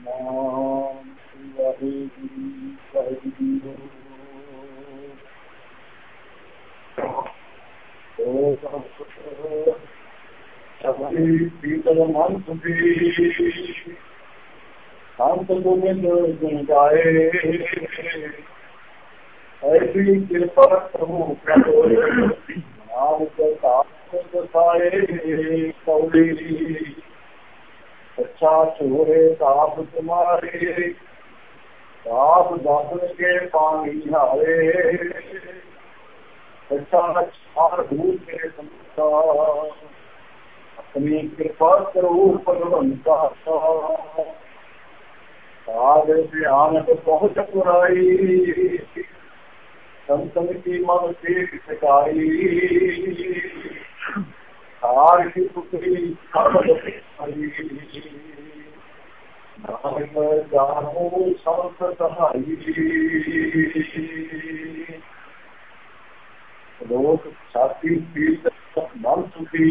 ਨਾਮ ਵਾਹਿਗੁਰੂ ਵਾਹਿਗੁਰੂ ਓ ਸਭੀ ਪੀਤਲ ਮਨ ਸੁਭੀ ਸੰਤ ਗੋਬਿੰਦ ਗੁਣ ਗਾਏ ਐਸੀ ਕਿਰਪਾ ਪ੍ਰਭੂ ਤਾਪ ਤੁਮਾਰੇ ਤਾਪ ਦਾਸਨ ਕੇ ਪਾਣੀ ਹਾਰੇ ਅੱਛਾ ਛਾਰ ਦੂਰ ਕੇ ਸੰਤਾ, ਆਪਣੀ ਕਿਰਪਾ ਕਰੋ ਭਗਵੰਤਾ ਸਾਧ ਧਿਆਨ ਪਹੁੰਚ ਪੁਰਾਈ, ਸੰਤਨ ਕੀ ਮਨ ਕੇ ਸਿਕਾਈ ਹਾਰ ਕੀ ਪੁਤਰੀ ਖਬਰ ਆਈ ਨਾਮ ਜਾਨੋ ਸੰਤ ਸਹਾਈ ਲੋਕ ਸਾਥੀ ਪੀਤ ਮਨ ਸੁਖੀ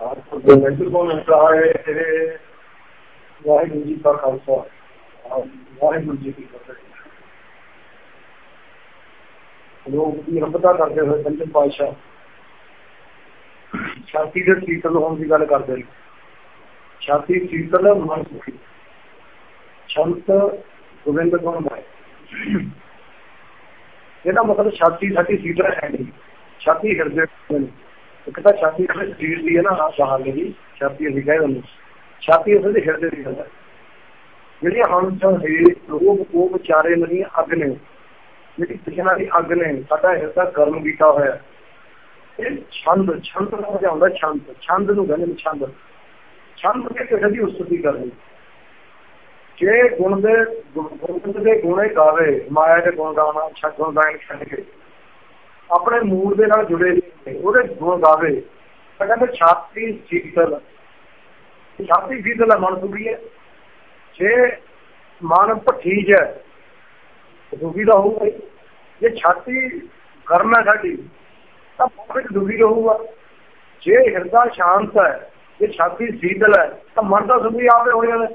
ਆਪ ਗੋਬਿੰਦ ਕੋ ਨਸਾਏ ਵਾਹਿਗੁਰੂ ਜੀ ਕਾ ਖਾਲਸਾ ਵਾਹਿਗੁਰੂ ਜੀ ਕੀ ਫਤਿਹ ਲੋਕ ਦੀ ਰੱਬਤਾ ਕਰਦੇ ਹੋਏ ਪੰਜਮ ਪਾਤਸ਼ਾਹ ਛਾਤੀ ਦੇ ਸੀਤਲ ਹੋਣ ਦੀ ਗੱਲ ਕਰਦੇ ਨੇ ਛਾਤੀ ਸੀਤਲ ਮਨ ਸੁਖੀ। ਸ਼ੰਤ ਗੋਬਿੰਦ ਗੁਣ ਮਾਏ ਇਹਦਾ ਮਤਲਬ ਛਾਤੀ, ਸਾਡੀ ਸੀਤਲ ਹੈ ਨਹੀਂ। ਛਾਤੀ ਹਿਰਦੇ ਇੱਕ ਤਾਂ ਛਾਤੀ ਸਰੀਰ ਦੀ ਹੈ ਨਾ ਬਾਹਰ ਦੀ ਛਾਤੀ ਅਸੀਂ ਕਹਿੰਦੇ ਹੁੰਦੇ ਛਾਤੀ ਉਸ ਦੇ ਹਿਰਦੇ ਦੀ ਗੱਲ ਜਿਹੜੀਆਂ ਜਿਹੜੀ ਹੰਸ ਹੈ ਰੂਪ ਕੋਪ ਚਾਰੇ ਨਹੀਂ, ਅੱਗ ਨੇ। ਜਿਹੜੀ ਪਿਛਲਾ ਦੀ ਅੱਗ ਨੇ, ਸਾਡਾ ਹਿਰਦਾ ਗਰਮ ਕੀਤਾ ਹੋਇਆ। ਇਹ ਛੰਦ ਛੰਦ ਨੂੰ ਜਾਂਦਾ ਛੰਦ। ਛੰਦ ਨੂੰ ਕਹਿੰਦੇ ਨੇ ਛੰਦ। ਛੰਦ ਕੇ ਕਿਸੇ ਦੀ ਉਸਤਤੀ ਕਰਨੀ ਜੇ ਗੁਣ ਦੇ ਗੁਣ ਦੇ ਗੁਣੇ ਗਾਵੇ, ਮਾਇਆ ਦੇ ਗੁਣ ਗਾਣਾ ਛੱਡ ਗੁਣ ਗਾਇਨ ਛੱਡ ਕੇ ਆਪਣੇ ਮੂਲ ਦੇ ਨਾਲ ਜੁੜੇ ਉਹਦੇ ਗੁਣ ਗਾਵੇ, ਤਾਂ ਕਹਿੰਦੇ ਛਾਤੀ ਸੀਤਲ ਛਾਤੀ ਸੀਤਲ ਮਨ ਸੁਭੀ ਹੈ ਜੇ ਮਨ ਭਠੀ ਹੈ ਦੁਖੀ ਦਾ ਹੋਊਗਾ ਜੇ ਛਾਤੀ ਗਰਮ ਹੈ ਸਾਡੀ, ਤਾਂ ਮਨ ਦੁਖੀ ਰਹੂਗਾ ਜੇ ਹਿਰਦਾ ਸ਼ਾਂਤ ਹੈ ਜੇ ਛਾਤੀ ਸੀਤਲ ਹੈ, ਤਾਂ ਮਨ ਦਾ ਸੁਭੀ ਆਪੇ ਹੋ ਜਾਣਾ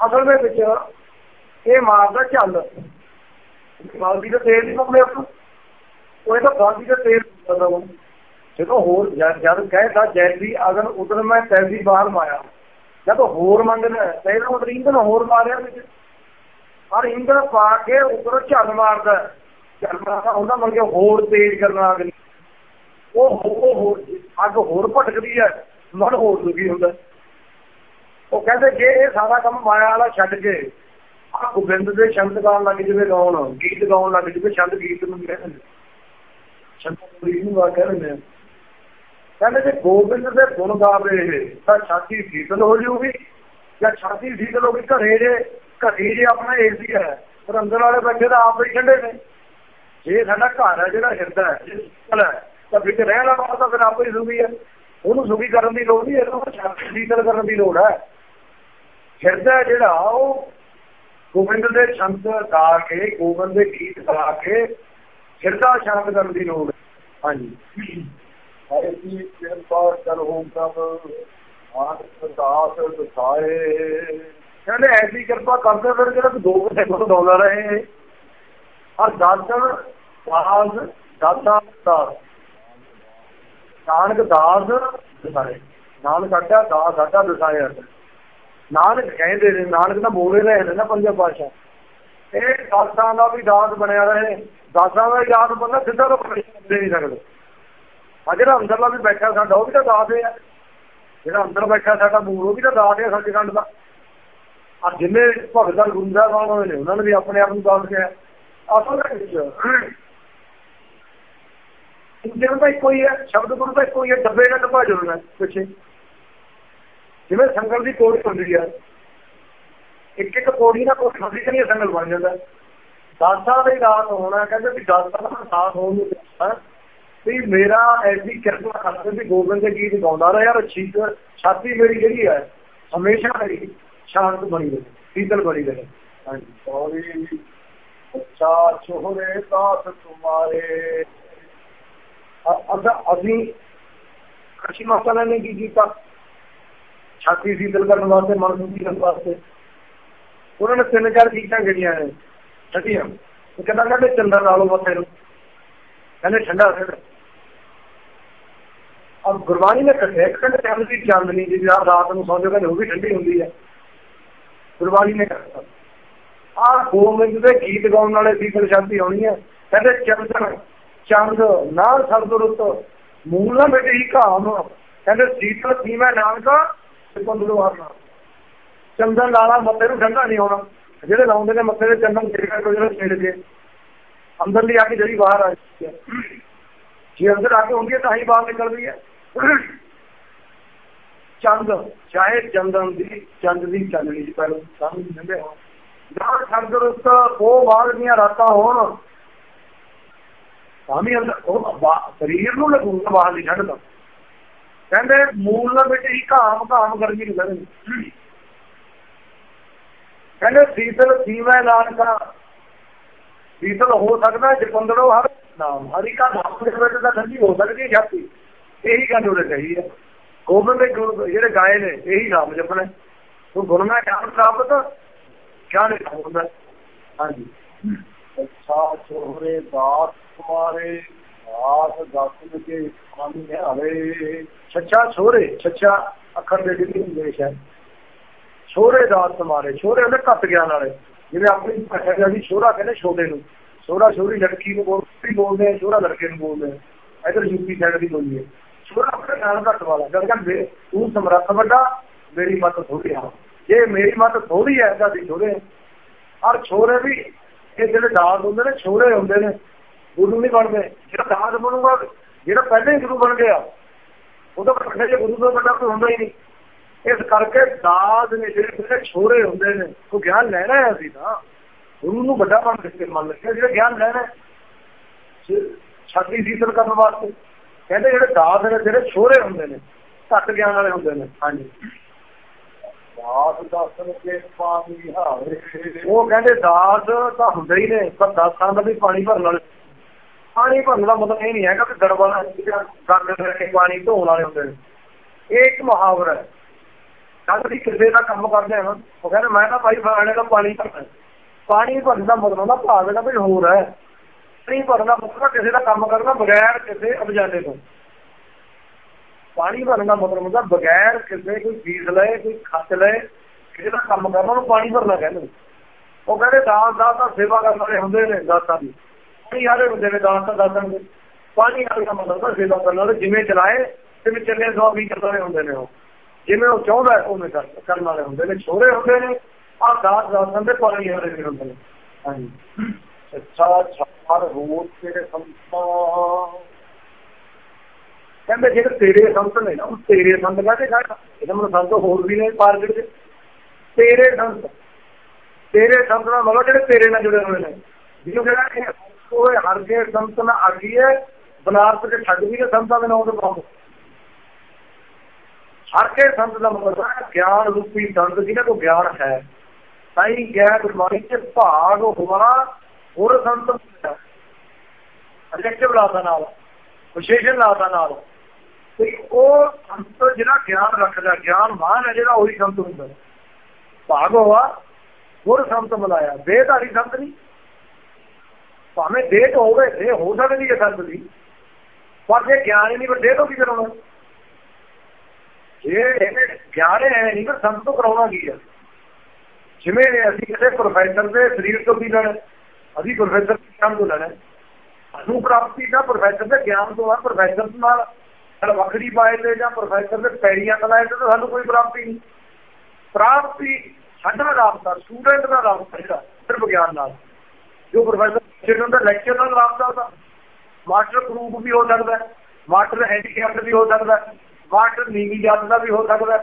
ਅਸਲ ਦੇ ਵਿੱਚ ਇਹ ਮਾਰਦਾ ਚੱਲ ਬਾਲਦੀ ਦਾ ਤੇਲ ਨਹੀਂ ਆਪਣੇ ਆਪ। ਉਹ ਇਹ ਬਾਲਦੀ ਦਾ ਤੇਲ ਬਦਲਦਾ ਜਦੋਂ ਹੋਰ ਜਦ ਕਹਿੰਦਾ ਜੈਸੀ ਅਗਨ ਉਧਰ ਮੈਂ ਤੈਸੀ ਬਾਹਰ ਮਾਇਆ। ਜਦੋਂ ਹੋਰ ਮੰਗਦਾ ਤਾਂ ਇਹਦਾ ਮਤਲਬ ਇੰਦਨ ਹੋਰ ਮਾਰਿਆ ਵਿੱਚ। ਪਰ ਇੰਦਰ ਪਾ ਕੇ ਉਧਰ ਝੱਲ ਮਾਰਦਾ ਝੱਲ ਮਾਰਦਾ ਉਹਦਾ ਮੰਗੇ ਹੋਰ ਤੇਜ਼ ਕਰਨਾ ਅਗਨੀ ਉਹ ਹੋਰ ਅੱਗ ਹੋਰ ਭਟਕਦੀ ਹੈ। ਮਨ ਹੋਰ ਦੁਖੀ ਹੁੰਦਾ। ਉਹ ਕਹਿੰਦੇ ਜੇ ਇਹ ਸਾਰਾ ਕੰਮ ਮਾਇਆ ਵਾਲਾ ਛੱਡ ਕੇ ਆ ਗੋਬਿੰਦ ਦੇ ਸ਼ਬਦ ਗਾਉਣ ਲੱਗ ਜਵੇ ਗਾਉਣ, ਗੀਤ ਗਾਉਣ ਲੱਗ ਜਵੇ, ਛੰਦ ਗੀਤ ਨੂੰ ਕਹਿੰਦੇ ਨੇ ਛੰਦ ਗੀਤ ਨੂੰ ਆ ਕਹਿੰਦੇ ਨੇ ਕਹਿੰਦੇ ਜੇ ਗੋਬਿੰਦ ਦੇ ਗੁਣ ਗਾਵੇ ਤਾਂ ਛਾਤੀ ਸੀਤਲ ਹੋ ਜੂਗੀ ਜਾਂ ਛਾਤੀ ਸੀਤਲ ਹੋ ਗਈ, ਘਰੇ ਜੇ ਘਰੇ ਜੇ ਆਪਣਾ ਏਸੀ ਹੈ, ਪਰ ਅੰਦਰ ਵਾਲੇ ਬੈਠੇ ਤਾਂ ਆਪ ਹੀ ਠੰਡੇ ਨੇ। ਜੇ ਸਾਡਾ ਘਰ ਹੈ, ਜਿਹੜਾ ਹਿਰਦਾ ਹੈ, ਤਾਂ ਵਿੱਚ ਰਹਿਣ ਵਾਲਾ ਤਾਂ ਫਿਰ ਆਪੇ ਹੀ ਸੁਖੀ ਹੈ। ਉਹਨੂੰ ਸੁਖੀ ਕਰਨ ਦੀ ਲੋੜ ਨਹੀਂ ਇਹਨੂੰ ਸੀਤਲ ਕਰਨ ਦੀ ਲੋੜ ਹੈ। ਹਿਰਦਾ ਜਿਹੜਾ ਉਹ ਗੋਬਿੰਦ ਦੇ ਛੰਦ ਗਾ ਕੇ ਗੋਬਿੰਦ ਦੇ ਗੀਤ ਗਾ ਕੇ ਹਿਰਦਾ ਸ਼ਾਂਤ ਕਰਨ ਦੀ ਲੋੜ ਹਾਂਜੀ। ਐਸੀ ਕਿਰਪਾ ਕਰੋ ਪ੍ਰਭ ਆਨ ਪ੍ਰਤਾਪ ਦਿਖਾਏ ਕਹਿੰਦੇ ਐਸੀ ਕਿਰਪਾ ਕਰਦੇ ਫਿਰ ਜਿਹੜਾ ਦੋ ਘੰਟੇ ਕੋਲ ਡੋਲਾ ਰਹੇ ਔਰ ਦਾਸਨ ਦਾਸ ਦਾਤਾ ਦਾਸ। ਨਾਨਕ ਦਾਸ ਦਿਖਾਏ। ਨਾਨਕ ਆਟਾ ਦਾਸ ਆਟਾ ਦਿਖਾਇਆ। ਨਾਨਕ ਕਹਿੰਦੇ ਨੇ, ਨਾਨਕ ਤਾਂ ਬੋਲੇ ਰਹੇ ਨੇ ਨਾ ਪੰਜਾਂ ਪਾਸ਼ਾ ਇਹ ਦਾਸਾਂ ਦਾ ਵੀ ਦਾਸ ਬਣਿਆ ਰਹੇ ਦਾਸਾਂ ਦਾ ਯਾਦ ਬੰਦਾ ਸਿੱਧਾ ਤਾਂ ਦੇ ਨਹੀਂ ਸਕਦੇ। ਆ ਜਿਹੜਾ ਅੰਦਰਲਾ ਵੀ ਬੈਠਾ ਸਾਡਾ, ਉਹ ਵੀ ਤਾਂ ਦਾਸ ਹੈ ਜਿਹੜਾ ਅੰਦਰ ਬੈਠਾ ਸਾਡਾ ਮੂਲ, ਉਹ ਵੀ ਤਾਂ ਦਾਸ ਹੈ ਸਾਡੇ ਕੰਡ ਦਾ। ਆ ਜਿੰਨੇ ਭਗਤਾਂ ਗੁਰੂ ਸਾਹਿਬ ਹੋਏ ਨੇ, ਉਹਨਾਂ ਨੇ ਵੀ ਆਪਣੇ ਆਪ ਨੂੰ ਦਾਸ ਕਿਹਾ। ਅਸਲ ਵਿੱਚ ਜਿਵੇਂ ਤਾਂ ਇੱਕੋ ਹੀ ਹੈ ਸ਼ਬਦ ਗੁਰੂ ਤਾਂ ਇੱਕੋ ਹੀ ਹੈ ਡੱਬੇ ਨਾਲ ਡੱਬਾ ਜੁੜਨਾ ਪਿੱਛੇ। ਜਿਵੇਂ ਸੰਗਲ ਦੀ ਕੋੜੀ ਹੁੰਦੀ ਹੈ ਇੱਕ ਇੱਕ ਕੋੜੀ ਨਾਲ ਕੋਈ ਖਾਦੀ ਨਹੀਂ ਸੰਗਲ ਬਣ ਜਾਂਦਾ। ਦਾਸਾਂ ਦੇ ਰਾਤ ਹੋਣਾ, ਕਹਿੰਦੇ ਵੀ ਦਾਸਾਂ ਦਾ ਸਾਥ ਹੋਣ ਨੂੰ ਵੀ ਮੇਰਾ ਐਸੀ ਕਿਰਪਾ ਕਰਦੇ ਵੀ ਗੋਬਿੰਦ ਦੇ ਗੀਤ ਗਾਉਂਦਾ ਰਿਹਾ ਔਰ ਛੀਕ ਛਾਤੀ ਮੇਰੀ ਜਿਹੜੀ ਹੈ ਹਮੇਸ਼ਾ ਮੇਰੀ ਸ਼ਾਂਤ ਬਣੀ ਰਹੇ ਸੀਤਲ ਬਣੀ ਰਹੇ। ਹਾਂਜੀ। ਸੌਰੀ ਅੱਛਾ ਛੋਰੇ ਦਾਸ ਤੁਮਾਰੇ। ਅਸਾਂ ਅਸੀਂ ਕਸ਼ੀ ਮਾਤਾ ਨੇ ਕੀ ਕੀਤਾ, ਛਾਤੀ ਸੀਤਲ ਕਰਨ ਵਾਸਤੇ, ਮਨ ਸੁਖੀ ਕਰਨ ਵਾਸਤੇ, ਉਹਨਾਂ ਨੇ ਤਿੰਨ ਚਾਰ ਚੀਜ਼ਾਂ ਜਿਹੜੀਆਂ ਨੇ, ਛੱਡੀਆਂ। ਉਹ ਕਹਿੰਦਾ ਕਹਿੰਦੇ ਚੰਦਨ ਲਾ ਮੱਥੇ ਨੂੰ। ਕਹਿੰਦੇ ਠੰਡਾ ਰਹਿਣਾ। ਔਰ ਗੁਰਬਾਣੀ ਨੇ ਕੱਢਿਆ ਇੱਕ ਕਹਿੰਦੇ ਚੰਦ ਦੀ ਚਾਂਦਨੀ ਜੀ ਰਾਤ ਨੂੰ ਸੌਂ ਕਹਿੰਦੇ ਉਹ ਵੀ ਠੰਡੀ ਹੁੰਦੀ ਹੈ ਗੁਰਬਾਣੀ ਨੇ ਕਹਿੰਦਾ ਆਹ ਗੋਮਿੰਦ ਦੇ ਗੀਤ ਗਾਉਣ ਵਾਲੇ ਸੀਤਲ ਸ਼ਾਂਤੀ ਹੋਣੀ ਹੈ ਕਹਿੰਦੇ ਚੰਦਨ ਚੰਦ, ਨਾਲ ਸ਼ਬਦ ਰੁੱਤ ਮੂਲ ਨਾ ਬੇਟੇ ਕਾਮ ਕਹਿੰਦੇ ਸੀਤਲ ਸੀਮਾ ਨਾਨਕਾ ਪੰਦਰੋਂ ਹਾਰਨਾ। ਚੰਦਨ ਲਾਲਾ ਮੱਥੇ ਨੂੰ ਠੰਡਾ ਨਹੀਂ ਹੋਣਾ ਜਿਹੜੇ ਲਾਉਂਦੇ ਨੇ ਮੱਥੇ ਦੇ ਚੰਦਨ ਛੇੜ ਕੇ ਜਿਹੜਾ ਛੇੜ ਕੇ। ਅੰਦਰਲੀ ਆ ਕੇ ਜਿਹੜੀ ਬਾਹਰ ਆ ਜੇ ਅੰਦਰ ਆ ਕੇ ਹੁੰਦੀ ਹੈ ਤਾਂ ਹੀ ਬਾਹਰ ਨਿਕਲਦੀ ਹੈ। ਚੰਦ, ਚਾਹੇ ਚੰਦਨ ਦੀ, ਚੰਦ ਦੀ ਚਾਨਣੀ ਜੀ ਪਹਿਲਾਂ ਸਮਝ ਦਿੰਦੇ ਹੋ ਨਾਲ ਸੰਗਰੁੱਤ ਉਹ ਬਾਹਰ ਦੀਆਂ ਰਾਤਾਂ ਹੋਣ। ਭਾਵੇਂ ਅੰਦਰ ਸਰੀਰ ਨੂੰ ਲੱਗੂਗਾ ਬਾਹਰ ਨਹੀਂ ਛੱਡਦਾ ਕਹਿੰਦੇ ਮੂਲ ਨਾਲ ਵਿੱਚ ਹੀ ਘਾਮ ਘਾਮ ਗਰਮੀ ਨੂੰ ਕਹਿੰਦੇ ਸੀਤਲ ਸੀਮੈ ਨਾਨਕਾ ਸੀਤਲ ਹੋ ਸਕਦਾ ਜਪੰਦੜੋ ਹਰ ਨਾਮ ਹਰੀ ਨਾਮ ਦੇ ਵਿੱਚ ਤਾਂ ਠੰਡੀ ਹੋ ਸਕਦੀ ਹੈ ਛਾਤੀ ਇਹੀ ਗੱਲ ਉਹਨੇ ਕਹੀ ਹੈ ਗੋਬਿੰਦ ਦੇ ਜਿਹੜੇ ਗਾਏ ਨੇ ਇਹੀ ਨਾਮ ਜਪਣਾ ਉਹ ਗੁਰੂ ਨਾਲ ਗਿਆਨ ਪ੍ਰਾਪਤ ਗਿਆਨ ਹੁੰਦਾ ਹਾਂਜੀ ਅੱਛਾ ਛੋਰੇ ਦਾਸ ਕੁਮਾਰੇ, ਆਸ ਦਸ ਕੇ ਪਾਣੀ ਹਵੇ ਛੱਛਾ ਛੋਰੇ ਛੱਛਾ ਅੱਖਰ ਦੇ ਜਿਹੜੀ ਇੰਗਲਿਸ਼ ਹੈ। ਛੋਰੇ ਦਾਸ ਤੁਮਾਰੇ ਛੋਰੇ ਉਹਦੇ ਘੱਟ ਗਿਆਨ ਵਾਲੇ ਜਿਵੇਂ ਆਪਣੀ ਭਾਸ਼ਾ ਜਿਹੜੀ ਛੋਰਾ ਕਹਿੰਦੇ ਛੋਟੇ ਨੂੰ। ਛੋਰਾ ਛੋਰੀ ਲੜਕੀ ਨੂੰ ਬੋਲਦੇ ਬੋਲਦੇ ਆ ਛੋਰਾ ਲੜਕੇ ਨੂੰ ਬੋਲਦੇ ਆ। ਇਧਰ ਯੂਪੀ ਸਾਈਡ ਦੀ ਬੋਲੀ ਹੈ। ਛੋਰਾ ਆਪਣੇ ਗਿਆਨ ਘੱਟ ਵਾਲਾ। ਜਦ ਕਹਿੰਦੇ ਤੂੰ ਸਮਰੱਥ ਵੱਡਾ, ਮੇਰੀ ਮਤ ਥੋੜੀ ਆ। ਜੇ ਮੇਰੀ ਮਤ ਥੋੜੀ ਹੈ, ਤਾਂ ਦੀ ਛੋਰੇ ਔਰ ਛੋਰੇ ਵੀ ਇਹ ਜਿਹੜੇ ਦਾਸ ਹੁੰਦੇ ਨੇ ਛੋਰੇ ਹੁੰਦੇ ਨੇ। ਗੁਰੂ ਨਹੀਂ ਬਣਦੇ। ਜਿਹੜਾ ਦਾਸ ਬਣੂਗਾ ਜਿਹੜਾ ਪਹਿਲੇ ਹੀ ਗੁਰੂ ਬਣ ਗਿਆ ਉਹਦਾ ਵੱਡਾ ਜੇ ਗੁਰੂ ਤੋਂ ਵੱਡਾ ਕੋਈ ਹੁੰਦਾ ਹੀ ਨਹੀਂ। ਇਸ ਕਰਕੇ ਦਾਸ ਨੇ ਜਿਹੜੇ ਜਿਹੜੇ ਛੋਰੇ ਹੁੰਦੇ ਨੇ ਉਹ ਗਿਆਨ ਲੈਣਾ ਹੈ ਅਸੀਂ ਤਾਂ। ਗੁਰੂ ਨੂੰ ਵੱਡਾ ਮੰਨ ਕੇ ਮੰਨ ਲਿਆ ਜਿਹੜਾ ਗਿਆਨ ਲੈਣਾ ਛਾਤੀ ਸੀਤਲ ਕਰਨ ਵਾਸਤੇ। ਕਹਿੰਦੇ ਜਿਹੜੇ ਦਾਸ ਨੇ ਜਿਹੜੇ ਛੋਰੇ ਹੁੰਦੇ ਨੇ ਘੱਟ ਗਿਆਨ ਵਾਲੇ ਹੁੰਦੇ ਨੇ। ਹਾਂਜੀ। ਦਾਸ ਦਸਨ ਕੇ ਪਾਣੀ ਹਾਵੇ ਉਹ ਕਹਿੰਦੇ ਦਾਸ ਤਾਂ ਹੁੰਦੇ ਹੀ ਨੇ ਪਰ ਦਾਸਾਂ ਦਾ ਵੀ ਪਾਣੀ ਭਰਨ ਵਾਲੇ ਪਾਣੀ ਭਰਨ ਦਾ ਮਤਲਬ ਇਹ ਨਹੀਂ ਹੈਗਾ ਕਿ ਗੜਬੜ ਗੰਦ ਕਰਕੇ ਪਾਣੀ ਧੋਣ ਵਾਲੇ ਹੁੰਦੇ ਨੇ। ਇਹ ਇੱਕ ਮੁਹਾਵਰਾ ਹੈ। ਕੱਲ ਦੀ ਕਿਸੇ ਦਾ ਕੰਮ ਕਰਦੇ ਆ ਉਹ ਕਹਿੰਦੇ, ਮੈਂ ਤਾਂ ਭਾਈ ਫਲਾਣੇ ਦਾ ਪਾਣੀ ਭਰਨਾ ਪਾਣੀ ਭਰਨ ਦਾ ਮਤਲਬ ਹੁੰਦਾ ਭਾਗ ਦਾ ਕੋਈ ਹੋਰ ਹੈ। ਪਾਣੀ ਭਰਨ ਦਾ ਮਤਲਬ ਕਿਸੇ ਦਾ ਕੰਮ ਕਰਨਾ ਬਗੈਰ ਕਿਸੇ ਅਬਜਾਦੇ ਤੋਂ। ਪਾਣੀ ਭਰਨ ਦਾ ਮਤਲਬ ਹੁੰਦਾ ਬਗੈਰ ਕਿਸੇ ਕੋਈ ਫੀਸ ਲਏ, ਕੋਈ ਖੱਤ ਲਏ, ਕਿਸੇ ਦਾ ਕੰਮ ਕਰਨਾ ਉਹਨੂੰ ਪਾਣੀ ਭਰਨਾ ਕਹਿੰਦੇ ਉਹ ਕਹਿੰਦੇ ਦਾਸ ਦਾ ਤਾਂ ਸੇਵਾ ਕਰਨ ਵਾਲੇ ਹੁੰਦੇ ਨੇ, ਦਾਸਾਂ ਦੀ। ਪਾਣੀ ਵਾਲੇ ਹੁੰਦੇ ਨੇ ਦਾਸ ਦਾ ਦਾਸਾਂ ਪਾਣੀ ਵਾਲੇ ਦਾ ਮਤਲਬ ਤਾਂ ਸੇਵਾ ਕਰਨ ਵਾਲੇ ਜਿਵੇਂ ਚਲਾਏ ਤੇ ਚੱਲੇ, ਸੌ ਵੀ ਕਰਦੇ ਹੁੰਦੇ ਨੇ ਉਹ। ਜਿਵੇਂ ਉਹ ਚਾਹੁੰਦਾ ਉਵੇਂ ਕਰਨ ਵਾਲੇ ਹੁੰਦੇ ਨੇ। ਛੋਰੇ ਹੁੰਦੇ ਨੇ ਆ ਦਾਸ ਦਾਸਾਂ ਦੇ ਪਾਣੀ ਵਾਲੇ ਵੀ ਹੁੰਦੇ ਨੇ। ਹਾਂਜੀ। ਅੱਛਾ ਛਾਰ ਰੋਜ਼ ਤੇਰੇ ਸੰਤਾਂ। ਕਹਿੰਦੇ, ਜਿਹੜੇ ਤੇਰੇ ਸੰਤ ਨੇ ਨਾ, ਉਹ ਤੇਰੇ ਸੰਤ ਕਹਿੰਦੇ, ਖੜਾ ਇਹਦਾ ਮਤਲਬ ਸੰਤ ਹੋਰ ਵੀ ਨੇ ਮਾਰਕੀਟ 'ਚ ਤੇਰੇ ਸੰਤ। ਤੇਰੇ ਸੰਤ ਦਾ ਮਤਲਬ ਜਿਹੜੇ ਤੇਰੇ ਨਾਲ ਜੁੜੇ ਹੋਏ ਨੇ। ਜਿਹਨੂੰ ਕਹਿੰਦਾ ਉਹ ਹਰ ਕੇ ਸੰਤ ਨਾਲ ਆ ਗਈ ਬਨਾਰਸ ਦੇ ਛੱਡ ਵੀ ਕੇ ਸੰਤਾਂ ਦੇ ਨਾਮ ਤੇ ਪਾਉਂਦੇ ਹਰ ਕੇ ਸੰਤ ਦਾ ਮਤਲਬ ਹੈ, ਗਿਆਨ ਰੂਪੀ ਸੰਤ ਜਿਹਨਾਂ ਕੋਲ ਗਿਆਨ ਹੈ ਸਾਈ ਗਿਆ ਗੁਰਬਾਣੀ ਚ ਭਾਗ ਹੋਣਾ ਹੋਰ ਸੰਤ ਅਜੈਕਟਿਵ ਲਾਦਾ ਨਾਲ, ਵਿਸ਼ੇਸ਼ਣ ਲਾਦਾ ਨਾਲ। ਤੇ ਉਹ ਸੰਤ ਜਿਹੜਾ ਗਿਆਨ ਰੱਖਦਾ, ਗਿਆਨ ਮਾਨ ਹੈ ਜਿਹੜਾ, ਉਹੀ ਸੰਤ ਹੁੰਦਾ। ਭਾਗ ਹੋਆ, ਹੋਰ ਸੰਤ ਬੁਲਾਇਆ। ਬੇਧਾਰੀ ਸੰਤ ਨਹੀਂ। ਭਾਵੇਂ ਦੇਹ ਤੋਂ ਹੋਵੇ, ਇਹ ਹੋ ਸਕਦੀ ਹੈ ਸੰਤ ਦੀ, ਪਰ ਜੇ ਗਿਆਨ ਹੀ ਨਹੀਂ ਪਰ ਦੇਹ ਤੋਂ ਕੀ ਕਰਾਉਣਾ? ਜੇ ਗਿਆਨ ਹੈ ਨਹੀਂ ਪਰ ਸੰਤ ਤੋਂ ਕਰਾਉਣਾ ਕੀ ਹੈ ਜਿਵੇਂ ਅਸੀਂ ਕਿਸੇ ਪ੍ਰੋਫੈਸਰ ਦੇ ਸਰੀਰ ਤੋਂ ਵੀ ਲੈਣਾ? ਅਸੀਂ ਪ੍ਰੋਫੈਸਰ ਕੰਮ ਤੋਂ ਲੈਣਾ। ਸਾਨੂੰ ਪ੍ਰਾਪਤੀ ਦਾ ਪ੍ਰੋਫੈਸਰ ਦੇ ਗਿਆਨ ਤੋਂ ਆ ਪ੍ਰੋਫੈਸਰ ਨਾਲ ਨਾਲ ਵੱਖਰੀ ਪਾਏ ਤੇ ਜਾਂ ਪ੍ਰੋਫੈਸਰ ਦੇ ਪੈਰੀਆਂ ਤਲਾਏ ਤੇ ਸਾਨੂੰ ਕੋਈ ਪ੍ਰਾਪਤੀ ਨਹੀਂ। ਪ੍ਰਾਪਤੀ ਸਾਡਾ ਰਾਬਤਾ ਸਟੂਡੈਂਟ ਦਾ ਰਾਬਤਾ ਜਿਹੜਾ, ਸਿਰਫ ਗਿਆਨ ਨਾਲ। ਜੋ ਪ੍ਰੋਫੈਸਰ ਜਿਹਨਾਂ ਦਾ ਲੈਕਚਰ ਨਾਲ ਰਾਬਤਾ ਉਹਦਾ ਮਾਸਟਰ ਗਰੂਪ ਵੀ ਹੋ ਸਕਦਾ ਮਾਸਟਰ ਹੈਂਡੀਕੈਪਟ ਵੀ ਹੋ ਸਕਦਾ ਮਾਸਟਰ ਨੀਵੀਂ ਜਾਤ ਦਾ ਵੀ ਹੋ ਸਕਦਾ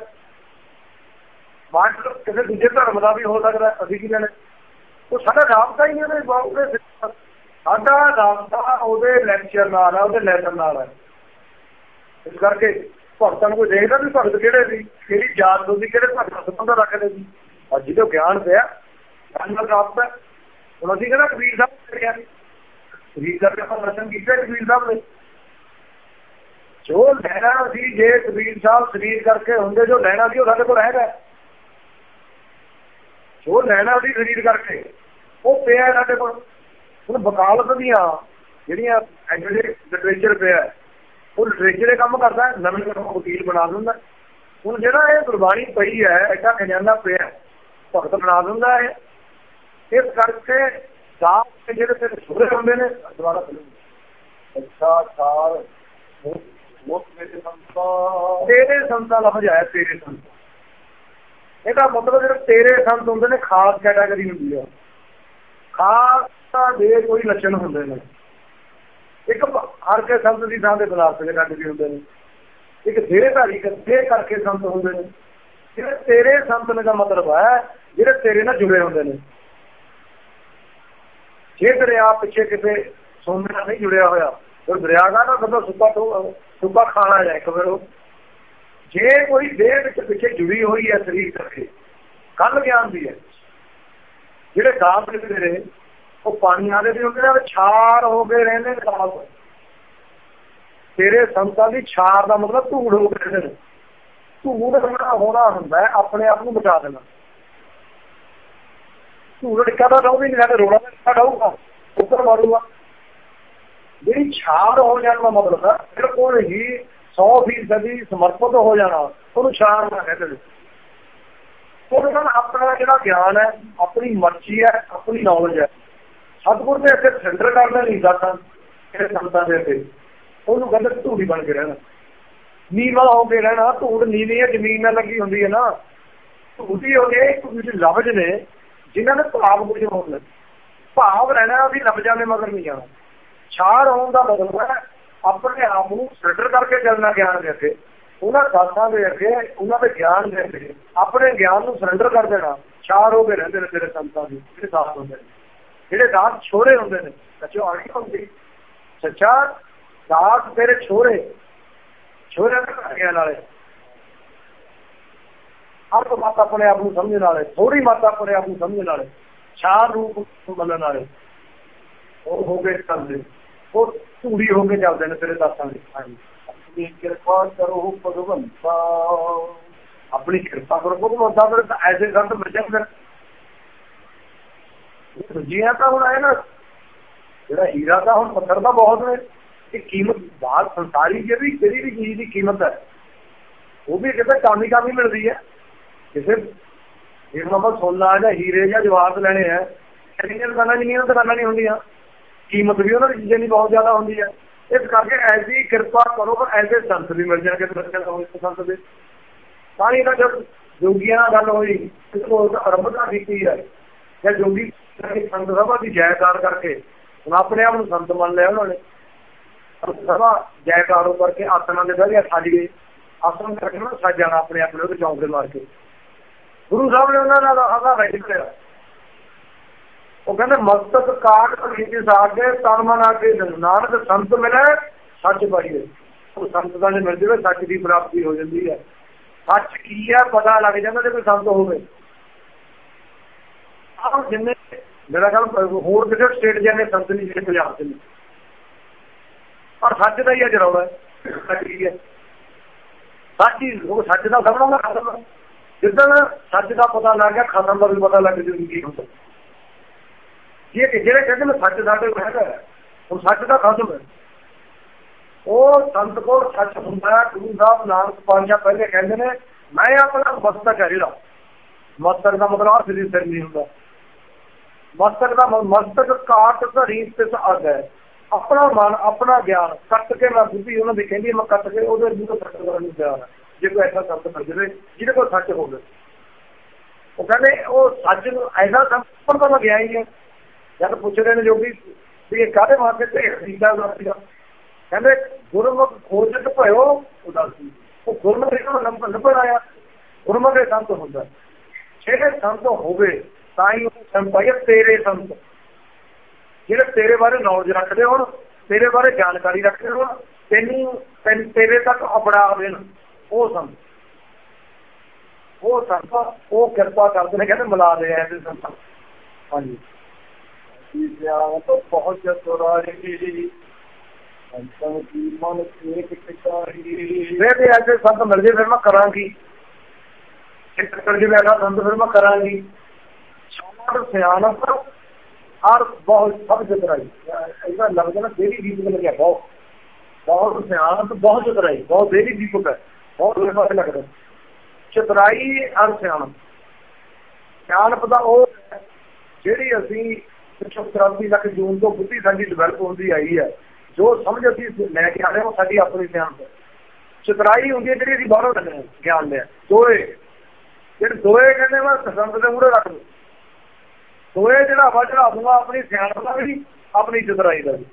ਮਾਸਟਰ ਕਿਸੇ ਦੂਜੇ ਧਰਮ ਦਾ ਵੀ ਹੋ ਸਕਦਾ ਅਸੀਂ ਕੀ ਲੈਣਾ ਉਹ ਸਾਡਾ ਰਾਬਤਾ ਹੀ ਨਹੀਂ ਉਹਦੇ ਉਹਦੇ ਸਾਡਾ ਰਾਬਤਾ ਉਹਦੇ ਲੈਕਚਰ ਨਾਲ ਹੈ, ਉਹਦੇ ਲੈਟਰ ਨਾਲ ਹੈ। ਇਸ ਕਰਕੇ ਭਗਤਾਂ ਨੂੰ ਕੋਈ ਦੇਖਦਾ ਵੀ ਭਗਤ ਕਿਹੜੇ ਸੀ, ਕਿਹੜੀ ਜਾਤ ਤੋਂ ਸੀ, ਕਿਹੜੇ ਭਗਤ ਨਾਲ ਸੰਬੰਧ ਰੱਖਦੇ ਸੀ। ਅੱਜ ਜਿਹਦੇ ਗਿਆਨ ਪਿਆ, ਗਿਆਨ ਨਾਲ ਰਾਬਤਾ ਹੁਣ ਅਸੀਂ ਕਹਿੰਦਾ ਕਬੀਰ ਸਾਹਿਬ ਕਿਹਾ ਕਬੀਰ ਸਾਹਿਬ ਆਪਾਂ ਦਰਸ਼ਨ ਕੀਤਾ ਕਬੀਰ ਸਾਹਿਬ ਨੇ ਜੋ ਲੈਣਾ ਸੀ, ਜੇ ਕਬੀਰ ਸਾਹਿਬ ਸਰੀਰ ਕਰਕੇ ਹੁੰਦੇ, ਜੋ ਲੈਣਾ ਸੀ ਉਹ ਸਾਡੇ ਕੋਲ ਹੈਗਾ। ਜੋ ਲੈਣਾ ਸੀ ਸਰੀਰ ਕਰਕੇ, ਉਹ ਪਿਆ ਸਾਡੇ ਕੋਲ। ਹੁਣ ਵਕਾਲਤ ਦੀਆਂ ਜਿਹੜੀਆਂ ਐਗਰੀ ਲਿਟਰੇਚਰ ਪਿਆ, ਉਹ ਲਿਟਰੇਚਰ ਦੇ ਕੰਮ ਕਰਦਾ, ਨਵੇਂ ਨਵੇਂ ਵਕੀਲ ਬਣਾ ਦਿੰਦਾ। ਹੁਣ ਜਿਹੜਾ ਇਹ ਗੁਰਬਾਣੀ ਪਈ ਹੈ ਐਡਾ ਖਜ਼ਾਨਾ ਪਿਆ, ਭਗਤ ਬਣਾ ਦਿੰਦਾ ਹੈ ਇਸ ਕਰਕੇ ਸਾਹ ਜਿਹੜੇ ਤੇ ਸੁਰੇ ਹੁੰਦੇ ਨੇ, ਦੁਬਾਰਾ ਅੱਛਾ ਸਾਰ ਮੁਖ ਮੇਰੇ ਸੰਤਾ। ਤੇਰੇ ਸੰਤਾਂ ਲਫ਼ਜ਼ ਆਇਆ, ਤੇਰੇ ਸੰਤ। ਇਹਦਾ ਮਤਲਬ ਜਿਹੜੇ ਤੇਰੇ ਸੰਤ ਹੁੰਦੇ ਨੇ, ਖਾਸ ਕੈਟਾਗਰੀ ਹੁੰਦੀ ਆ। ਖਾਸ ਦੇ ਕੋਈ ਲੱਛਣ ਹੁੰਦੇ ਨੇ। ਇੱਕ ਹਰ ਕੇ ਸੰਤ ਦੀ ਥਾਂ ਤੇ ਬਲਾਸ ਦੇ ਕੱਢ ਵੀ ਹੁੰਦੇ ਨੇ। ਇੱਕ ਧੀਰੇ ਧਾਰੀ ਕਰਦੇ ਕਰਕੇ ਸੰਤ ਹੁੰਦੇ ਨੇ। ਜਿਹੜੇ ਤੇਰੇ ਸੰਤ ਦਾ ਮਤਲਬ ਹੈ, ਜਿਹੜੇ ਤੇਰੇ ਨਾਲ ਜੁੜੇ ਹੁੰਦੇ ਨੇ। ਜੇ ਦਰਿਆ ਪਿੱਛੇ ਕਿਤੇ ਸੋਨੇ ਨਾਲ ਨਹੀਂ ਜੁੜਿਆ ਹੋਇਆ, ਫਿਰ ਦਰਿਆ ਦਾ ਨਾ ਕਦੋਂ ਸੁੱਕਾ ਤੋਂ ਸੁੱਕਾ ਖਾਣਾ ਜਾਏ ਖਬਰ ਉਹ। ਜੇ ਕੋਈ ਦੇਹ ਵਿੱਚ ਪਿੱਛੇ ਜੁੜੀ ਹੋਈ ਹੈ ਸਰੀਰ ਕਰਕੇ ਕੱਲ ਗਿਆਨ ਦੀ ਹੈ। ਜਿਹੜੇ ਗਾਪ ਦੇ ਨੇ ਉਹ ਪਾਣੀ ਆਦੇ ਵੀ ਹੁੰਦੇ ਨੇ ਛਾਰ ਹੋ ਕੇ ਰਹਿੰਦੇ ਨੇ ਗਾਪ ਤੇਰੇ ਸੰਤਾਂ ਦੀ ਛਾਰ ਦਾ ਮਤਲਬ ਧੂੜ ਹੋ ਕੇ ਰਹਿੰਦੇ ਨੇ। ਧੂੜ ਹੋਣਾ ਹੁੰਦਾ ਆਪਣੇ ਆਪ ਨੂੰ ਬਚਾ ਦੇਣਾ। ਧੂੜ ਟਿੱਕਾ ਦਾ ਰਹੂ ਨਹੀਂ ਸਾਡੇ ਰੋੜਾ ਦਾ ਰਹੂਗਾ, ਉੱਪਰ ਮਾਰੂਗਾ। ਜਿਹੜੀ ਛਾਰ ਹੋ ਜਾਣ ਦਾ ਮਤਲਬ ਹੈ, ਬਿਲਕੁਲ ਹੀ 100% ਦੀ ਸਮਰਪਿਤ ਹੋ ਜਾਣਾ, ਉਹਨੂੰ ਛਾਰ ਨਾ ਕਹਿੰਦੇ ਨੇ ਉਹਦੇ ਨਾਲ ਆਪਣਾ ਜਿਹੜਾ ਗਿਆਨ ਹੈ, ਆਪਣੀ ਮਰਜ਼ੀ ਹੈ, ਆਪਣੀ ਨੌਲੇਜ ਹੈ। ਸਤਿਗੁਰ ਦੇ ਅੱਗੇ ਸੈਂਟਰ ਕਰਨਾ ਨਹੀਂ ਦਾਤਾ ਇਹ ਸੰਤਾਂ ਦੇ ਅੱਗੇ ਉਹਨੂੰ ਕਹਿੰਦੇ ਧੂੜੀ ਬਣ ਕੇ ਰਹਿਣਾ। ਨੀਵਾ ਹੋ ਕੇ ਰਹਿਣਾ, ਧੂੜ ਨੀਵੀਂ ਹੈ, ਜ਼ਮੀਨ ਨਾਲ ਲੱਗੀ ਹੁੰਦੀ ਹੈ ਨਾ। ਧੂੜੀ ਹੋ ਗਏ ਕੁਝ ਲਫ਼ਜ਼ ਨੇ ਜਿਨ੍ਹਾਂ ਦੇ ਭਾਵ ਕੁਝ ਹੁੰਦੇ ਭਾਵ ਰਹਿਣਾ ਵੀ ਲਫ਼ਜ਼ਾਂ ਦੇ ਮਗਰ ਨਹੀਂ ਜਾਣਾ। ਛਾੜ ਹੋਣ ਦਾ ਮਤਲਬ ਹੈ ਆਪਣੇ ਆਪ ਨੂੰ ਸੈਂਟਰ ਕਰਕੇ ਚੱਲਣਾ ਗਿਆਨ ਦੇ ਅੱਗੇ। ਉਹਨਾਂ ਦਾਸਾਂ ਦੇ ਅੱਗੇ, ਉਹਨਾਂ ਦੇ ਗਿਆਨ ਦੇ ਅੱਗੇ, ਆਪਣੇ ਗਿਆਨ ਨੂੰ ਸਰੈਂਡਰ ਕਰ ਦੇਣਾ। ਛਾੜ ਹੋ ਕੇ ਰਹਿੰਦੇ ਨੇ ਤੇਰੇ ਸੰਤਾਂ ਦੇ, ਜਿਹੜੇ ਦਾਸ ਹੁੰਦੇ ਨੇ। ਜਿਹੜੇ ਦਾਸ ਛੋੜੇ ਹੁੰਦੇ ਨੇ, ਸੱਚੋ ਆਣੀ ਹੁੰਦੀ। ਸੱਚਾ ਦਾਸ ਤੇਰੇ ਛੋੜੇ ਛੋੜੇ ਦੇ ਗਿਆਨ ਵਾਲੇ। ਆਪ ਮਤ ਆਪਣੇ ਆਪ ਨੂੰ ਸਮਝਣ ਵਾਲੇ ਥੋੜੀ ਮਤ ਆਪਣੇ ਆਪ ਨੂੰ ਸਮਝਣ ਵਾਲੇ ਛਾੜ ਰੂਪ ਮੰਨਣ ਵਾਲੇ। ਉਹ ਹੋ ਗਏ ਚੱਲਦੇ ਉਹ ਧੂੜੀ ਹੋ ਕੇ ਚੱਲਦੇ ਨੇ ਤੇਰੇ ਦਾਸਾਂ ਦੇ। ਆਪਣੀ ਕਿਰਪਾ ਕਰੋ ਭਗਵੰਤਾ। ਆਪਣੀ ਕਿਰਪਾ ਕਰੋ ਭਗਵੰਤਾ, ਫਿਰ ਐਸੇ ਸੰਤ ਮਿਲ ਜਾਂਦੇ ਜੀਆ ਤਾਂ ਹੁਣ ਆਇਆ ਨਾ। ਜਿਹੜਾ ਹੀਰਾ ਤਾਂ ਹੁਣ ਪੱਥਰ ਦਾ ਬਹੁਤ ਨੇ। ਇਹ ਕੀਮਤ ਬਾਹਰ ਸੰਸਾਰੀ ਜੇ ਵੀ ਜਿਹੜੀ ਵੀ ਚੀਜ਼ ਦੀ ਕੀਮਤ ਹੈ, ਉਹ ਵੀ ਕਿਤੇ ਕਾਮੀ ਕਾਮੀ ਮਿਲਦੀ ਹੈ। ਕਿਸੇ ਜੇ ਆਪਾਂ ਸੋਨਾ ਜਾਂ ਹੀਰੇ ਜਾਂ ਜਵਾਹਰ ਲੈਣੇ ਆ ਕਿੰਨੀਆਂ ਦੁਕਾਨਾਂ ਜਿੰਨੀਆਂ ਦੁਕਾਨਾਂ ਨਹੀਂ ਹੁੰਦੀਆਂ। ਕੀਮਤ ਵੀ ਉਹਨਾਂ ਦੀ ਚੀਜ਼ਾਂ ਦੀ ਬਹੁਤ ਜ਼ਿਆਦਾ ਹੁੰਦੀ ਹੈ ਇਸ ਕਰਕੇ ਐਸੀ ਕਿਰਪਾ ਕਰੋ ਪਰ ਐਸੇ ਸੰਤ ਵੀ ਮਿਲ ਜਾਣਗੇ ਬੱਚਿਆਂ ਨੂੰ ਸੰਤ ਦੇ। ਤਾਂ ਹੀ ਤਾਂ ਜਦ ਜੋਗੀਆਂ ਨਾਲ ਗੱਲ ਹੋਈ ਇਸ ਕੋਲ ਅਰੰਭਤਾ ਕੀਤੀ ਹੈ ਜਾਂ ਜੋਗੀ ਸੰਤ ਸਭਾ ਦੀ ਜੈਕਾਰ ਕਰਕੇ, ਹੁਣ ਆਪਣੇ ਆਪ ਨੂੰ ਸੰਤ ਮੰਨ ਲਿਆ ਉਹਨਾਂ ਨੇ। ਸਭਾ ਜੈਕਾਰ ਕਰਕੇ ਆਸਨਾਂ ਦੇ ਬਹਿ ਗਿਆ ਸੱਜ ਗਏ। ਆਸਨ ਕਰਕੇ ਨਾ ਸੱਜ ਜਾਣਾ ਆਪਣੇ ਆਪ ਨੂੰ, ਉਹਦੇ ਚੌਂਕੇ ਮਾਰ ਕੇ। ਗੁਰੂ ਸਾਹਿਬ ਨੇ ਉਹਨਾਂ ਨਾਲ ਆਗਾ ਵੈਜ ਕਰਿਆ ਉਹ ਕਹਿੰਦੇ ਮਸਤਕ ਕਾਟ ਨੀਤੀ ਸਾਗੇ ਤਨ ਮਨ ਆ ਨਾਨਕ ਸੰਤ ਮਿਲੇ, ਸੱਚ ਪਾਈਏ ਉਹ ਸੰਤ ਦਾ ਜੇ ਮਿਲ ਜਾਵੇ, ਸੱਚ ਦੀ ਪ੍ਰਾਪਤੀ ਹੋ ਜਾਂਦੀ ਹੈ। ਸੱਚ ਕੀ ਹੈ, ਪਤਾ ਲੱਗ ਜਾਂਦਾ ਜੇ ਕੋਈ ਸੰਤ ਹੋਵੇ। ਆਹ ਜਿੰਨੇ, ਮੇਰਾ ਖਿਆਲ ਹੋਰ ਕਿਸੇ ਸਟੇਟ ਜਾਂਦੇ ਸੰਤ ਨਹੀਂ, ਜਿਹੜੇ ਪੰਜਾਬ ਦੇ ਨੇ। ਪਰ ਸੱਚ ਦਾ ਹੀ ਅਜ ਰੌਲਾ ਸੱਚ ਕੀ ਹੈ? ਸੱਚ ਹੀ, ਉਹ ਸੱਚ ਦਾ ਸਭ ਨੂੰ ਖਤਮ ਜਿੱਦਣ ਸੱਚ ਦਾ ਪਤਾ ਲੱਗ ਗਿਆ, ਖਤਮ ਦਾ ਵੀ ਪਤਾ ਲੱਗ ਜੂ ਕੀ ਹੁੰਦਾ। ਇਹ ਕਿ ਜਿਹੜੇ ਕਹਿੰਦੇ ਨੇ ਸੱਚ ਸਾਡੇ ਕੋਲ ਹੈਗਾ, ਉਹ ਸੱਚ ਦਾ ਖਤਮ ਹੈ। ਉਹ ਸੰਤ ਕੋਲ ਸੱਚ ਹੁੰਦਾ ਗੁਰੂ ਸਾਹਿਬ ਨਾਨਕ ਪਾਤਸ਼ਾਹ ਪਹਿਲੇ ਕਹਿੰਦੇ ਨੇ, ਮੈਂ ਆਪਣਾ ਮਸਤਕ ਹੈ ਜਿਹੜਾ। ਮਸਤਕ ਦਾ ਮਤਲਬ ਸਿਰ ਸਿਰ ਨਹੀਂ ਹੁੰਦਾ। ਮਸਤਕ ਦਾ ਮਸਤਕ ਕਾਟ ਘੜੀ ਤੇ ਅਗ ਹੈ। ਆਪਣਾ ਮਨ, ਆਪਣਾ ਗਿਆਨ ਕੱਟ ਕੇ ਮੈਂ ਬੁੱਧੀ ਉਹਨਾਂ ਦੀ ਕਹਿੰਦੀ ਮੈਂ ਕੱਟ ਕੇ ਉਹਦੇ ਮੂੰਹ ਤੋਂ ਕੱਟ ਕਰਨ ਨੂੰ ਤਿਆਰ ਹੈ। ਜੇ ਕੋਈ ਐਸਾ ਸੰਤ ਮਿਲ ਜਾਵੇ ਜਿਹਦੇ ਕੋਲ ਸੱਚ ਹੋਵੇ। ਉਹ ਕਹਿੰਦੇ, ਉਹ ਸੱਚ ਨੂੰ ਐਸਾ ਸੰਪਰ ਤਾਂ ਗਿਆ ਹੀ ਹੈ ਜਦ ਪੁੱਛਦੇ ਨੇ ਜੋਗੀ ਵੀ ਇਹ ਕਾਹਦੇ ਵਾਸਤੇ ਤੇ ਸੀਤਾ ਦਾ ਕਹਿੰਦੇ, ਗੁਰਮੁਖ ਖੋਜਤ ਭਇਓ ਉਦਾਸੀ। ਉਹ ਗੁਰਮੁਖ ਨੂੰ ਨੰਬਰ ਆਇਆ। ਗੁਰਮੁਖ ਦੇ ਸੰਤ ਹੁੰਦਾ। ਜਿਹੜੇ ਸੰਤ ਹੋਵੇ, ਤਾਂ ਹੀ ਉਹ ਸੰਪਾਇ ਤੇਰੇ ਸੰਤ। ਜਿਹੜੇ ਤੇਰੇ ਬਾਰੇ ਨੌਲੇਜ ਰੱਖਦੇ ਹੋਣ, ਤੇਰੇ ਬਾਰੇ ਜਾਣਕਾਰੀ ਰੱਖਦੇ ਹੋਣ, ਤੈਨੂੰ ਤੇਰੇ ਤੱਕ ਅਪੜਾ ਦੇਣ। ਉਹ ਸੰਤ ਉਹ ਸੰਤ ਉਹ ਕਿਰਪਾ ਕਰਦੇ ਨੇ ਕਹਿੰਦੇ ਮਿਲਾ ਦੇ ਐਸੇ ਸੰਤ ਹਾਂਜੀ ਗਿਆਨ ਤੋਂ ਪਹੁੰਚ ਤੁਰਾਰੀ ਸੰਤਾਂ ਕੀ ਮਨ ਏਕ ਟਿਕਾਈ ਫਿਰ ਜੇ ਐਸੇ ਸੰਤ ਮਿਲ ਜੇ ਫਿਰ ਮੈਂ ਕਰਾਂਗੀ ਇੱਕ ਕਰ ਜੇ ਮੈਂ ਸੰਤ ਫਿਰ ਮੈਂ ਕਰਾਂਗੀ ਸਾਰ ਸਿਆਣਪ ਹਰ ਬਹੁਤ ਸਭ ਜਤਰਾਈ ਇਹਦਾ ਲੱਗਦਾ ਨਾ ਦੇਰੀ ਦੀਪਕ ਲੱਗਿਆ ਬਹੁਤ ਬਹੁਤ ਸਿਆਣਪ ਬਹੁਤ ਜਤਰਾਈ ਬਹੁਤ ਦੇਰੀ ਦੀਪਕ ਹੈ ਬਹੁਤ ਲੋਕਾਂ ਲੱਗਦਾ। ਚਤਰਾਈ ਹਰ ਸਿਆਣਪ। ਸਿਆਣਪ ਦਾ ਉਹ ਜਿਹੜੀ ਅਸੀਂ ਪਿਛੋਂ 83 ਲੱਖ ਜੂਨ ਤੋਂ ਬੁੱਧੀ ਸਾਡੀ ਡਿਵੈਲਪ ਹੁੰਦੀ ਆਈ ਹੈ, ਜੋ ਸਮਝ ਅਸੀਂ ਲੈ ਕੇ ਆ ਰਹੇ ਹਾਂ, ਉਹ ਸਾਡੀ ਆਪਣੀ ਸਿਆਣਪ ਹੈ। ਚਤਰਾਈ ਹੁੰਦੀ ਹੈ ਜਿਹੜੀ ਅਸੀਂ ਬਾਹਰੋਂ ਲੈਂਦੇ ਹਾਂ, ਗਿਆਨ ਲਿਆ ਦੋਏ। ਜਿਹੜੇ ਦੋਏ ਕਹਿੰਦੇ ਵਾ, ਸੰਤ ਦੇ ਮੂਹਰੇ ਰੱਖ ਦੋ। ਦੋਏ ਜਿਹੜਾ ਵਾ ਚੜਾ ਦੂੰਗਾ ਆਪਣੀ ਸਿਆਣਪ ਦਾ ਵੀ, ਆਪਣੀ ਚਤਰਾਈ ਦਾ ਵੀ।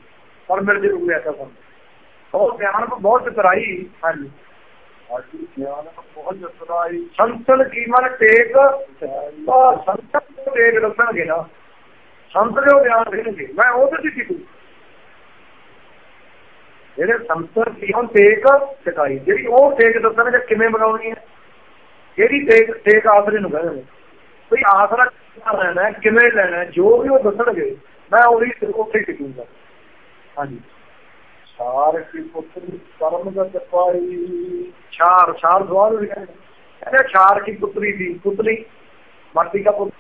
ਔਰ ਮਿਲ ਜਰੂਰ ਐਸਾ ਸੰਤ ਉਹ ਸਿਆਣਪ ਬਹੁਤ ਚਤਰਾਈ, ਹਾਂਜੀ ਸਾਡੀ ਗਿਆਨ ਬਹੁਤ ਜਤਰਾਈ ਸੰਤਨ ਕੀਮਨ ਟੇਕ ਤਾਂ ਸੰਤਨ ਨੂੰ ਦੱਸਣਗੇ ਨਾ ਸੰਤ ਦੇ ਬਿਆਨ ਦੇਣਗੇ ਮੈਂ ਉਹਦੇ ਚ ਕੀ ਜਿਹੜੇ ਸੰਤਨ ਕੀ ਹੁਣ ਸਿਖਾਈ ਜਿਹੜੀ ਉਹ ਟੇਕ ਦੱਸਣਗੇ ਕਿਵੇਂ ਬਣਾਉਣੀ ਹੈ ਜਿਹੜੀ ਟੇਕ ਟੇਕ ਆਸਰੇ ਨੂੰ ਕਹਿੰਦੇ ਨੇ ਕੋਈ ਆਸਰਾ ਕਿੱਦਾਂ ਲੈਣਾ ਕਿਵੇਂ ਲੈਣਾ ਜੋ ਵੀ ਉਹ ਦੱਸਣਗੇ ਮੈਂ ਉਹਦੀ ਉੱਥੇ ਹੀ ਹਾਂਜੀ। ਸਾਰ ਕੀ ਪੁੱਤਰੀ ਪਰਮ ਗਤ ਪਾਈ ਛਾਰ ਛਾਰ ਸਵਾਲ ਵੀ ਕਹਿੰਦੇ। ਛਾਰ ਕੀ ਪੁੱਤਰੀ ਦੀ ਪੁੱਤਰੀ ਮਾਤੀ ਦਾ ਪੁੱਤ।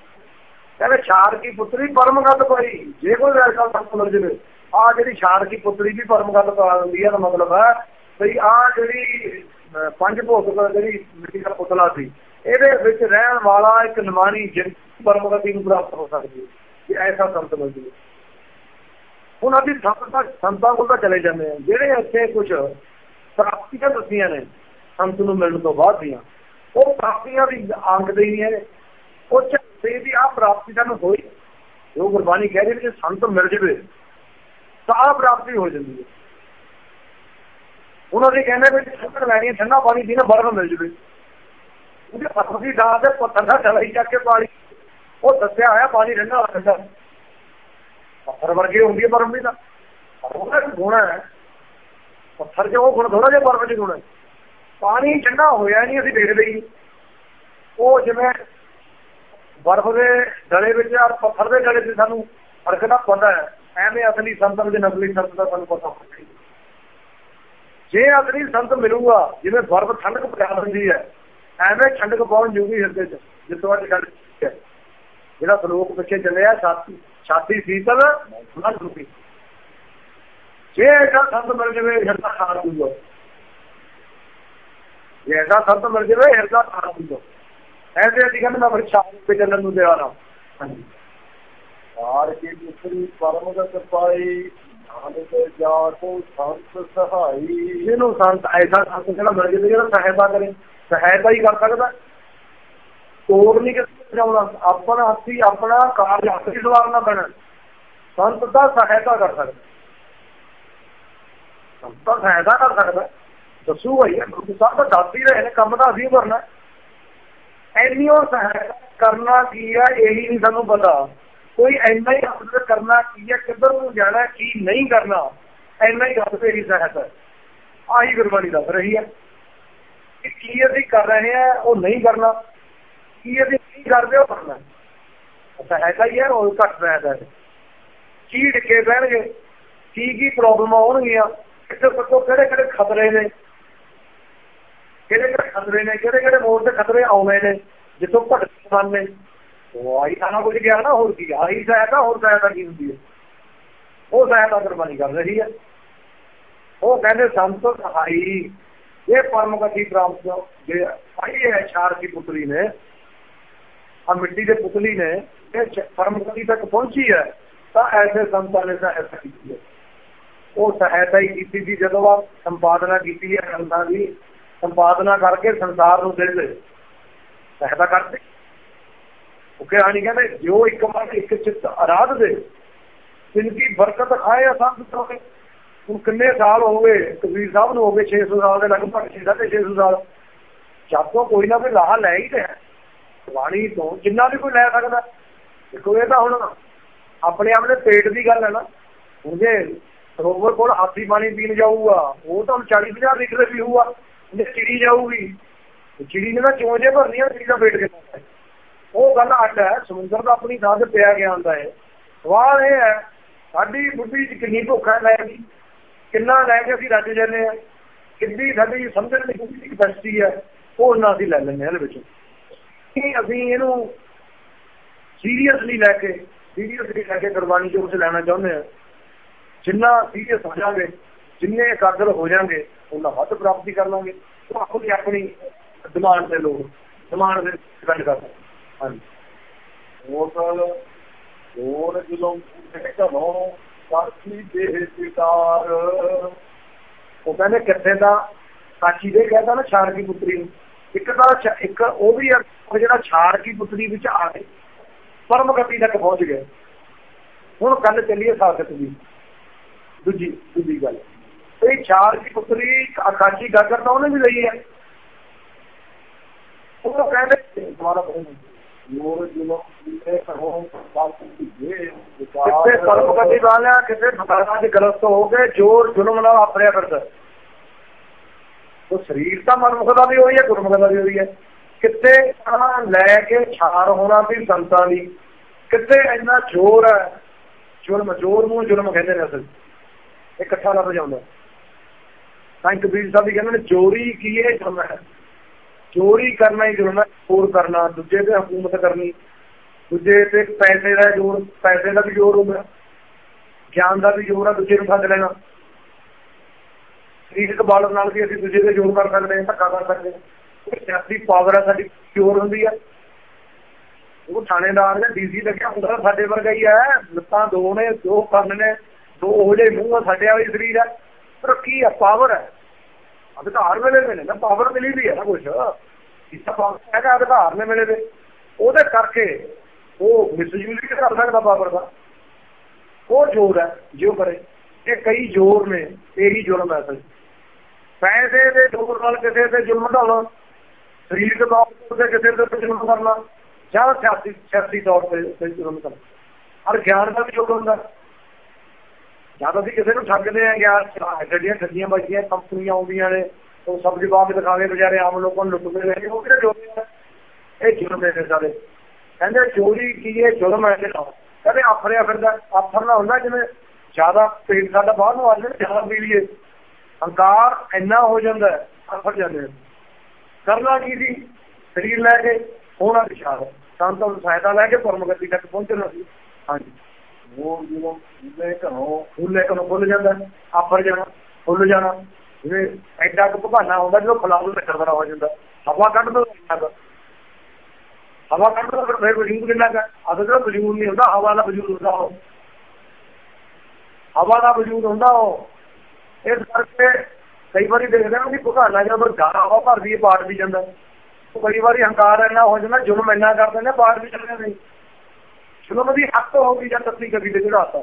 ਕਹਿੰਦੇ ਛਾਰ ਕੀ ਪੁੱਤਰੀ ਪਰਮਗਤ ਕੋਈ ਜੇ ਕੋਈ ਐਸਾ ਸੰਤ ਮਿਲ ਜਵੇ ਆ ਜਿਹੜੀ ਛਾਰ ਕੀ ਪੁੱਤਰੀ ਵੀ ਪਰਮਗਤ ਪਾ ਦਿੰਦੀ ਹੈ ਦਾ ਮਤਲਬ ਹੈ ਵੀ ਆ ਜਿਹੜੀ ਪੰਜ ਭੌਤਿਕ ਜਿਹੜੀ ਮਿੱਟੀ ਦਾ ਪੁਤਲਾ ਸੀ, ਇਹਦੇ ਵਿੱਚ ਰਹਿਣ ਵਾਲਾ ਇੱਕ ਨਿਮਾਣੀ ਜਿੰਦ ਪਰਮਗਤੀ ਨੂੰ ਪ੍ਰਾਪਤ ਹੋ ਸਕਦੀ ਹੈ। ਜੇ ਐਸਾ ਸੰਤ ਮਿਲ ਜਵੇ। ਹੁਣ ਅਸੀਂ ਸੰਤਾਂ ਸੰਤਾਂ ਕੋਲ ਤਾਂ ਚਲੇ ਜਾਂਦੇ ਆ। ਜਿਹੜੇ ਇੱਥੇ ਕੁਝ ਪ੍ਰਾਪਤੀਆਂ ਦੱਸੀਆਂ ਨੇ ਸੰਤ ਨੂੰ ਮਿਲਣ ਤੋਂ ਬਾਅਦ ਦੀਆਂ ਉਹ ਪ੍ਰਾਪਤੀਆਂ ਦੀ ਅੰਕ ਦੇ ਨਹੀਂ ਹੈ ਉਹ ਚਾਹਤੇ ਵੀ ਆ ਪ੍ਰਾਪਤੀ ਸਾਨੂੰ ਹੋਈ। ਜੋ ਗੁਰਬਾਣੀ ਕਹਿ ਰਹੀ ਹੈ ਕਿ ਸੰਤ ਮਿਲ ਜਵੇ ਤਾਂ ਆ ਪ੍ਰਾਪਤੀ ਹੋ ਜਾਂਦੀ ਹੈ। ਉਹਨਾਂ ਦੇ ਕਹਿੰਦੇ ਵੀ ਠੰਡਾ ਲੈਣੀ ਹੈ, ਠੰਡਾ ਪਾਣੀ ਨਾ ਬਰਫ਼ ਮਿਲ ਜਵੇ। ਉਹਦੇ ਦੀ ਦਾ ਤੇ ਪੱਥਰ ਦਾ ਢਲਾਈ ਚੱਕ ਕੇ ਪਾਣੀ ਉਹ ਦੱਸਿਆ ਹੋਇਆ ਪਾਣੀ ਠੰਡਾ ਹੋ ਪੱਥਰ ਵਰਗੀ ਹੁੰਦੀ ਹੈ ਬਰਫ਼ ਵੀ ਤਾਂ। ਉਹਦਾ ਇੱਕ ਹੈ। ਪੱਥਰ ਚ ਉਹ ਗੁਣ ਥੋੜਾ ਜਿਹਾ ਬਰਫ਼ ਚ ਗੁਣ ਪਾਣੀ ਠੰਡਾ ਹੋਇਆ ਨਹੀਂ ਅਸੀਂ ਦੇਖਦੇ ਹੀ ਉਹ ਜਿਵੇਂ ਬਰਫ਼ ਦੇ ਗਲੇ ਵਿੱਚ ਔਰ ਪੱਥਰ ਦੇ ਡਲੇ 'ਚ ਸਾਨੂੰ ਫ਼ਰਕ ਦਾ ਪਤਾ ਹੈ। ਐਵੇਂ ਅਸਲੀ ਸੰਤਾਂ ਦੇ ਨਕਲੀ ਸੰਤ ਦਾ ਸਾਨੂੰ ਪਤਾ ਹੋਣਾ ਜੇ ਅਸਲੀ ਸੰਤ ਮਿਲੂਗਾ, ਜਿਵੇਂ ਬਰਫ਼ ਠੰਡਕ ਪਹੁੰਚਾ ਦਿੰਦੀ ਹੈ, ਐਵੇਂ ਠੰਡਕ ਪਹੁੰਚ ਜੂਗੀ ਹਿਰਦੇ 'ਚ ਜਿੱਥੋਂ ਅੱਜ ਗੱਲ ਹੈ। ਜਿਹੜਾ ਸ਼ਲੋਕ ਪਿੱਛੇ ਚੱਲਿਆ ਛਾਤੀ ਛਾਤੀ ਸੀਤਲ ਮਨ ਰੂਪੀ ਜੇ ਐਸਾ ਸੰਤ ਮਿਲ ਜਾਵੇ ਹਿਰਦਾ ਖਾਣ ਦੂਗਾ ਜੇ ਐਸਾ ਸੰਤ ਮਿਲ ਜਾਵੇ ਹਿਰਦਾ ਖਾਣ ਦੂਗਾ ਐਸੇ ਅਸੀਂ ਕਹਿੰਦੇ ਮੈਂ ਫਿਰ ਛਾਤੀ ਤੇ ਚੱਲਣ ਨੂੰ ਤਿਆਰ ਹਾਂ ਹਾਂਜੀ। ਸਾਰ ਕੀ ਪੁੱਤਰੀ ਪਰਮ ਗਤ ਪਾਈ ਨਾਨਕ ਜਾ ਕੋ ਸੰਤ ਸਹਾਈ। ਜਿਹਨੂੰ ਸੰਤ ਐਸਾ ਸੰਤ ਜਿਹੜਾ ਮਿਲ ਜਾਵੇ ਜਿਹੜਾ ਸਹਾਇਤਾ ਕਰੇ ਸਹਾਇਤਾ ਹੀ ਕਰ ਸਕਦਾ। ਤੋੜ ਨਹੀਂ ਕਿਸੇ ਜਾਉਣਾ ਆਪਣਾ ਹੱਥੀ, ਆਪਣਾ ਕਾਰਜ ਹੱਥ ਹੀ ਸਵਾਰਨਾ ਪੈਣਾ ਸੰਤ ਦਾ ਸਹਾਇਤਾ ਕਰ ਸਕਦਾ। ਸੰਤ ਦਾ ਸਹਾਇਤਾ ਕਰ ਸਕਦਾ। ਦੱਸੂ ਭਾਈ, ਗੁਰੂ ਸਾਹਿਬ ਤਾਂ ਦੱਸ ਹੀ ਰਹੇ ਨੇ, ਕੰਮ ਤਾਂ ਅਸੀਂ ਕਰਨਾ। ਐਨੀਓ ਸਹਾਇਤਾ ਕਰਨਾ ਕੀ ਆ, ਇਹੀ ਨਹੀਂ ਸਾਨੂੰ ਪਤਾ। ਕੋਈ ਐਨਾ ਹੀ ਹੱਥ ਕਰਨਾ ਕੀ ਆ, ਕਿੱਧਰ ਨੂੰ ਜਾਣਾ, ਕੀ ਨਹੀਂ ਕਰਨਾ ਐਨਾ ਹੀ ਹੱਥ ਤੇਰੀ ਸਹਾਇਤਾ। ਆਹੀ ਗੁਰਬਾਣੀ ਦੱਸ ਰਹੀ ਹੈ ਕਿ ਕੀ ਅਸੀਂ ਕਰ ਰਹੇ ਆ, ਉਹ ਨਹੀਂ ਕਰਨਾ। ਕੀ ਅਸੀਂ ਕੀ ਕਰਦੇ ਉਹ ਕਰਨਾ ਸਹਾਇਤਾ ਹੀ ਹੈ, ਉਹ ਘੱਟ ਸਹਾਇਤਾ ਕੀ ਡਿੱਕੇ ਬਹਿਣਗੇ ਕੀ ਕੀ ਪ੍ਰੋਬਲਮ ਆਉਣਗੀਆਂ? ਕਿੱਥੇ ਸੱਤੋਂ ਕਿਹੜੇ ਕਿਹੜੇ ਖਤਰੇ ਨੇ? ਕਿਹੜੇ ਕਿਹੜੇ ਖਤਰੇ ਨੇ? ਕਿਹੜੇ ਕਿਹੜੇ ਮੋੜ ਤੇ ਖਤਰੇ ਆਉਣੇ ਨੇ? ਜਿੱਥੋਂ ਭਟਕ ਮਨ ਨੇ। ਉਹ ਆਈ ਖਾਣਾ ਕੁਝ ਗਿਆ ਨਾ, ਹੋਰ ਕੀ ਆਈ ਸਹਾਇਤਾ, ਹੋਰ ਸਹਾਇਤਾ ਕੀ ਹੁੰਦੀ ਹੈ? ਉਹ ਸਹਾਇਤਾ ਕੁਰਬਾਨੀ ਕਰ ਰਹੀ ਹੈ। ਉਹ ਕਹਿੰਦੇ ਸੰਤ ਸਹਾਈ। ਇਹ ਪਰਮਗਤੀ ਪ੍ਰਾਪਤ ਜੇ ਆਈ ਹੈ ਛਾਰ ਦੀ ਪੁੱਤਰੀ ਨੇ। ਆ ਮਿੱਟੀ ਦੇ ਪੁਤਲੀ ਨੇ ਇਹ ਪਰਮਗਤੀ ਤੱਕ ਪਹੁੰਚੀ ਹੈ, ਤਾਂ ਐਸੇ ਸੰਤਾਂ ਨੇ ਸਹਾਇਤਾ ਕੀਤੀ ਹੈ। ਉਹ ਸਹਾਇਤਾ ਹੀ ਕੀਤੀ ਸੀ, ਜਦੋਂ ਆ ਸੰਪਾਦਨਾ ਕੀਤੀ ਹੈ ਗ੍ਰੰਥਾਂ ਦੀ, ਸੰਪਾਦਨਾ ਕਰਕੇ ਸੰਸਾਰ ਨੂੰ ਦੇ ਸਹਾਇਤਾ ਕਰਦੇ। ਉਹ ਕਹਾਣੀ ਕਹਿੰਦੇ ਜੋ ਇੱਕ ਵਾਰ ਇੱਕ ਚਿੱਤ ਆਰਾਧ ਦੇ। ਜਿੰਦੀ ਬਰਕਤ ਖਾਏ ਅਸੰਤ ਤੋਂ ਹੁਣ ਕਿੰਨੇ ਸਾਲ ਹੋ ਗਏ, ਕਬੀਰ ਸਾਹਿਬ ਨੂੰ ਹੋ ਗਏ 600 ਸਾਲ ਦੇ ਲਗਭਗ 650 ਸਾਲ। ਜਦੋਂ ਕੋਈ ਨਾ ਕੋਈ ਲਾਹਾ ਲੈ ਹੀ ਰਿਹਾ। ਵਾਣੀ ਤੋਂ ਜਿੰਨਾ ਵੀ ਕੋਈ ਲੈ ਸਕਦਾ। ਦੇਖੋ, ਇਹ ਤਾਂ ਹੁਣ ਆਪਣੇ ਆਪਣੇ ਪੇਟ ਦੀ ਗੱਲ ਹੈ ਨਾ। ਹੁਣ ਜੇ ਸਰੋਵਰ ਕੋਲ ਹਾਥੀ ਪਾਣੀ ਪੀਣ ਜਾਊਗਾ, ਉਹ ਤਾਂ 40 50 ਲੀਟਰ ਪੀਊਗਾ। ਜੇ ਚਿੜੀ ਜਾਊਗੀ ਚਿੜੀ ਨੇ ਤਾਂ ਚੋਂਜੇ ਭਰਨੀਆਂ, ਚਿੜੀ ਦਾ ਪੇਟ ਕਿੰਨਾ ਉਹ ਗੱਲ ਅੱਡ ਹੈ, ਸਮੁੰਦਰ ਦਾ ਆਪਣੀ ਥਾਂ ਤੇ ਪਿਆ ਗਿਆ ਹੁੰਦਾ ਹੈ। ਸਵਾਲ ਇਹ ਹੈ, ਸਾਡੀ ਬੁੱਢੀ ਚ ਕਿੰਨੀ ਭੁੱਖ ਲੈ ਗਈ ਕਿੰਨਾ ਲੈ ਕੇ ਅਸੀਂ ਰੱਜ ਜਾਂਦੇ ਆ ਕਿੰਨੀ ਸਾਡੀ ਸਮਝਣ ਦੀ ਕਪੈਸਿਟੀ ਹੈ? ਉਹ ਨਾ ਅਸੀਂ ਲੈ ਲੈਂਦੇ ਹਾਂ ਇਹਦੇ ਵਿੱਚ। ਕਿ ਅਸੀਂ ਇਹਨੂੰ ਸੀਰੀਅਸਲੀ ਲੈ ਕੇ ਸੀਰੀਅਸਲੀ ਲੈ ਕੇ ਕੁਰਬਾਨੀ ਜੋ ਕੁਝ ਲੈਣਾ ਚਾਹੁੰਦੇ ਆ ਜਿੰਨਾ ਸੀਰੀਅਸ ਹੋ ਜਾਗੇ ਜਿੰਨੇ ਇਕਾਗਰ ਹੋ ਜਾਣਗੇ ਉਹਨਾਂ ਵੱਧ ਪ੍ਰਾਪਤੀ ਕਰ ਲਾਂਗੇ। ਉਹ ਆਪਣੀ ਆਪਣੀ ਡਿਮਾਂਡ ਦੇ ਲੋਕ ਡਿਮਾਂਡ ਦੇ ਡਿਪੈਂਡ ਕਰਦਾ ਹਾਂਜੀ। ਹੋਟਲ ਹੋਰ ਜਦੋਂ ਘਰੋਂ ਸਾਥੀ ਦੇ ਪਿਤਾਰ ਉਹ ਕਹਿੰਦੇ ਕਿੱਥੇ ਦਾ ਸਾਚੀ ਦੇ ਕਹਿੰਦਾ ਨਾ ਛਾੜ ਦੀ ਪੁੱਤਰੀ ਨੂੰ। ਇੱਕ ਤਾਂ ਇੱਕ ਉਹ ਵੀ ਉਹ ਜਿਹੜਾ ਛਾੜ ਦੀ ਪੁੱਤਰੀ ਵਿੱਚ ਆ ਕੇ ਪਰਮ ਗਤੀ ਤੱਕ ਪਹੁੰਚ ਗਏ। ਹੁਣ ਕੱਲ ਚੱਲੀਏ ਸਾਖਤ ਦੀ। ਦੂਜੀ ਦੂਜੀ ਗੱਲ। ਇਹ ਛਾੜ ਦੀ ਪੁੱਤਰੀ ਆਕਾਸ਼ੀ ਗਾਗਰ ਤਾਂ ਉਹਨੇ ਵੀ ਲਈ ਹੈ। ਉਹ ਕਹਿੰਦੇ ਦੁਬਾਰਾ ਬੋਲੋ ਹੋਰ ਜਦੋਂ ਇਹ ਘਰੋਂ ਸਾਥੀ ਦੇ ਕਿਤੇ ਪਰਮ ਗਤੀ ਵਾਲਿਆ ਕਿਤੇ ਫਸਾਦਾਂ ਦੇ ਗ੍ਰਸਤ ਹੋ ਕੇ ਜੋਰ ਜ਼ੁਲਮ ਨਾਲ ਆਪਰਿਆ ਫਿਰਦਾ। ਉਹ ਸਰੀਰ ਤਾਂ ਮਨਮੁਖ ਦਾ ਵੀ ਹੋਈ ਹੈ, ਗੁਰਮੁਖ ਦਾ ਵੀ ਹੋਈ ਹੈ। ਕਿਤੇ ਆ ਲੈ ਕੇ ਛਾਰ ਹੋਣਾ ਵੀ ਸੰਤਾਂ ਦੀ। ਕਿਤੇ ਇੰਨਾ ਜ਼ੋਰ ਹੈ, ਜ਼ੁਲਮ, ਜ਼ੋਰ ਨੂੰ ਜ਼ੁਲਮ ਕਹਿੰਦੇ ਨੇ ਅਸਲ। ਇਕੱਠਾ ਲੱਭ ਜਾਂਦਾ ਤਾਂ ਕਬੀਰ ਸਾਹਿਬ ਵੀ ਕਹਿੰਦੇ ਨੇ, ਚੋਰੀ ਕੀ ਹੈ ਜ਼ੁਲਮ ਹੈ। ਚੋਰੀ ਕਰਨਾ ਹੀ ਜ਼ੁਲਮ ਹੈ ਚੋਰ ਕਰਨਾ, ਦੂਜੇ ਤੇ ਹਕੂਮਤ ਕਰਨੀ। ਦੂਜੇ ਤੇ ਪੈਸੇ ਦਾ ਜ਼ੋਰ, ਪੈਸੇ ਦਾ ਵੀ ਜ਼ੋਰ ਹੁੰਦਾ। ਗਿਆਨ ਦਾ ਵੀ ਜ਼ੋਰ ਹੈ, ਦੂਜੇ ਨੂੰ ਫੜ ਲੈਣਾ। ਸਰੀਰਕ ਬਲ ਨਾਲ ਵੀ ਅਸੀਂ ਦੂਜੇ ਤੇ ਜ਼ੋਰ ਕਰ ਸਕਦੇ ਹਾਂ, ਧੱਕਾ ਕਰ ਸਕਦੇ ਹਾਂ। ਸਿਆਸੀ ਪਾਵਰ ਹੈ ਸਾਡੀ ਜ਼ੋਰ ਹੁੰਦੀ ਹੈ ਉਹ ਥਾਣੇਦਾਰ ਜਾਂ ਡੀਸੀ ਲੱਗਿਆ ਹੁੰਦਾ ਸਾਡੇ ਵਰਗਾ ਹੀ ਹੈ ਲੱਤਾਂ ਦੋ ਨੇ, ਦੋ ਕੰਨ ਨੇ, ਦੋ ਉਹ ਜਿਹੇ ਮੂੰਹ ਆ, ਸਾਡੇ ਵਾਲੀ ਸਰੀਰ ਹੈ ਪਰ ਕੀ ਹੈ ਪਾਵਰ ਹੈ ਅਧਿਕਾਰ ਮਿਲੇ ਹੋਏ ਨੇ ਨਾ ਪਾਵਰ ਮਿਲੀ ਵੀ ਹੈ ਨਾ ਕੁਛ। ਇਸਾ ਪਾਵਰ ਹੈਗਾ, ਅਧਿਕਾਰ ਨੇ ਮਿਲੇ ਦੇ ਉਹਦੇ ਕਰਕੇ ਉਹ ਮਿਸਯੂਜ਼ ਵੀ ਕਰ ਸਕਦਾ ਪਾਵਰ ਦਾ। ਉਹ ਜ਼ੋਰ ਹੈ ਜੋ ਕਰੇ। ਇਹ ਕਈ ਜ਼ੋਰ ਨੇ ਇਹੀ ਜ਼ੁਲਮ ਹੈ ਅਸਲ ਪੈਸੇ ਦੇ ਜ਼ੋਰ ਨਾਲ ਕਿਸੇ ਤੇ ਜ਼ੁਲਮ ਢਾਉਣਾ ਸਰੀਰਕ ਤੌਰ ਤੇ ਕਿਸੇ ਤੇ ਜ਼ੁਲਮ ਕਰਨਾ। ਜਾਂ ਸਿਆਸੀ ਸਿਆਸੀ ਤੌਰ ਤੇ ਜ਼ੁਲਮ ਕਰਨਾ। ਔਰ ਗਿਆਨ ਦਾ ਵੀ ਜ਼ੋਰ ਹੁੰਦਾ। ਜਦ ਅਸੀਂ ਕਿਸੇ ਨੂੰ ਠੱਗਦੇ ਆ ਗਿਆਨ ਗੱਡੀਆਂ ਠੱਗੀਆਂ ਬਾਜੀਆਂ ਕੰਪਨੀਆਂ ਆਉਂਦੀਆਂ ਨੇ, ਉਹ ਸਭ ਜਵਾਬ ਦਿਖਾਵੇ ਵਿਚਾਰੇ ਆਮ ਲੋਕਾਂ ਨੂੰ ਲੁੱਟਦੇ ਰਹੇ ਉਹ ਕਿਹੜੇ ਜ਼ੋਰ ਇਹ ਜ਼ੁਲਮ ਨੇ ਸਾਰੇ। ਕਹਿੰਦੇ ਚੋਰੀ ਕੀ ਹੈ? ਜ਼ੁਲਮ ਹੈ ਜਿਹੜਾ ਕਹਿੰਦੇ ਆਫਰਿਆ ਫਿਰਦਾ। ਆਫਰਨਾ ਹੁੰਦਾ ਜਿਵੇਂ ਜ਼ਿਆਦਾ ਪੇਟ ਸਾਡਾ ਬਾਹਰ ਨੂੰ ਆ ਜਾਵੇ, ਜ਼ਿਆਦਾ ਪੀ ਲਈਏ। ਹੰਕਾਰ ਇੰਨਾ ਹੋ ਜਾਂਦਾ ਹੈ, ਜਾਂਦੇ ਕਰਨਾ ਕੀ ਸੀ? ਸਰੀਰ ਲੈ ਕੇ ਹੋਣਾ ਵਿਚਾਰ ਸੰਤਾਂ ਨੂੰ ਸਹਾਇਤਾ ਲੈ ਕੇ ਪਰਮਗਤੀ ਤੱਕ ਪਹੁੰਚਣਾ ਸੀ। ਹਾਂਜੀ। ਹੋਰ ਜਦੋਂ ਇਹ ਘਰੋਂ ਫੁੱਲੇ ਕੋਲ ਫੁੱਲ ਜਾਂਦਾ ਹੈ, ਜਾਣਾ ਫੁੱਲ ਜਾਣਾ। ਜਿਵੇਂ ਐਡਾ ਕੁ ਭਗਾਨਾ ਹੁੰਦਾ ਜਦੋਂ ਫਲਾਉ ਲੱਕੜ ਬੜਾ ਹੋ ਜਾਂਦਾ ਹਵਾ ਕੱਢ ਦੋ ਹਵਾ ਕੱਢ ਦੋ ਫਿਰ ਫਿਰ ਵਜੂਦ ਕਿੰਨਾ ਕਾ ਅਦਰ ਦਾ ਵਜੂਦ ਨਹੀਂ ਹੁੰਦਾ ਹਵਾ ਦਾ ਵਜੂਦ ਹੁੰਦਾ ਉਹ। ਹਵਾ ਦਾ ਵਜੂਦ ਹੁੰਦਾ ਉਹ। ਇਸ ਕਰਕੇ ਕਈ ਵਾਰੀ ਦੇਖਦੇ ਹਾਂ ਕਿ ਭਗਾਨਾ ਜਦੋਂ ਜ਼ਿਆਦਾ ਹਵਾ ਭਰਦੀ ਪਾੜ ਵੀ ਜਾਂਦਾ। ਕਈ ਵਾਰੀ ਹੰਕਾਰ ਇੰਨਾ ਹੋ ਜਾਂਦਾ, ਜ਼ੁਲਮ ਇੰਨਾ ਕਰ ਦਿੰਦੇ ਪਾੜ ਵੀ ਚੱਲਦੇ ਨਹੀਂ ਜ਼ੁਲਮ ਦੀ ਹੱਕ ਹੋ ਗਈ ਜਾਂ ਤਸਲੀ ਕਰੀ ਦੇ ਚੜਾਤਾ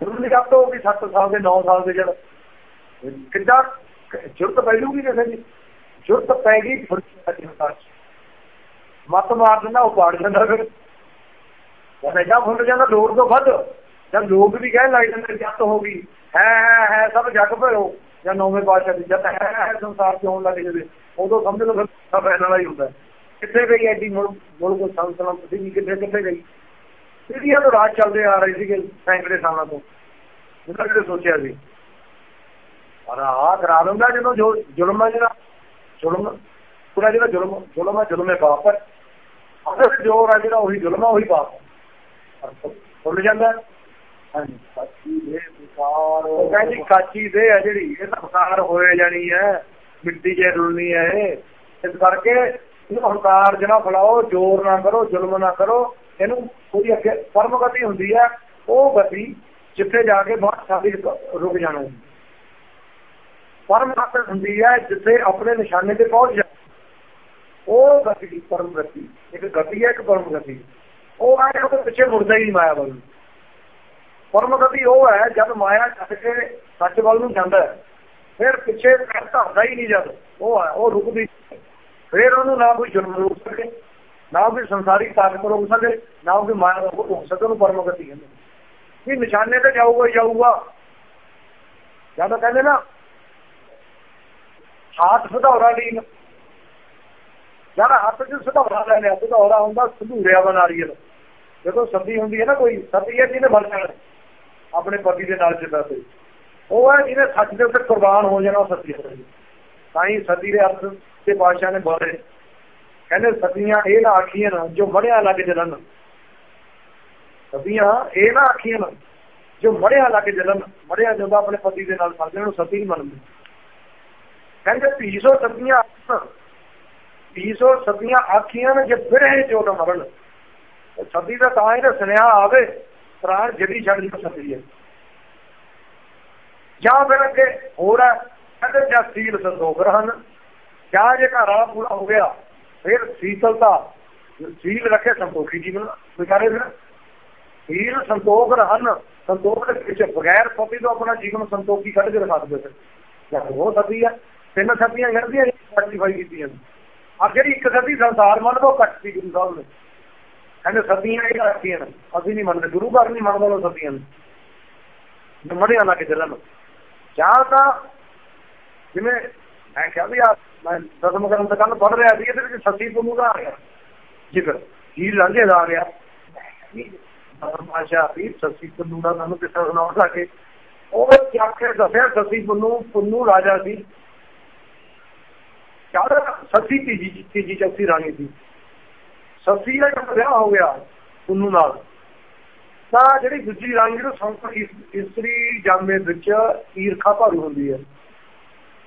ਜ਼ੁਲਮ ਦੀ ਹੱਕ ਹੋ ਗਈ 7 ਸਾਲ ਦੇ 9 ਸਾਲ ਦੇ ਜੜ ਕਿੱਦਾਂ ਜੁਰਤ ਪੈਲੂਗੀ ਕਿਸੇ ਦੀ? ਜੁਰਤ ਪੈ ਗਈ, ਫੁਰਤੀ ਮਤ ਮਾਰ ਦਿੰਦਾ, ਉਹ ਪਾੜ ਜਾਂਦਾ ਫਿਰ। ਉਹ ਐਡਾ ਫੁੱਟ ਜਾਂਦਾ ਲੋੜ ਤੋਂ ਵੱਧ। ਜਦ ਲੋਕ ਵੀ ਕਹਿਣ ਲੱਗ ਜਾਂਦੇ, ਜੱਤ ਹੋ ਗਈ, ਹੈ ਹੈ ਹੈ, ਸਭ ਜੱਗ ਭਰੋ ਜਾਂ ਨੌਵੇਂ ਪਾਤਸ਼ਾਹ ਦੀ ਜੱਤ, ਹੈ ਹੈ ਸੰਸਾਰ ਚ ਹੋਣ ਲੱਗ ਜਵੇ ਉਦੋਂ ਸਮਝ ਲਓ ਸਭ ਇਹਨਾਂ ਵਾਲਾ ਹੀ ਹੁੰਦਾ ਕਿੱਥੇ ਗਈ ਐਡੀ ਮੁਲਕ ਮੁਲਕ ਸੰਸਲਮ ਤੁਸੀਂ ਕਿੱਥੇ ਕਿੱਥੇ ਗਈ? ਇਹਦੀਆਂ ਨੂੰ ਰਾਜ ਚੱਲਦੇ ਆ ਰਹੇ ਸੀਗੇ ਸੈਂਕੜੇ ਸਾਲਾਂ ਤੋਂ ਉਹਨਾਂ ਕਿਤੇ ਸੋਚਿਆ ਸੀ। ਪਰ ਆਹ ਕਰਾ ਦਿੰਦਾ ਜਦੋਂ ਜੋ ਜ਼ੁਲਮ ਹੈ ਜਿਹੜਾ, ਜ਼ੁਲਮ, ਪੂਰਾ ਜਿਹੜਾ ਜ਼ੁਲਮ ਜ਼ੁਲਮ ਹੈ ਜ਼ੁਲਮ ਹੈ ਪਾਪ ਹੈ। ਜੋ ਹੈ ਜਿਹੜਾ, ਉਹੀ ਜ਼ੁਲਮ ਹੈ, ਉਹੀ ਪਾਪ ਹੈ। ਭੁੱਲ ਜਾਂਦਾ ਦੇ ਉਹ ਕਹਿੰਦੀ ਕਾਚੀ ਦੇ ਹੈ ਜਿਹੜੀ ਇਹ ਤਾਂ ਹੰਕਾਰ ਹੋਏ ਜਾਣੀ ਹੈ ਮਿੱਟੀ 'ਚ ਰੁਲਣੀ ਹੈ ਇਹ। ਇਸ ਕਰਕੇ ਇਹਨੂੰ ਹੰਕਾਰ ਜਿਹੜਾ ਫਲਾਓ ਜ਼ੋਰ ਨਾ ਕਰੋ ਜ਼ੁਲਮ ਨਾ ਕਰੋ। ਇਹਨੂੰ ਕੋਈ ਅੱਗੇ ਗਤੀ ਹੁੰਦੀ ਹੈ ਉਹ ਗਤੀ ਜਿੱਥੇ ਜਾ ਕੇ ਬਹੁਤ ਸਾਰੀ ਰੁਕ ਜਾਣਾ। ਹੈ ਪਰਮ ਗਤੀ ਹੁੰਦੀ ਹੈ ਜਿੱਥੇ ਆਪਣੇ ਨਿਸ਼ਾਨੇ ਤੇ ਪਹੁੰਚ ਜਾ ਉਹ ਗਤੀ ਪਰਮ ਗਤੀ। ਇੱਕ ਗਤੀ ਹੈ ਇੱਕ ਪਰਮ ਗਤੀ। ਉਹ ਆਏ ਉਹਦੇ ਪਿੱਛੇ ਮੁੜਦਾ ਹੀ ਨਹੀਂ ਮਾਇਆ ਵੱਲ। ਪਰਮਗਤੀ ਉਹ ਹੈ, ਜਦ ਮਾਇਆ ਛੱਡ ਕੇ ਸੱਚ ਵੱਲ ਨੂੰ ਜਾਂਦਾ ਹੈ, ਫਿਰ ਪਿੱਛੇ ਧਰਦਾ ਹੀ ਨਹੀਂ ਜਦ, ਉਹ ਹੈ, ਉਹ ਰੁਕਦੀ ਫਿਰ ਉਹਨੂੰ ਨਾ ਕੋਈ ਜਨਮ ਰੋਕ ਸਕੇ, ਨਾ ਕੋਈ ਸੰਸਾਰੀ ਤਾਕਤ ਰੋਕ ਸਕੇ, ਨਾ ਕੋਈ ਮਾਇਆ ਦਾ ਰੋਕ ਸਕੇ, ਉਹਨੂੰ ਪਰਮ ਕਹਿੰਦੇ ਵੀ ਨਿਸ਼ਾਨੇ ਤੇ ਜਾਊਗਾ ਹੀ ਜਾਊਗਾ। ਜਦ ਕਹਿੰਦੇ ਨਾ, ਹੱਥ ਸੁਧਾਉਰਾ ਲੀਨ ਜਦ ਹੱਥ 'ਚ ਸੁਧਾਉਰਾ ਲੈਣੇ ਸੁਧੌਰਾ ਹੁੰਦਾ, ਸੰਧੂਰਿਆ ਵਾ ਨਾਰੀਅਲ ਜਦੋਂ ਸਦੀ ਹੁੰਦੀ ਹੈ ਨਾ ਕੋਈ ਸਦੀ ਹੈ ਜਿਹਨੇ ਬਣ ਜਾਣਾ। ਆਪਣੇ ਪਤੀ ਦੇ ਨਾਲ ਜਿੱਦਾਂ ਤੇ ਉਹ ਹੈ ਜਿਹਨੇ ਸੱਚ ਦੇ ਉੱਤੇ ਕੁਰਬਾਨ ਹੋ ਜਾਣਾ ਉਹ ਸੱਚੀ ਹੈ ਤਾਂ ਹੀ ਸਤੀ ਦੇ ਅਰਥ ਤੇ ਪਾਸ਼ਾ ਨੇ ਬੋਲੇ। ਕਹਿੰਦੇ ਸਤੀਆਂ ਇਹ ਨਾ ਆਖੀਆਂ ਨਾ ਜੋ ਮੜਿਆ ਲੱਗ ਜਲਨ। ਸਤੀਆਂ ਇਹ ਨਾ ਆਖੀਆਂ ਨਾ ਜੋ ਮੜਿਆ ਲੱਗ ਜਲਨ। ਮੜਿਆ ਜਦੋਂ ਆਪਣੇ ਪਤੀ ਦੇ ਨਾਲ ਫਰਦੇ ਨੂੰ ਸਤੀ ਨਹੀਂ ਮੰਨਦੇ। ਕਹਿੰਦੇ ਪੀਸੋ ਸਤੀਆਂ ਪੀਸੋ ਸਤੀਆਂ ਆਖੀਆਂ ਨੇ ਜੇ ਫਿਰੇ ਜੋ ਨਾ ਮਰਨ। ਸਤੀ ਦਾ ਤਾਂ ਇਹਦਾ ਸੁਨੇਹਾ ਆਵੇ ਪ੍ਰਾਣ ਜਦੀ ਛੱਡ ਦੀ ਸਤੀ ਹੈ ਜਾਂ ਫਿਰ ਅੱਗੇ ਹੋਰ ਹੈ, ਕਹਿੰਦੇ ਜਾਂ ਸੀਲ ਸੰਤੋਖ ਹਨ, ਜਾਂ ਜੇ ਘਰ ਆ ਪੂਰਾ ਹੋ ਗਿਆ, ਫਿਰ ਸੀਤਲਤਾ ਸੀਲ ਰੱਖੇ ਸੰਤੋਖੀ ਜੀਵਨ ਵਿਚਾਰੇ ਫਿਰ ਸੀਲ ਸੰਤੋਖ ਹਨ, ਸੰਤੋਖ ਦੇ ਵਿੱਚ ਬਗੈਰ ਪਤੀ ਤੋਂ ਆਪਣਾ ਜੀਵਨ ਸੰਤੋਖੀ ਕੱਢ ਕੇ ਦਿਖਾ ਦਿੰਦੇ ਜਾਂ ਉਹ ਸਦੀ ਹੈ, ਤਿੰਨ ਸਦੀਆਂ ਜਿਹੜੀਆਂ ਸਰਟੀਫਾਈ ਕੀਤੀਆਂ ਆ ਜਿਹੜੀ ਇੱਕ ਸਦੀ ਸੰਸਾਰ ਮੰਨ ਲਓ, ਕੱਟ ਸੀ ਗੁਰੂ ਸਾਹਿਬ ਨੇ। ਕਹਿੰਦੇ ਸਦੀਆਂ ਇਹ ਰੱਖੀਆਂ ਅਸੀਂ ਨਹੀਂ ਮੰਨਦੇ। ਗੁਰੂ ਘਰ ਨਹੀਂ ਮੰਨਦਾ ਉਹ ਸਦੀਆਂ ਨੂੰ। ਮੜਿਆ ਲਾ ਕੇ ਚੱਲਣ। ਜਾਂ ਤਾਂ ਜਿਵੇਂ ਮੈਂ ਕਿਹਾ ਵੀ ਆ, ਮੈਂ ਦਸਮ ਕਰਨ ਦਾ ਕੱਲ ਪੜ ਰਿਹਾ ਸੀ, ਇਹਦੇ ਵਿੱਚ ਸੱਤੀ ਪੁੰਨੂ ਦਾ ਆ ਗਿਆ। ਜ਼ਿਕਰ ਜੀ ਲਾਂਘੇ ਦਾ ਆ ਗਿਆ। ਆਸ਼ਾ ਵੀ ਸੱਤੀ ਪੁੰਨੂ ਦਾ ਮੈਨੂੰ ਕਿੱਥੇ ਸੁਣਾਉਣ ਲੱਗੇ ਉਹ ਚੱਕ ਕੇ ਦੱਸਿਆ ਸੱਤੀ ਪੁੰਨੂ ਪੁੰਨੂ ਰਾਜਾ ਸੀ। ਚਾਰ ਸੱਤੀ ਤੀਜੀ ਤੀਜੀ ਚੌਥੀ ਰਾਣੀ ਸੀ। ਸੱਤੀ ਦਾ ਜਦ ਵਿਆਹ ਹੋ ਗਿਆ ਪੁੰਨੂ ਨਾਲ। ਤਾਂ ਜਿਹੜੀ ਦੂਜੀ ਰਾਣੀ ਨੂੰ ਸੰਤ ਇਸਤਰੀ ਜਾਮੇ ਵਿੱਚ ਈਰਖਾ ਭਰੂ ਹੁੰਦੀ ਹੈ।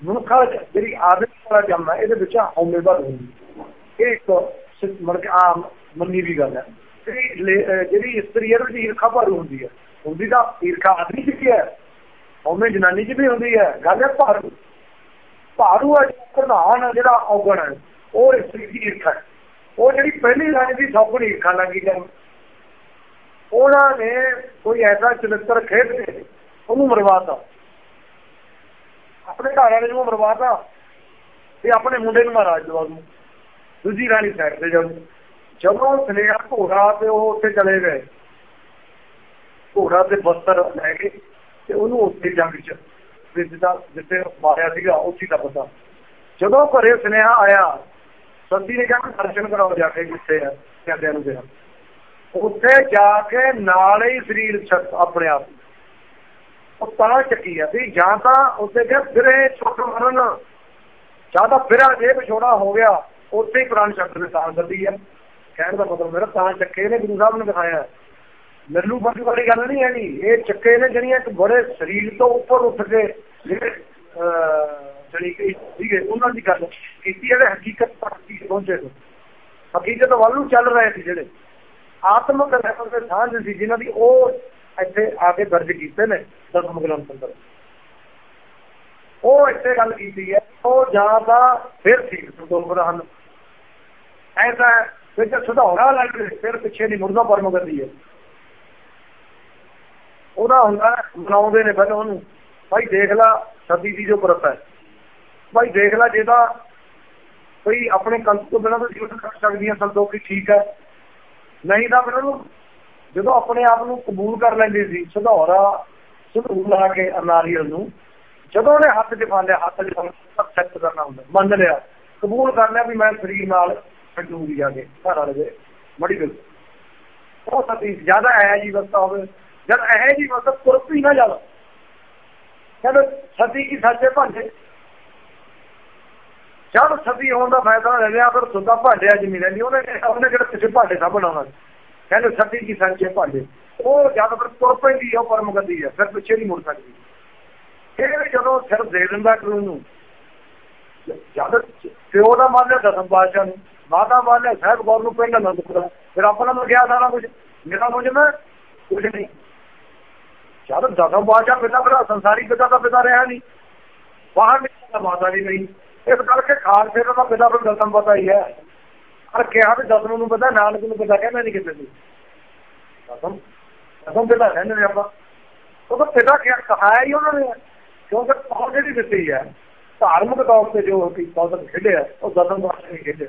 ਮਨੁੱਖਾ ਜਿਹੜੀ ਆਦਮੀ ਵਾਲਾ ਜੰਮ ਇਹਦੇ ਵਿੱਚ ਹਉਮੈ ਭਰ ਹੁੰਦੀ ਇਹ ਇੱਕ ਮਰਕ ਆਮ ਮੰਨੀ ਵੀ ਗੱਲ ਹੈ। ਜਿਹੜੀ ਜਿਹੜੀ ਇਸਤਰੀ ਹੈ ਵਿੱਚ ਈਰਖਾ ਭਰੂ ਹੁੰਦੀ ਹੈ। ਹੁੰਦੀ ਤਾਂ ਈਰਖਾ ਆਦਮੀ ਚ ਵੀ ਹੈ, ਹਉਮੈ ਜਨਾਨੀ ਚ ਵੀ ਹੁੰਦੀ ਹੈ, ਗੱਲ ਹੈ ਭਾਰੂ। ਭਾਰੂ ਹੈ ਪ੍ਰਧਾਨ ਜਿਹੜਾ ਔਗਣ ਹੈ, ਉਹ ਇਸਤਰੀ ਦੀ ਈਰਖਾ ਹੈ। ਉਹ ਜਿਹੜੀ ਪਹਿਲੀ ਰਾਣੀ ਦੀ ਸੌਗਣ ਈਰਖਾ ਲੱਗੀ ਜਾਂ ਉਹਨਾਂ ਨੇ ਕੋਈ ਐਸਾ ਚਰਿੱਤਰ ਖੇਡ ਕੇ ਉਹਨੂੰ ਮਰਵਾਤਾ। ਆਪਣੇ ਘਰ ਵਾਲੇ ਨੂੰ ਮਰਵਾਤਾ ਤੇ ਆਪਣੇ ਮੁੰਡੇ ਨੂੰ ਮਹਾਰਾਜ ਦਵਾ ਨੂੰ ਦੂਜੀ ਰਾਣੀ ਸਾਈਡ ਤੇ ਜਾਓ ਜਦੋਂ ਸੁਨੇਹਾ ਘੋੜਾ ਤੇ ਉਹ ਉੱਥੇ ਚਲੇ ਗਏ। ਘੋੜਾ ਤੇ ਬਸਤਰ ਲੈ ਕੇ ਤੇ ਉਹਨੂੰ ਉੱਥੇ ਜੰਗ ਚ ਜਿੱਦਾਂ ਜਿੱਥੇ ਮਾਰਿਆ ਸੀਗਾ, ਉੱਥੇ ਦਾ ਪਤਾ ਜਦੋਂ ਘਰੇ ਸੁਨੇਹਾ ਆਇਆ ਸੰਦੀ ਨੇ ਕਿਹਾ ਦਰਸ਼ਨ ਕਰਾਓ ਜਾ ਕੇ ਜਿੱਥੇ ਆ ਕਹਿੰਦਿਆਂ ਨੂੰ ਕਿਹਾ ਉੱਥੇ ਜਾ ਕੇ ਨਾਲ ਹੀ ਸਰੀਰ ਆਪਣੇ ਆਪ ਉਹ ਤਾਂ ਚੱਕੀ ਆ ਵੀ ਜਾਂ ਤਾਂ ਉੱਥੇ ਕਿ ਫਿਰੇ, ਛੋਟ ਮਰਨ। ਜਾਂ ਤਾਂ ਫਿਰਾ ਜੇ ਵਿਛੋੜਾ ਹੋ ਗਿਆ, ਉੱਥੇ ਹੀ ਪ੍ਰਾਣ ਸ਼ਬਦ ਦੇ ਤਾਂ ਗੱਦੀ ਆ। ਕਹਿਣ ਦਾ ਮਤਲਬ ਮੇਰਾ ਤਾਂ ਚੱਕੇ ਨੇ, ਗੁਰੂ ਸਾਹਿਬ ਨੇ ਦਿਖਾਇਆ ਲੱਲੂ ਬੰਦੀ ਵਾਲੀ ਗੱਲ ਨਹੀਂ ਹੈਗੀ। ਇਹ ਚੱਕੇ ਨੇ ਜਿਹੜੀਆਂ ਇੱਕ ਬੜੇ ਸਰੀਰ ਤੋਂ ਉੱਪਰ ਉੱਠ ਕੇ ਜਿਹੜੇ ਜਣੀ ਕਿ ਸੀਗੇ, ਉਹਨਾਂ ਦੀ ਗੱਲ ਕੀਤੀ, ਜਿਹੜੇ ਹਕੀਕਤ ਤੱਕ ਪਹੁੰਚੇ ਹਕੀਕਤ ਵੱਲ ਨੂੰ ਚੱਲ ਰਹੇ ਸੀ ਜਿਹੜੇ। ਆਤਮਕ ਲੈਵਲ ਦੇ ਸਾਂਝ ਸੀ, ਜਿਨ੍ਹਾਂ ਦੀ ਉਹ ਇੱਥੇ ਆ ਕੇ ਦਰਜ ਕੀਤੇ ਨੇ ਦਸਮ ਗ੍ਰੰਥ ਅੰਦਰ। ਉਹ ਇੱਥੇ ਗੱਲ ਕੀਤੀ ਹੈ, ਉਹ ਜਾਂ ਤਾਂ ਫਿਰ ਠੀਕ ਸੰਤੋਖ ਹਨ। ਐਸਾ ਵਿੱਚ ਸੁਧਾਉਣਾ ਲੱਗ ਫਿਰ ਪਿੱਛੇ ਨਹੀਂ ਮੁਰਦਾ ਪਰਮ ਕਰਦੀ ਹੈ। ਉਹਦਾ ਹੁੰਦਾ, ਮਨਾਉਂਦੇ ਨੇ ਪਹਿਲਾਂ ਉਹਨੂੰ, ਭਾਈ ਦੇਖ ਲੈ, ਸਦੀ ਦੀ ਜੋ ਪ੍ਰਤ ਹੈ। ਭਾਈ ਦੇਖ ਲੈ ਜੇ ਤਾਂ ਕੋਈ ਆਪਣੇ ਕੰਤ ਤੋਂ ਬਿਨਾਂ ਤਾਂ ਜੀਵਨ ਕਰ ਸਕਦੀਆਂ ਸੰਤੋਖੀ ਠੀਕ ਹੈ। ਨਹੀਂ ਤਾਂ ਫਿਰ ਉਹਨੂੰ ਜਦੋਂ ਆਪਣੇ ਆਪ ਨੂੰ ਕਬੂਲ ਕਰ ਲੈਂਦੀ ਸੀ ਸੁਧੌਰਾ ਸੁਧੂਰ ਲਾ ਕੇ ਅਨਾਰੀਅਲ ਨੂੰ, ਜਦੋਂ ਉਹਨੇ ਹੱਥ ਜਫਾ ਲਿਆ, ਹੱਥ ਜਫਾ ਸੈੱਟ ਕਰਨਾ ਹੁੰਦਾ, ਮੰਨ ਲਿਆ। ਕਬੂਲ ਕਰ ਲਿਆ ਵੀ ਮੈਂ ਸਰੀਰ ਨਾਲ ਛੱਡੂਗੀ ਜਾ ਕੇ, ਘਰ ਵਾਲੇ ਦੇ, ਮੜੀ ਗੱਲ। ਉਹ ਸਤੀ ਜ਼ਿਆਦਾ ਹੈ ਜੀ ਵਸਤਾ ਹੋਵੇ, ਜਦ ਇਹ ਜੀ ਵਸਤ ਤੁਰਪ ਹੀ ਨਾ ਜਾਦਾ ਕਹਿੰਦੇ, ਸਤੀ ਕੀ ਸੱਚੇ ਭਾਂਡੇ? ਜਦ ਸਤੀ ਹੋਣ ਦਾ ਫਾਇਦਾ ਲੈ ਲਿਆ, ਫਿਰ ਸੁੱਧਾ ਭਾਂਡਿਆ ਜਮੀ ਲੈਂਦੀ ਉਹਨੇ ਉਹਨੇ ਜਿਹੜਾ ਕਿਸੇ ਭਾਂਡੇ ਸਭ ਬਣਾਉਣਾ ਕਹਿੰਦੇ ਸਤੀ ਕੀ ਸੱਚੇ ਭਾਂਡੇ। ਉਹ ਜਦ ਫਿਰ ਤੁਰ ਪੈਂਦੀ ਉਹ ਪਰਮ ਗੰਦੀ ਹੈ ਫਿਰ ਪਿੱਛੇ ਨਹੀਂ ਮੁੜ ਸਕਦੀ। ਇਹ ਵੀ ਜਦੋਂ ਸਿਰ ਦੇ ਦਿੰਦਾ ਗੁਰੂ ਨੂੰ, ਜਦ ਪਿਓ ਦਾ ਮੰਨ ਲਿਆ ਦਸਮ ਬਾਦਸ਼ਾਹ ਨੂੰ, ਮਾਤਾ ਮੰਨ ਲਿਆ ਸਾਹਿਬ ਗੌਰ ਨੂੰ ਪਿੰਡ ਅਨੰਦਪੁਰ ਫਿਰ ਆਪਣਾ ਨੂੰ ਗਿਆ ਸਾਰਾ ਕੁਝ ਮੇਰਾ ਮੁਝ ਮੈਂ ਕੁਝ ਨਹੀਂ। ਜਦ ਦਸਮ ਬਾਦਸ਼ਾਹ ਪਿਤਾ ਫਿਰ ਸੰਸਾਰੀ ਪਿਤਾ ਦਾ ਪਿਤਾ ਰਿਹਾ ਨਹੀਂ, ਬਾਹਰ ਨਿਕਲਦਾ ਮਾਤਾ ਵੀ ਨਹੀਂ। ਇਸ ਕਰਕੇ ਖਾਲਸੇ ਦਾ ਪਿਤਾ ਫਿਰ ਦਸਮ ਪਤਾ ਹੀ ਹੈ। ਪਰ ਕਿਹਾ ਵੀ ਦਸਮ ਨੂੰ ਪਤਾ, ਨਾਨਕ ਨੂੰ ਪਤਾ, ਕਹਿੰਦਾ ਨਹੀਂ ਕਿਤੇ ਦਸਮ ਦਸਮ ਪਿਤਾ ਕਹਿੰਦੇ ਨੇ ਆਪਾਂ। ਉਹ ਪਿਤਾ ਕਿਹਾ, ਕਹਾਇਆ ਹੀ ਉਹਨਾਂ ਨੇ। ਕਿਉਂਕਿ ਪੌੜ ਜਿਹੜੀ ਦਿੱਤੀ ਹੈ, ਧਾਰਮਿਕ ਤੌਰ ਤੇ ਜੋ ਕਿ ਪੌੜ ਖੇਡਿਆ, ਉਹ ਦਸਮ ਪਾਤਸ਼ਾਹ ਨੇ ਖੇਡਿਆ।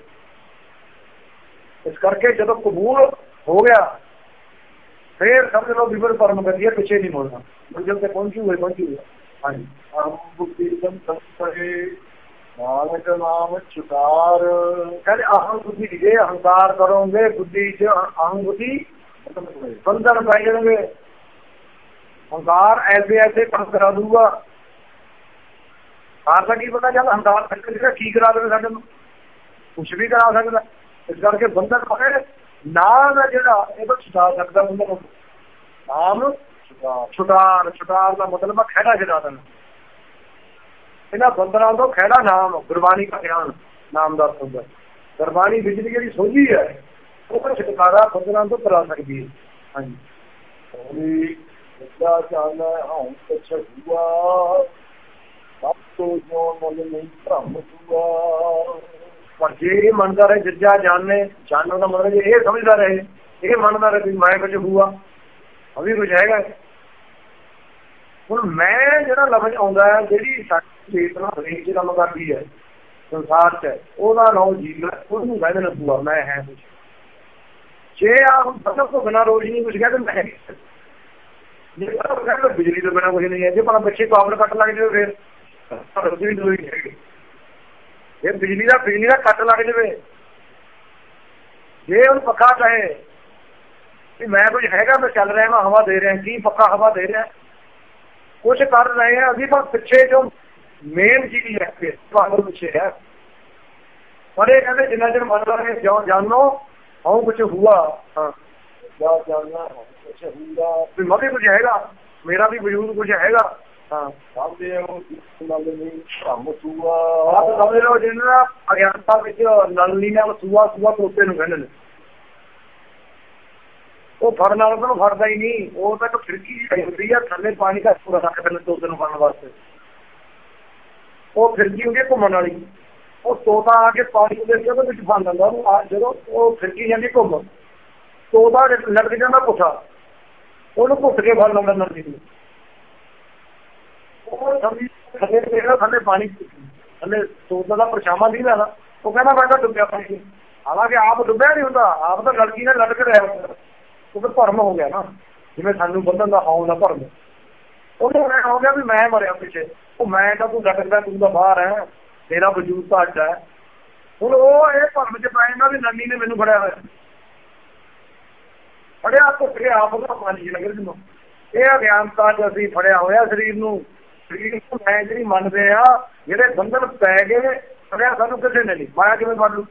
ਇਸ ਕਰਕੇ ਜਦੋਂ ਕਬੂਲ ਹੋ ਗਿਆ, ਫੇਰ ਸਮਝ ਲਓ ਵਿਵਰ ਪਰਮ ਗਤੀਆ ਪਿੱਛੇ ਨਹੀਂ ਮੁੜਨਾ। ਮੰਜ਼ਿਲ ਤੇ ਪਹੁੰਚੂ ਹੋਏ ਪਹੁੰਚੂ ਹਾਂਜੀ। ਅਹੰ ਬੁੱਧੀ ਸੰਤਰੇ ਨਾਨਕ ਨਾਮ ਚੁਕਾਰ ਕਹਿੰਦੇ ਅਹੰ ਜੇ ਅਹੰਕਾਰ ਕਰੋਗੇ, ਬੁੱਧੀ ਚ ਅਹੰ ਬੰਧਨ ਪੈ ਜਾਣਗੇ। ਹੰਕਾਰ ਐਸੇ ਐਸੇ ਕੰਮ ਕਰਾ ਦੂਗਾ ਸਾਰ ਦਾ ਕੀ ਪਤਾ ਚੱਲ ਹੰਕਾਰ ਜਿਹੜਾ ਕੀ ਕਰਾ ਦੇਵੇ ਸਾਡੇ ਨੂੰ। ਕੁਝ ਵੀ ਕਰਾ ਸਕਦਾ। ਇਸ ਕਰਕੇ ਬੰਧਨ ਹੋਏ ਨਾਮ ਜਿਹੜਾ, ਇਹ ਤਾਂ ਛੁਡਾ ਸਕਦਾ ਬੰਦਾ ਨਾਮ ਨਾਮ ਛੁਡਾਰ ਛੁਡਾਰ ਦਾ ਮਤਲਬ ਹੈ ਖਹਿੜਾ ਛਡਾ ਦੇਣਾ। ਇਹਨਾਂ ਬੰਦਰਾਂ ਤੋਂ ਖਹਿੜਾ ਨਾਮ ਗੁਰਬਾਣੀ ਦਾ ਗਿਆਨ ਨਾਮ ਦਾ ਹੁੰਦਾ। ਗੁਰਬਾਣੀ ਬਿਜਲੀ ਜਿਹੜੀ ਸੋਝੀ ਹੈ ਉਹ ਛਟਕਾਰਾ ਬੰਦਰਾਂ ਤੋਂ ਕਰਾ ਸਕਦੀ ਹੈ। ਹਾਂਜੀ। ਹੋਰੀ ਵਿਦਿਆ ਜਾਣਾ ਹਉ ਕੁਛ ਹੁਆ ਸਭ ਤੋਂ ਜੋ ਮਨ ਨਹੀਂ ਭ੍ਰਮ ਹੁਆ ਪਰ ਜੇ ਇਹ ਮੰਨਦਾ ਰਹੇ ਜਿੱਜਾ ਜਾਣੇ ਜਾਣਨ ਦਾ ਮਤਲਬ ਇਹ ਸਮਝਦਾ ਰਹੇ ਇਹ ਮੰਨਦਾ ਰਹੇ ਵੀ ਮੈਂ ਕੁਝ ਹੁਆ ਅਭੀ ਕੁਝ ਹੈਗਾ। ਹੁਣ ਮੈਂ ਜਿਹੜਾ ਲਫ਼ਜ਼ ਆਉਂਦਾ ਹੈ, ਜਿਹੜੀ ਸਾਡੀ ਚੇਤਨਾ ਹਰੇਕ ਚ ਕੰਮ ਕਰਦੀ ਹੈ, ਸੰਸਾਰ 'ਚ ਉਹਦਾ ਨਾਮ ਜੀਵਨ ਉਹਨੂੰ ਕਹਿੰਦੇ ਨੇ ਪੂਆ ਮੈਂ ਹੈ ਕੁਝ ਜੇ ਆ ਹੁਣ ਫਸਲ ਤੋਂ ਬਿਨਾਂ ਰੋਸ਼ਨੀ ਕੁਝ ਕਹਿੰਦੇ ਮੈਂ ਜੇ ਉਹ ਕਹਿੰਦੇ ਬਿਜਲੀ ਤੋਂ ਬਿਨਾਂ ਕੁਝ ਨਹੀਂ ਹੈ, ਜੇ ਪਰ ਬੱਚੇ ਕਾਬਲ ਕੱਟ ਲੱਗ ਜਾਵੇ ਫਿਰ ਰੋਸ਼ਨੀ ਦੋਈ ਹੈਗੀ। ਇਹ ਬਿਜਲੀ ਦਾ ਬਿਜਲੀ ਦਾ ਕੱਟ ਲੱਗ ਜਾਵੇ, ਜੇ ਉਹਨੂੰ ਪੱਖਾ ਕਹੇ ਕਿ ਮੈਂ ਕੁਝ ਹੈਗਾ, ਮੈਂ ਚੱਲ ਰਿਹਾ, ਮੈਂ ਹਵਾ ਦੇ ਰਿਹਾ, ਕੀ ਪੱਕਾ ਹਵਾ ਦੇ ਰਿਹਾ ਕੁਝ ਕਰ ਰਹੇ ਹਾਂ ਅਸੀਂ ਪਰ ਪਿੱਛੇ ਜੋ ਮੇਨ ਚੀਜ਼ ਹੈ ਕਿ ਤੁਹਾਨੂੰ ਪਿੱਛੇ ਹੈ। ਪਰ ਇਹ ਕਹਿੰਦੇ ਜਿੰਨਾ ਚਿਰ ਮੰਨ ਰਹੇ ਜੋ ਜਾਣੋ ਹਉ ਕੁਝ ਹੁਆ। ਹਾਂ। ਵਿਦਿਆ ਜਾਣਾ ਹਉ ਕੁਛ ਹੁਆ ਵੀ ਮਗੇ ਕੁਝ ਹੈਗਾ ਮੇਰਾ ਵੀ ਵਜੂਦ ਕੁਝ ਹੈਗਾ। ਹਾਂ। ਸਭ ਦੇ ਉਹ ਮਨ ਨਹੀਂ ਹੁਆ ਆਪ ਸਮਝ ਲਓ ਜਿਹਨਾਂ ਅਗਿਆਨਤਾ ਵਿੱਚ ਨਲਨੀ ਨਾਲ ਸੂਆ ਸੂਆ ਤੋਤੇ ਨੂੰ ਕਹਿੰਦੇ ਨੇ। ਉਹ ਫੜਨ ਵਾਲਾ ਤਾਂ ਫੜਦਾ ਹੀ ਨਹੀਂ। ਉਹ ਤਾਂ ਇੱਕ ਫਿਰਕੀ ਜਿਹੀ ਆ, ਥੱਲੇ ਪਾਣੀ ਦਾ ਪੂਰਾ ਰੱਖ ਦਿੰਦੇ ਤੋਤੇ ਨੂੰ ਫੜਨ ਵਾਸਤੇ। ਉਹ ਫਿਰਕੀ ਹੁੰਦੀ ਘੁੰਮਣ ਵਾਲੀ। ਉਹ ਤੋਤਾ ਆ ਕੇ ਪਾਣੀ ਦੇ ਉਹਦੇ ਵਿੱਚ ਫੜ ਲੈਂਦਾ। ਉਹਨੂੰ ਜਦੋਂ ਉਹ ਫਿਰਕੀ ਜਾਂਦੀ ਘੁੰਮ। ਤੋਤਾ ਲਟਕ ਜਾਂਦਾ ਪੁੱਠਾ। ਉਹਨੂੰ ਘੁੱਟ ਕੇ ਫੜ ਲੈਂਦਾ ਨਦੀ ਨੂੰ। ਉਹ ਥੱਲੇ ਥੱਲੇ ਜਿਹੜਾ ਥੱਲੇ ਪਾਣੀ ਥੱਲੇ ਤੋਤਾ ਦਾ ਪਰਛਾਵਾਂ ਨਹੀਂ ਲੈਣਾ ਉਹ ਕਹਿੰਦਾ, ਮੈਂ ਤਾਂ ਡੁੱਬਿਆ ਪਾਣੀ। ਹਾਲਾਂਕਿ ਆਪ ਡੁੱਬਿਆ ਨਹੀਂ ਹੁੰਦਾ। ਆਪ ਤਾਂ ਲੜਕੀ ਨਾਲ ਲਟਕ ਰਿਹਾ। ਹੁੰਦਾ ਉਹ ਤਾਂ ਭਰਮ ਹੋ ਗਿਆ ਨਾ। ਜਿਵੇਂ ਸਾਨੂੰ ਬੰਧਨ ਦਾ ਹੌਂ ਦਾ ਭਰਮ। ਉਹਨੂੰ ਇਹ ਹੋ ਗਿਆ ਵੀ ਮੈਂ ਮਰਿਆ ਪਿੱਛੇ। ਉਹ ਮੈਂ ਤਾਂ ਤੂੰ ਲਟਕਦਾ ਤੂੰ ਤਾਂ ਬਾਹਰ ਹੈ ਤੇਰਾ ਵਜੂਦ ਤਾਂ ਅੱਡ ਹੈ ਹੁਣ ਉਹ ਇਹ ਭਰਮ ਚ ਪੈ ਜਾਂਦਾ ਵੀ ਨੰਨੀ ਨੇ ਮੈਨੂੰ ਫੜਿਆ ਹੋਇਆ। ਫੜਿਆ ਧੁੱਟ ਕੇ ਆਪ ਦਾ ਪਾਣੀ ਚ ਲੱਗਰ ਜਨੂੰ ਇਹ ਅਗਿਆਨਤਾ ਚ ਅਸੀਂ ਫੜਿਆ ਹੋਇਆ ਸਰੀਰ ਨੂੰ। ਸਰੀਰ ਨੂੰ ਮੈਂ ਜਿਹੜੀ ਮੰਨਦੇ ਆ, ਜਿਹੜੇ ਬੰਧਨ ਪੈ ਗਏ, ਫੜਿਆ ਸਾਨੂੰ ਕਿਸੇ ਨੇ ਨਹੀਂ। ਮਾਇਆ ਕਿਵੇਂ ਫੜ ਲੂ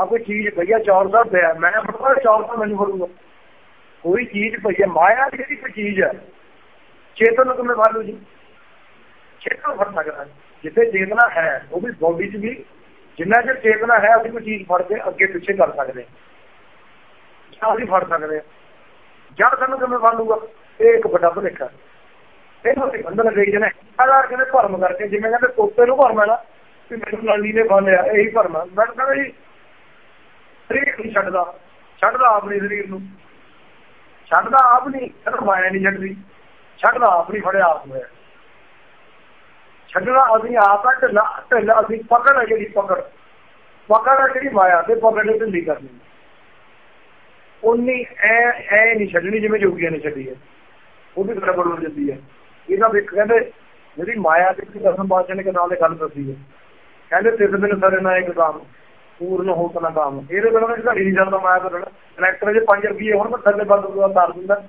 ਆ ਕੋਈ ਚੀਜ਼ ਭਈਆ ਚੌਰ ਸਾਹਿਬ ਪਿਆ। ਮੈਂ ਫੜੂਗਾ ਚੌਰ ਸਾਹਿਬ ਮੈਨੂੰ ਫੜੂਗਾ। ਕੋਈ ਚੀਜ਼ ਪਈ ਹੈ, ਮਾਇਆ ਜਿਹੜੀ ਕੋਈ ਚੀਜ਼ ਹੈ। ਚੇਤਨ ਨੂੰ ਕਿਵੇਂ ਫੜ ਜੀ? ਚੇਤਨ ਫੜ ਸਕਦਾ ਜਿੱਥੇ ਚੇਤਨਾ ਹੈ, ਉਹ ਵੀ ਬੋਡੀ 'ਚ ਵੀ, ਜਿੰਨਾ ਚਿਰ ਚੇਤਨਾ ਹੈ, ਅਸੀਂ ਕੋਈ ਚੀਜ਼ ਫੜ ਕੇ ਅੱਗੇ ਪਿੱਛੇ ਕਰ ਸਕਦੇ ਹਾਂ। ਅਸੀਂ ਫੜ ਸਕਦੇ ਹਾਂ। ਜਦ ਸਾਨੂੰ ਕਿਵੇਂ ਫੜ ਇਹ ਇੱਕ ਵੱਡਾ ਭੁਲੇਖਾ ਇਹਨੂੰ ਅਸੀਂ ਬੰਦਨ ਲਈ ਜਨੇ ਆਲਾ ਕਹਿੰਦੇ ਭਰਮ ਕਰਕੇ, ਜਿਵੇਂ ਕਹਿੰਦੇ ਤੋਤੇ ਨੂੰ ਭਰਮ ਹੈ ਨਾ ਕਿ ਮੈਨੂੰ ਲਾਲੀ ਨੇ ਫੜ ਇਹੀ ਭਰਮ ਮੈਂ ਕਹਿੰਦਾ ਜੀ ਸਰੀਰ ਨਹੀਂ ਛੱਡਦਾ ਛੱਡਦਾ ਆਪਣੇ ਸਰੀਰ ਨੂੰ। ਛੱਡਦਾ ਆਪ ਨਹੀਂ ਛੱਡ ਮਾਇਆ ਨਹੀਂ ਛੱਡਦੀ। ਛੱਡਦਾ ਆਪ ਨਹੀਂ ਫੜਿਆ ਆਪ ਹੋਇਆ ਛੱਡਣਾ ਅਸੀਂ ਆਪ ਹੈ ਢਿੱਲਾ ਢਿੱਲਾ ਅਸੀਂ ਪਕੜ ਹੈ ਜਿਹੜੀ ਪਕੜ। ਪਕੜ ਹੈ ਜਿਹੜੀ ਮਾਇਆ ਤੇ ਪਕੜ ਨੇ ਢਿੱਲੀ ਕਰਨੀ। ਉਨੀ ਐ ਐ ਨਹੀਂ ਛੱਡਣੀ ਜਿਵੇਂ ਜੋਗੀਆਂ ਨੇ ਛੱਡੀ ਹੈ। ਉਹ ਵੀ ਗੜਬੜ ਹੋ ਜਾਂਦੀ ਹੈ। ਇਹਦਾ ਵੀ ਕਹਿੰਦੇ ਜਿਹੜੀ ਮਾਇਆ ਦੇ ਵਿੱਚ ਦਸਮ ਬਾਦਸ਼ਾਹ ਨੇ ਕਨਾਲ ਦੇ ਗੱਲ ਦੱਸੀ ਹੈ। ਕਹਿੰਦੇ ਤਿਸ ਬਿਨ ਸਰੇ ਨਾ ਇੱਕ ਕੰਮ ਪੂਰਨ ਹੋ ਤਨਾ ਕੰਮ ਇਹਦੇ ਬਿਨਾਂ ਤਾਂ ਘੜੀ ਨਹੀਂ ਚੱਲਦਾ ਮਾਇਆ ਤੋਂ ਕਨੈਕਟਰ ਜੇ 5 ਰੁਪਏ ਹੁਣ ਤਾਂ ਥੱਲੇ ਬੰਦ ਦਾ ਤਾਰ ਦਿੰਦਾ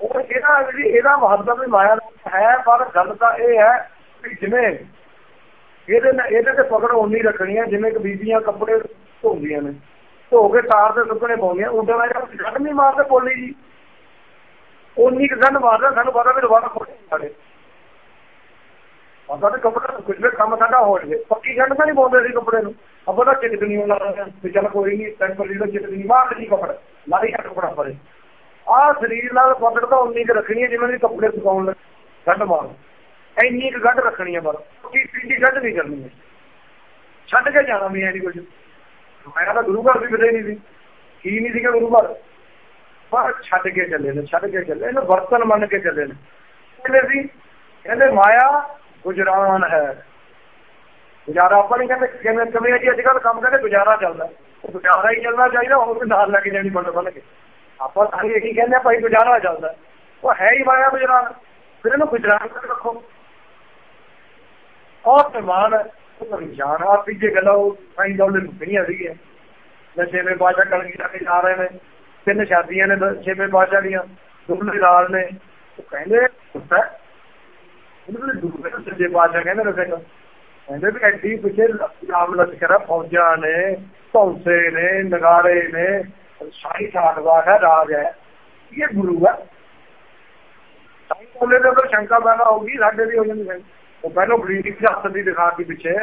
ਉਹ ਇਹਦਾ ਜਿਹੜੀ ਇਹਦਾ ਮਹੱਤਵ ਵੀ ਮਾਇਆ ਦਾ ਹੈ, ਪਰ ਗੱਲ ਤਾਂ ਇਹ ਹੈ ਕਿ ਜਿਵੇਂ ਇਹਦੇ ਨਾਲ ਇਹਦੇ ਤੇ ਪਕੜ ਉਨੀ ਰੱਖਣੀ ਹੈ, ਜਿਵੇਂ ਕਿ ਬੀਬੀਆਂ ਕੱਪੜੇ ਧੋਂਦੀਆਂ ਨੇ। ਧੋ ਕੇ ਤਾਰ ਤੇ ਸੁੱਕਣੇ ਪਾਉਂਦੀਆਂ ਉਹਦੇ ਨਾਲ ਜਿਹੜਾ ਗੰਢ ਨਹੀਂ ਮਾਰਦੇ ਬੋਲੀ ਜੀ। ਉਨੀ ਕੁ ਗੰਢ ਮਾਰਦਾ, ਸਾਨੂੰ ਪਤਾ ਵੀ ਦੁਬਾਰਾ ਖੋਲੇ ਸਾਡੇ ਪਤਾ ਨਹੀਂ ਕੱਪੜਾ ਕੁਝ ਵੀ ਕੰਮ ਸਾਡਾ ਹੋ ਜਵੇ ਪੱਕੀ ਗੰਢ ਤਾਂ ਨਹੀਂ ਪਾਉਂਦੇ ਸੀ ਕੱਪੜੇ ਨੂੰ। ਆਪਾਂ ਤਾਂ ਚਿੱਟ ਨਹੀਂ ਹੁੰਦਾ ਵੀ ਚੱਲ ਕੋਈ ਨਹੀਂ ਟੈਂਪਰੇਰੀ ਦਾ ਚਿੱਟ ਨਹੀਂ ਮਾਰ ਲਈ ਕੱਪੜਾ। ਲਾਈ ਹੱਟ ਕੱਪੜਾ ਪਰੇ। ਆਹ ਸਰੀਰ ਨਾਲ ਪਕੜ ਤਾਂ ਉਨੀ ਕੁ ਰੱਖਣੀ ਹੈ ਜਿਵੇਂ ਦੀ ਕੱਪੜੇ ਸੁਕਾਉਣ ਲੱਗੇ। ਗੰਢ ਮਾਰ। ਇੰਨੀ ਕੁ ਗੰਢ ਰੱਖਣੀ ਹੈ ਬਸ। ਕੀ ਪੀਂਦੀ ਗੰਢ ਨਹੀਂ ਕਰਨੀ ਹੈ। ਛੱਡ ਕੇ ਜਾਣਾ ਵੀ ਐ ਨਹੀਂ ਕੁਝ ਮੈਂ ਤਾਂ ਗੁਰੂ ਘਰ ਵੀ ਕਿਤੇ ਨਹੀਂ ਸੀ। ਕੀ ਨਹੀਂ ਸੀਗਾ ਗੁਰੂ ਘਰ। ਪਰ ਛੱਡ ਕੇ ਚੱਲੇ ਨੇ, ਛੱਡ ਕੇ ਚੱਲੇ ਨੇ ਵਰਤਨ ਮੰਨ ਕੇ ਚੱਲੇ ਨੇ। ਕਹਿੰਦੇ ਸੀ, ਕਹਿੰਦੇ ਮਾਇਆ ਗੁਜਰਾਨ ਹੈ। ਗੁਜ਼ਾਰਾ ਆਪਾਂ ਨਹੀਂ ਕਹਿੰਦੇ ਕਿਵੇਂ ਕਿਵੇਂ ਜੀ, ਅੱਜ ਕੱਲ ਕੰਮ ਕਹਿੰਦੇ ਗੁਜ਼ਾਰਾ ਚੱਲਦਾ। ਗੁਜ਼ਾਰਾ ਹੀ ਚੱਲਣਾ ਚਾਹੀਦਾ, ਹੋਰ ਵੀ ਨਾਲ ਲੈ ਕੇ ਜਾਣੀ ਬੰਦ ਬੰਨ ਕੇ। ਆਪਾਂ ਸਾਰੇ ਇਹੀ ਕਹਿੰਦੇ ਆ, ਭਾਈ ਗੁਜ਼ਾਰਾ ਚੱਲਦਾ। ਉਹ ਹੈ ਹੀ ਮਾਇਆ ਗੁਜਰਾਨ। ਫਿਰ ਇਹਨੂੰ ਗੁਜਰਾਨ ਕਰਕੇ ਰੱਖੋ। ਔਰ ਸਮਾਨ ਉਹ ਜਾਨ ਆ ਜੇ ਗੱਲਾਂ ਉਹ ਸਾਈਂ ਦੌਲੇ ਲੁਕਣੀਆਂ ਸੀਗੀਆਂ ਨਸ਼ੇਵੇਂ ਬਾਜਾ ਕਲਗੀ ਲਾ ਕੇ ਜਾ ਰਹੇ ਨੇ। ਤਿੰਨ ਸ਼ਾਦੀਆਂ ਨੇ ਛੇਵੇਂ ਬਾਜਾ ਦੀਆਂ। ਦੋਨੇ ਨਾਲ ਨੇ। ਉਹ ਕਹਿੰਦੇ ਸੱਜੇ ਪਾਸ਼ਾ ਕਹਿੰਦੇ ਨੇ ਸਿੰਘ ਕਹਿੰਦੇ ਵੀ ਐਡੀ ਪਿੱਛੇ ਆਮ ਲਸ਼ਕਰ ਫੌਜਾਂ ਨੇ ਧੌਂਸੇ ਨੇ ਨਗਾਰੇ ਨੇ ਸਾਈ ਠਾਠਵਾ ਹੈ ਰਾਜ ਹੈ ਇਹ ਗੁਰੂ ਹੈ ਸਾਈ ਕੋਲੇ ਦੇ ਉੱਪਰ ਸ਼ੰਕਾ ਪੈਦਾ ਹੋਗੀ ਸਾਡੇ ਵੀ ਹੋ ਜਾਂਦੀ ਹੈ ਉਹ ਪਹਿਲਾਂ ਬਰੀਡਿੰਗ ਸਿਆਸਤ ਦੀ ਦਿਖਾਤੀ ਪਿੱਛੇ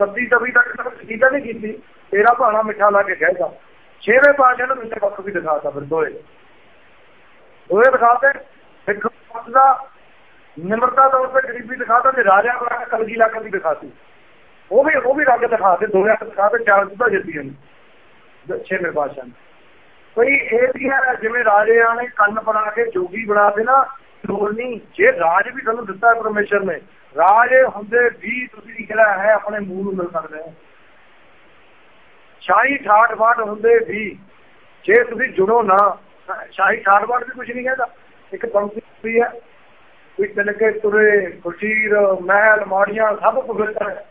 ਸੱਤੀ ਤਵੀ ਤੱਕ ਤੱਕ ਕੀਤਾ ਨਹੀਂ ਕੀਤੀ ਤੇਰਾ ਭਾਣਾ ਮਿੱਠਾ ਲਾ ਕੇ ਕਹੇਗਾ ਛੇਵੇਂ ਪਾਸ਼ਾ ਨੇ ਦੂਜੇ ਪੱਖ ਵੀ ਦਿਖਾਤਾ ਫਿਰ ਦੋਏ ਦੋਏ ਦਿਖਾਤੇ ਇੱਕ ਪੱਖ ਦਾ ਨਿਮਰਤਾ ਤੌਰ ਤੇ ਗਰੀਬੀ ਦਿਖਾਤਾ ਤੇ ਰਾਜਾ ਬਣਾ ਕੇ ਕਲਗੀ ਲਾ ਕੇ ਦਿਖਾਤੀ। ਉਹ ਵੀ ਉਹ ਵੀ ਰੰਗ ਦਿਖਾਤੇ ਦੋਏ ਹੱਥ ਦਿਖਾਤੇ ਚਾਰ ਸੁਧਾ ਜਿੱਤੀਆਂ ਨੇ। ਛੇਵੇਂ ਪਾਸ਼ਾ ਨੇ ਕੋਈ ਇਹ ਵੀ ਹੈ ਜਿਵੇਂ ਰਾਜਿਆਂ ਨੇ ਕੰਨ ਬਣਾ ਕੇ ਜੋਗੀ ਬਣਾ ਦੇ ਨਾ ਨਹੀਂ। ਜੇ ਰਾਜ ਵੀ ਤੁਹਾਨੂੰ ਦਿੱਤਾ ਪਰਮੇਸ਼ਰ ਨੇ, ਰਾਜ ਹੁੰਦੇ ਵੀ ਤੁਸੀਂ ਜਿਹੜਾ ਹੈ ਆਪਣੇ ਮੂਲ ਨੂੰ ਮਿਲ ਸਕਦੇ ਹੋ। ਸ਼ਾਹੀ ਠਾਠ ਬਾਠ ਹੁੰਦੇ ਵੀ, ਜੇ ਤੁਸੀਂ ਜੁੜੋ ਨਾ, ਸ਼ਾਹੀ ਠਾਠ ਬਾਠ ਵੀ ਕੁਝ ਨਹੀਂ ਕਹਿੰਦਾ। ਇੱਕ ਪੰਕਤੀ ਹੈ। ਕੋਈ ਤਿਲਕੇ ਤੁਰੇ, ਖੁਸ਼ੀਰ, ਮਹਿਲ, ਮਾੜੀਆਂ, ਸਭ ਪਵਿੱਤਰ ਹੈ।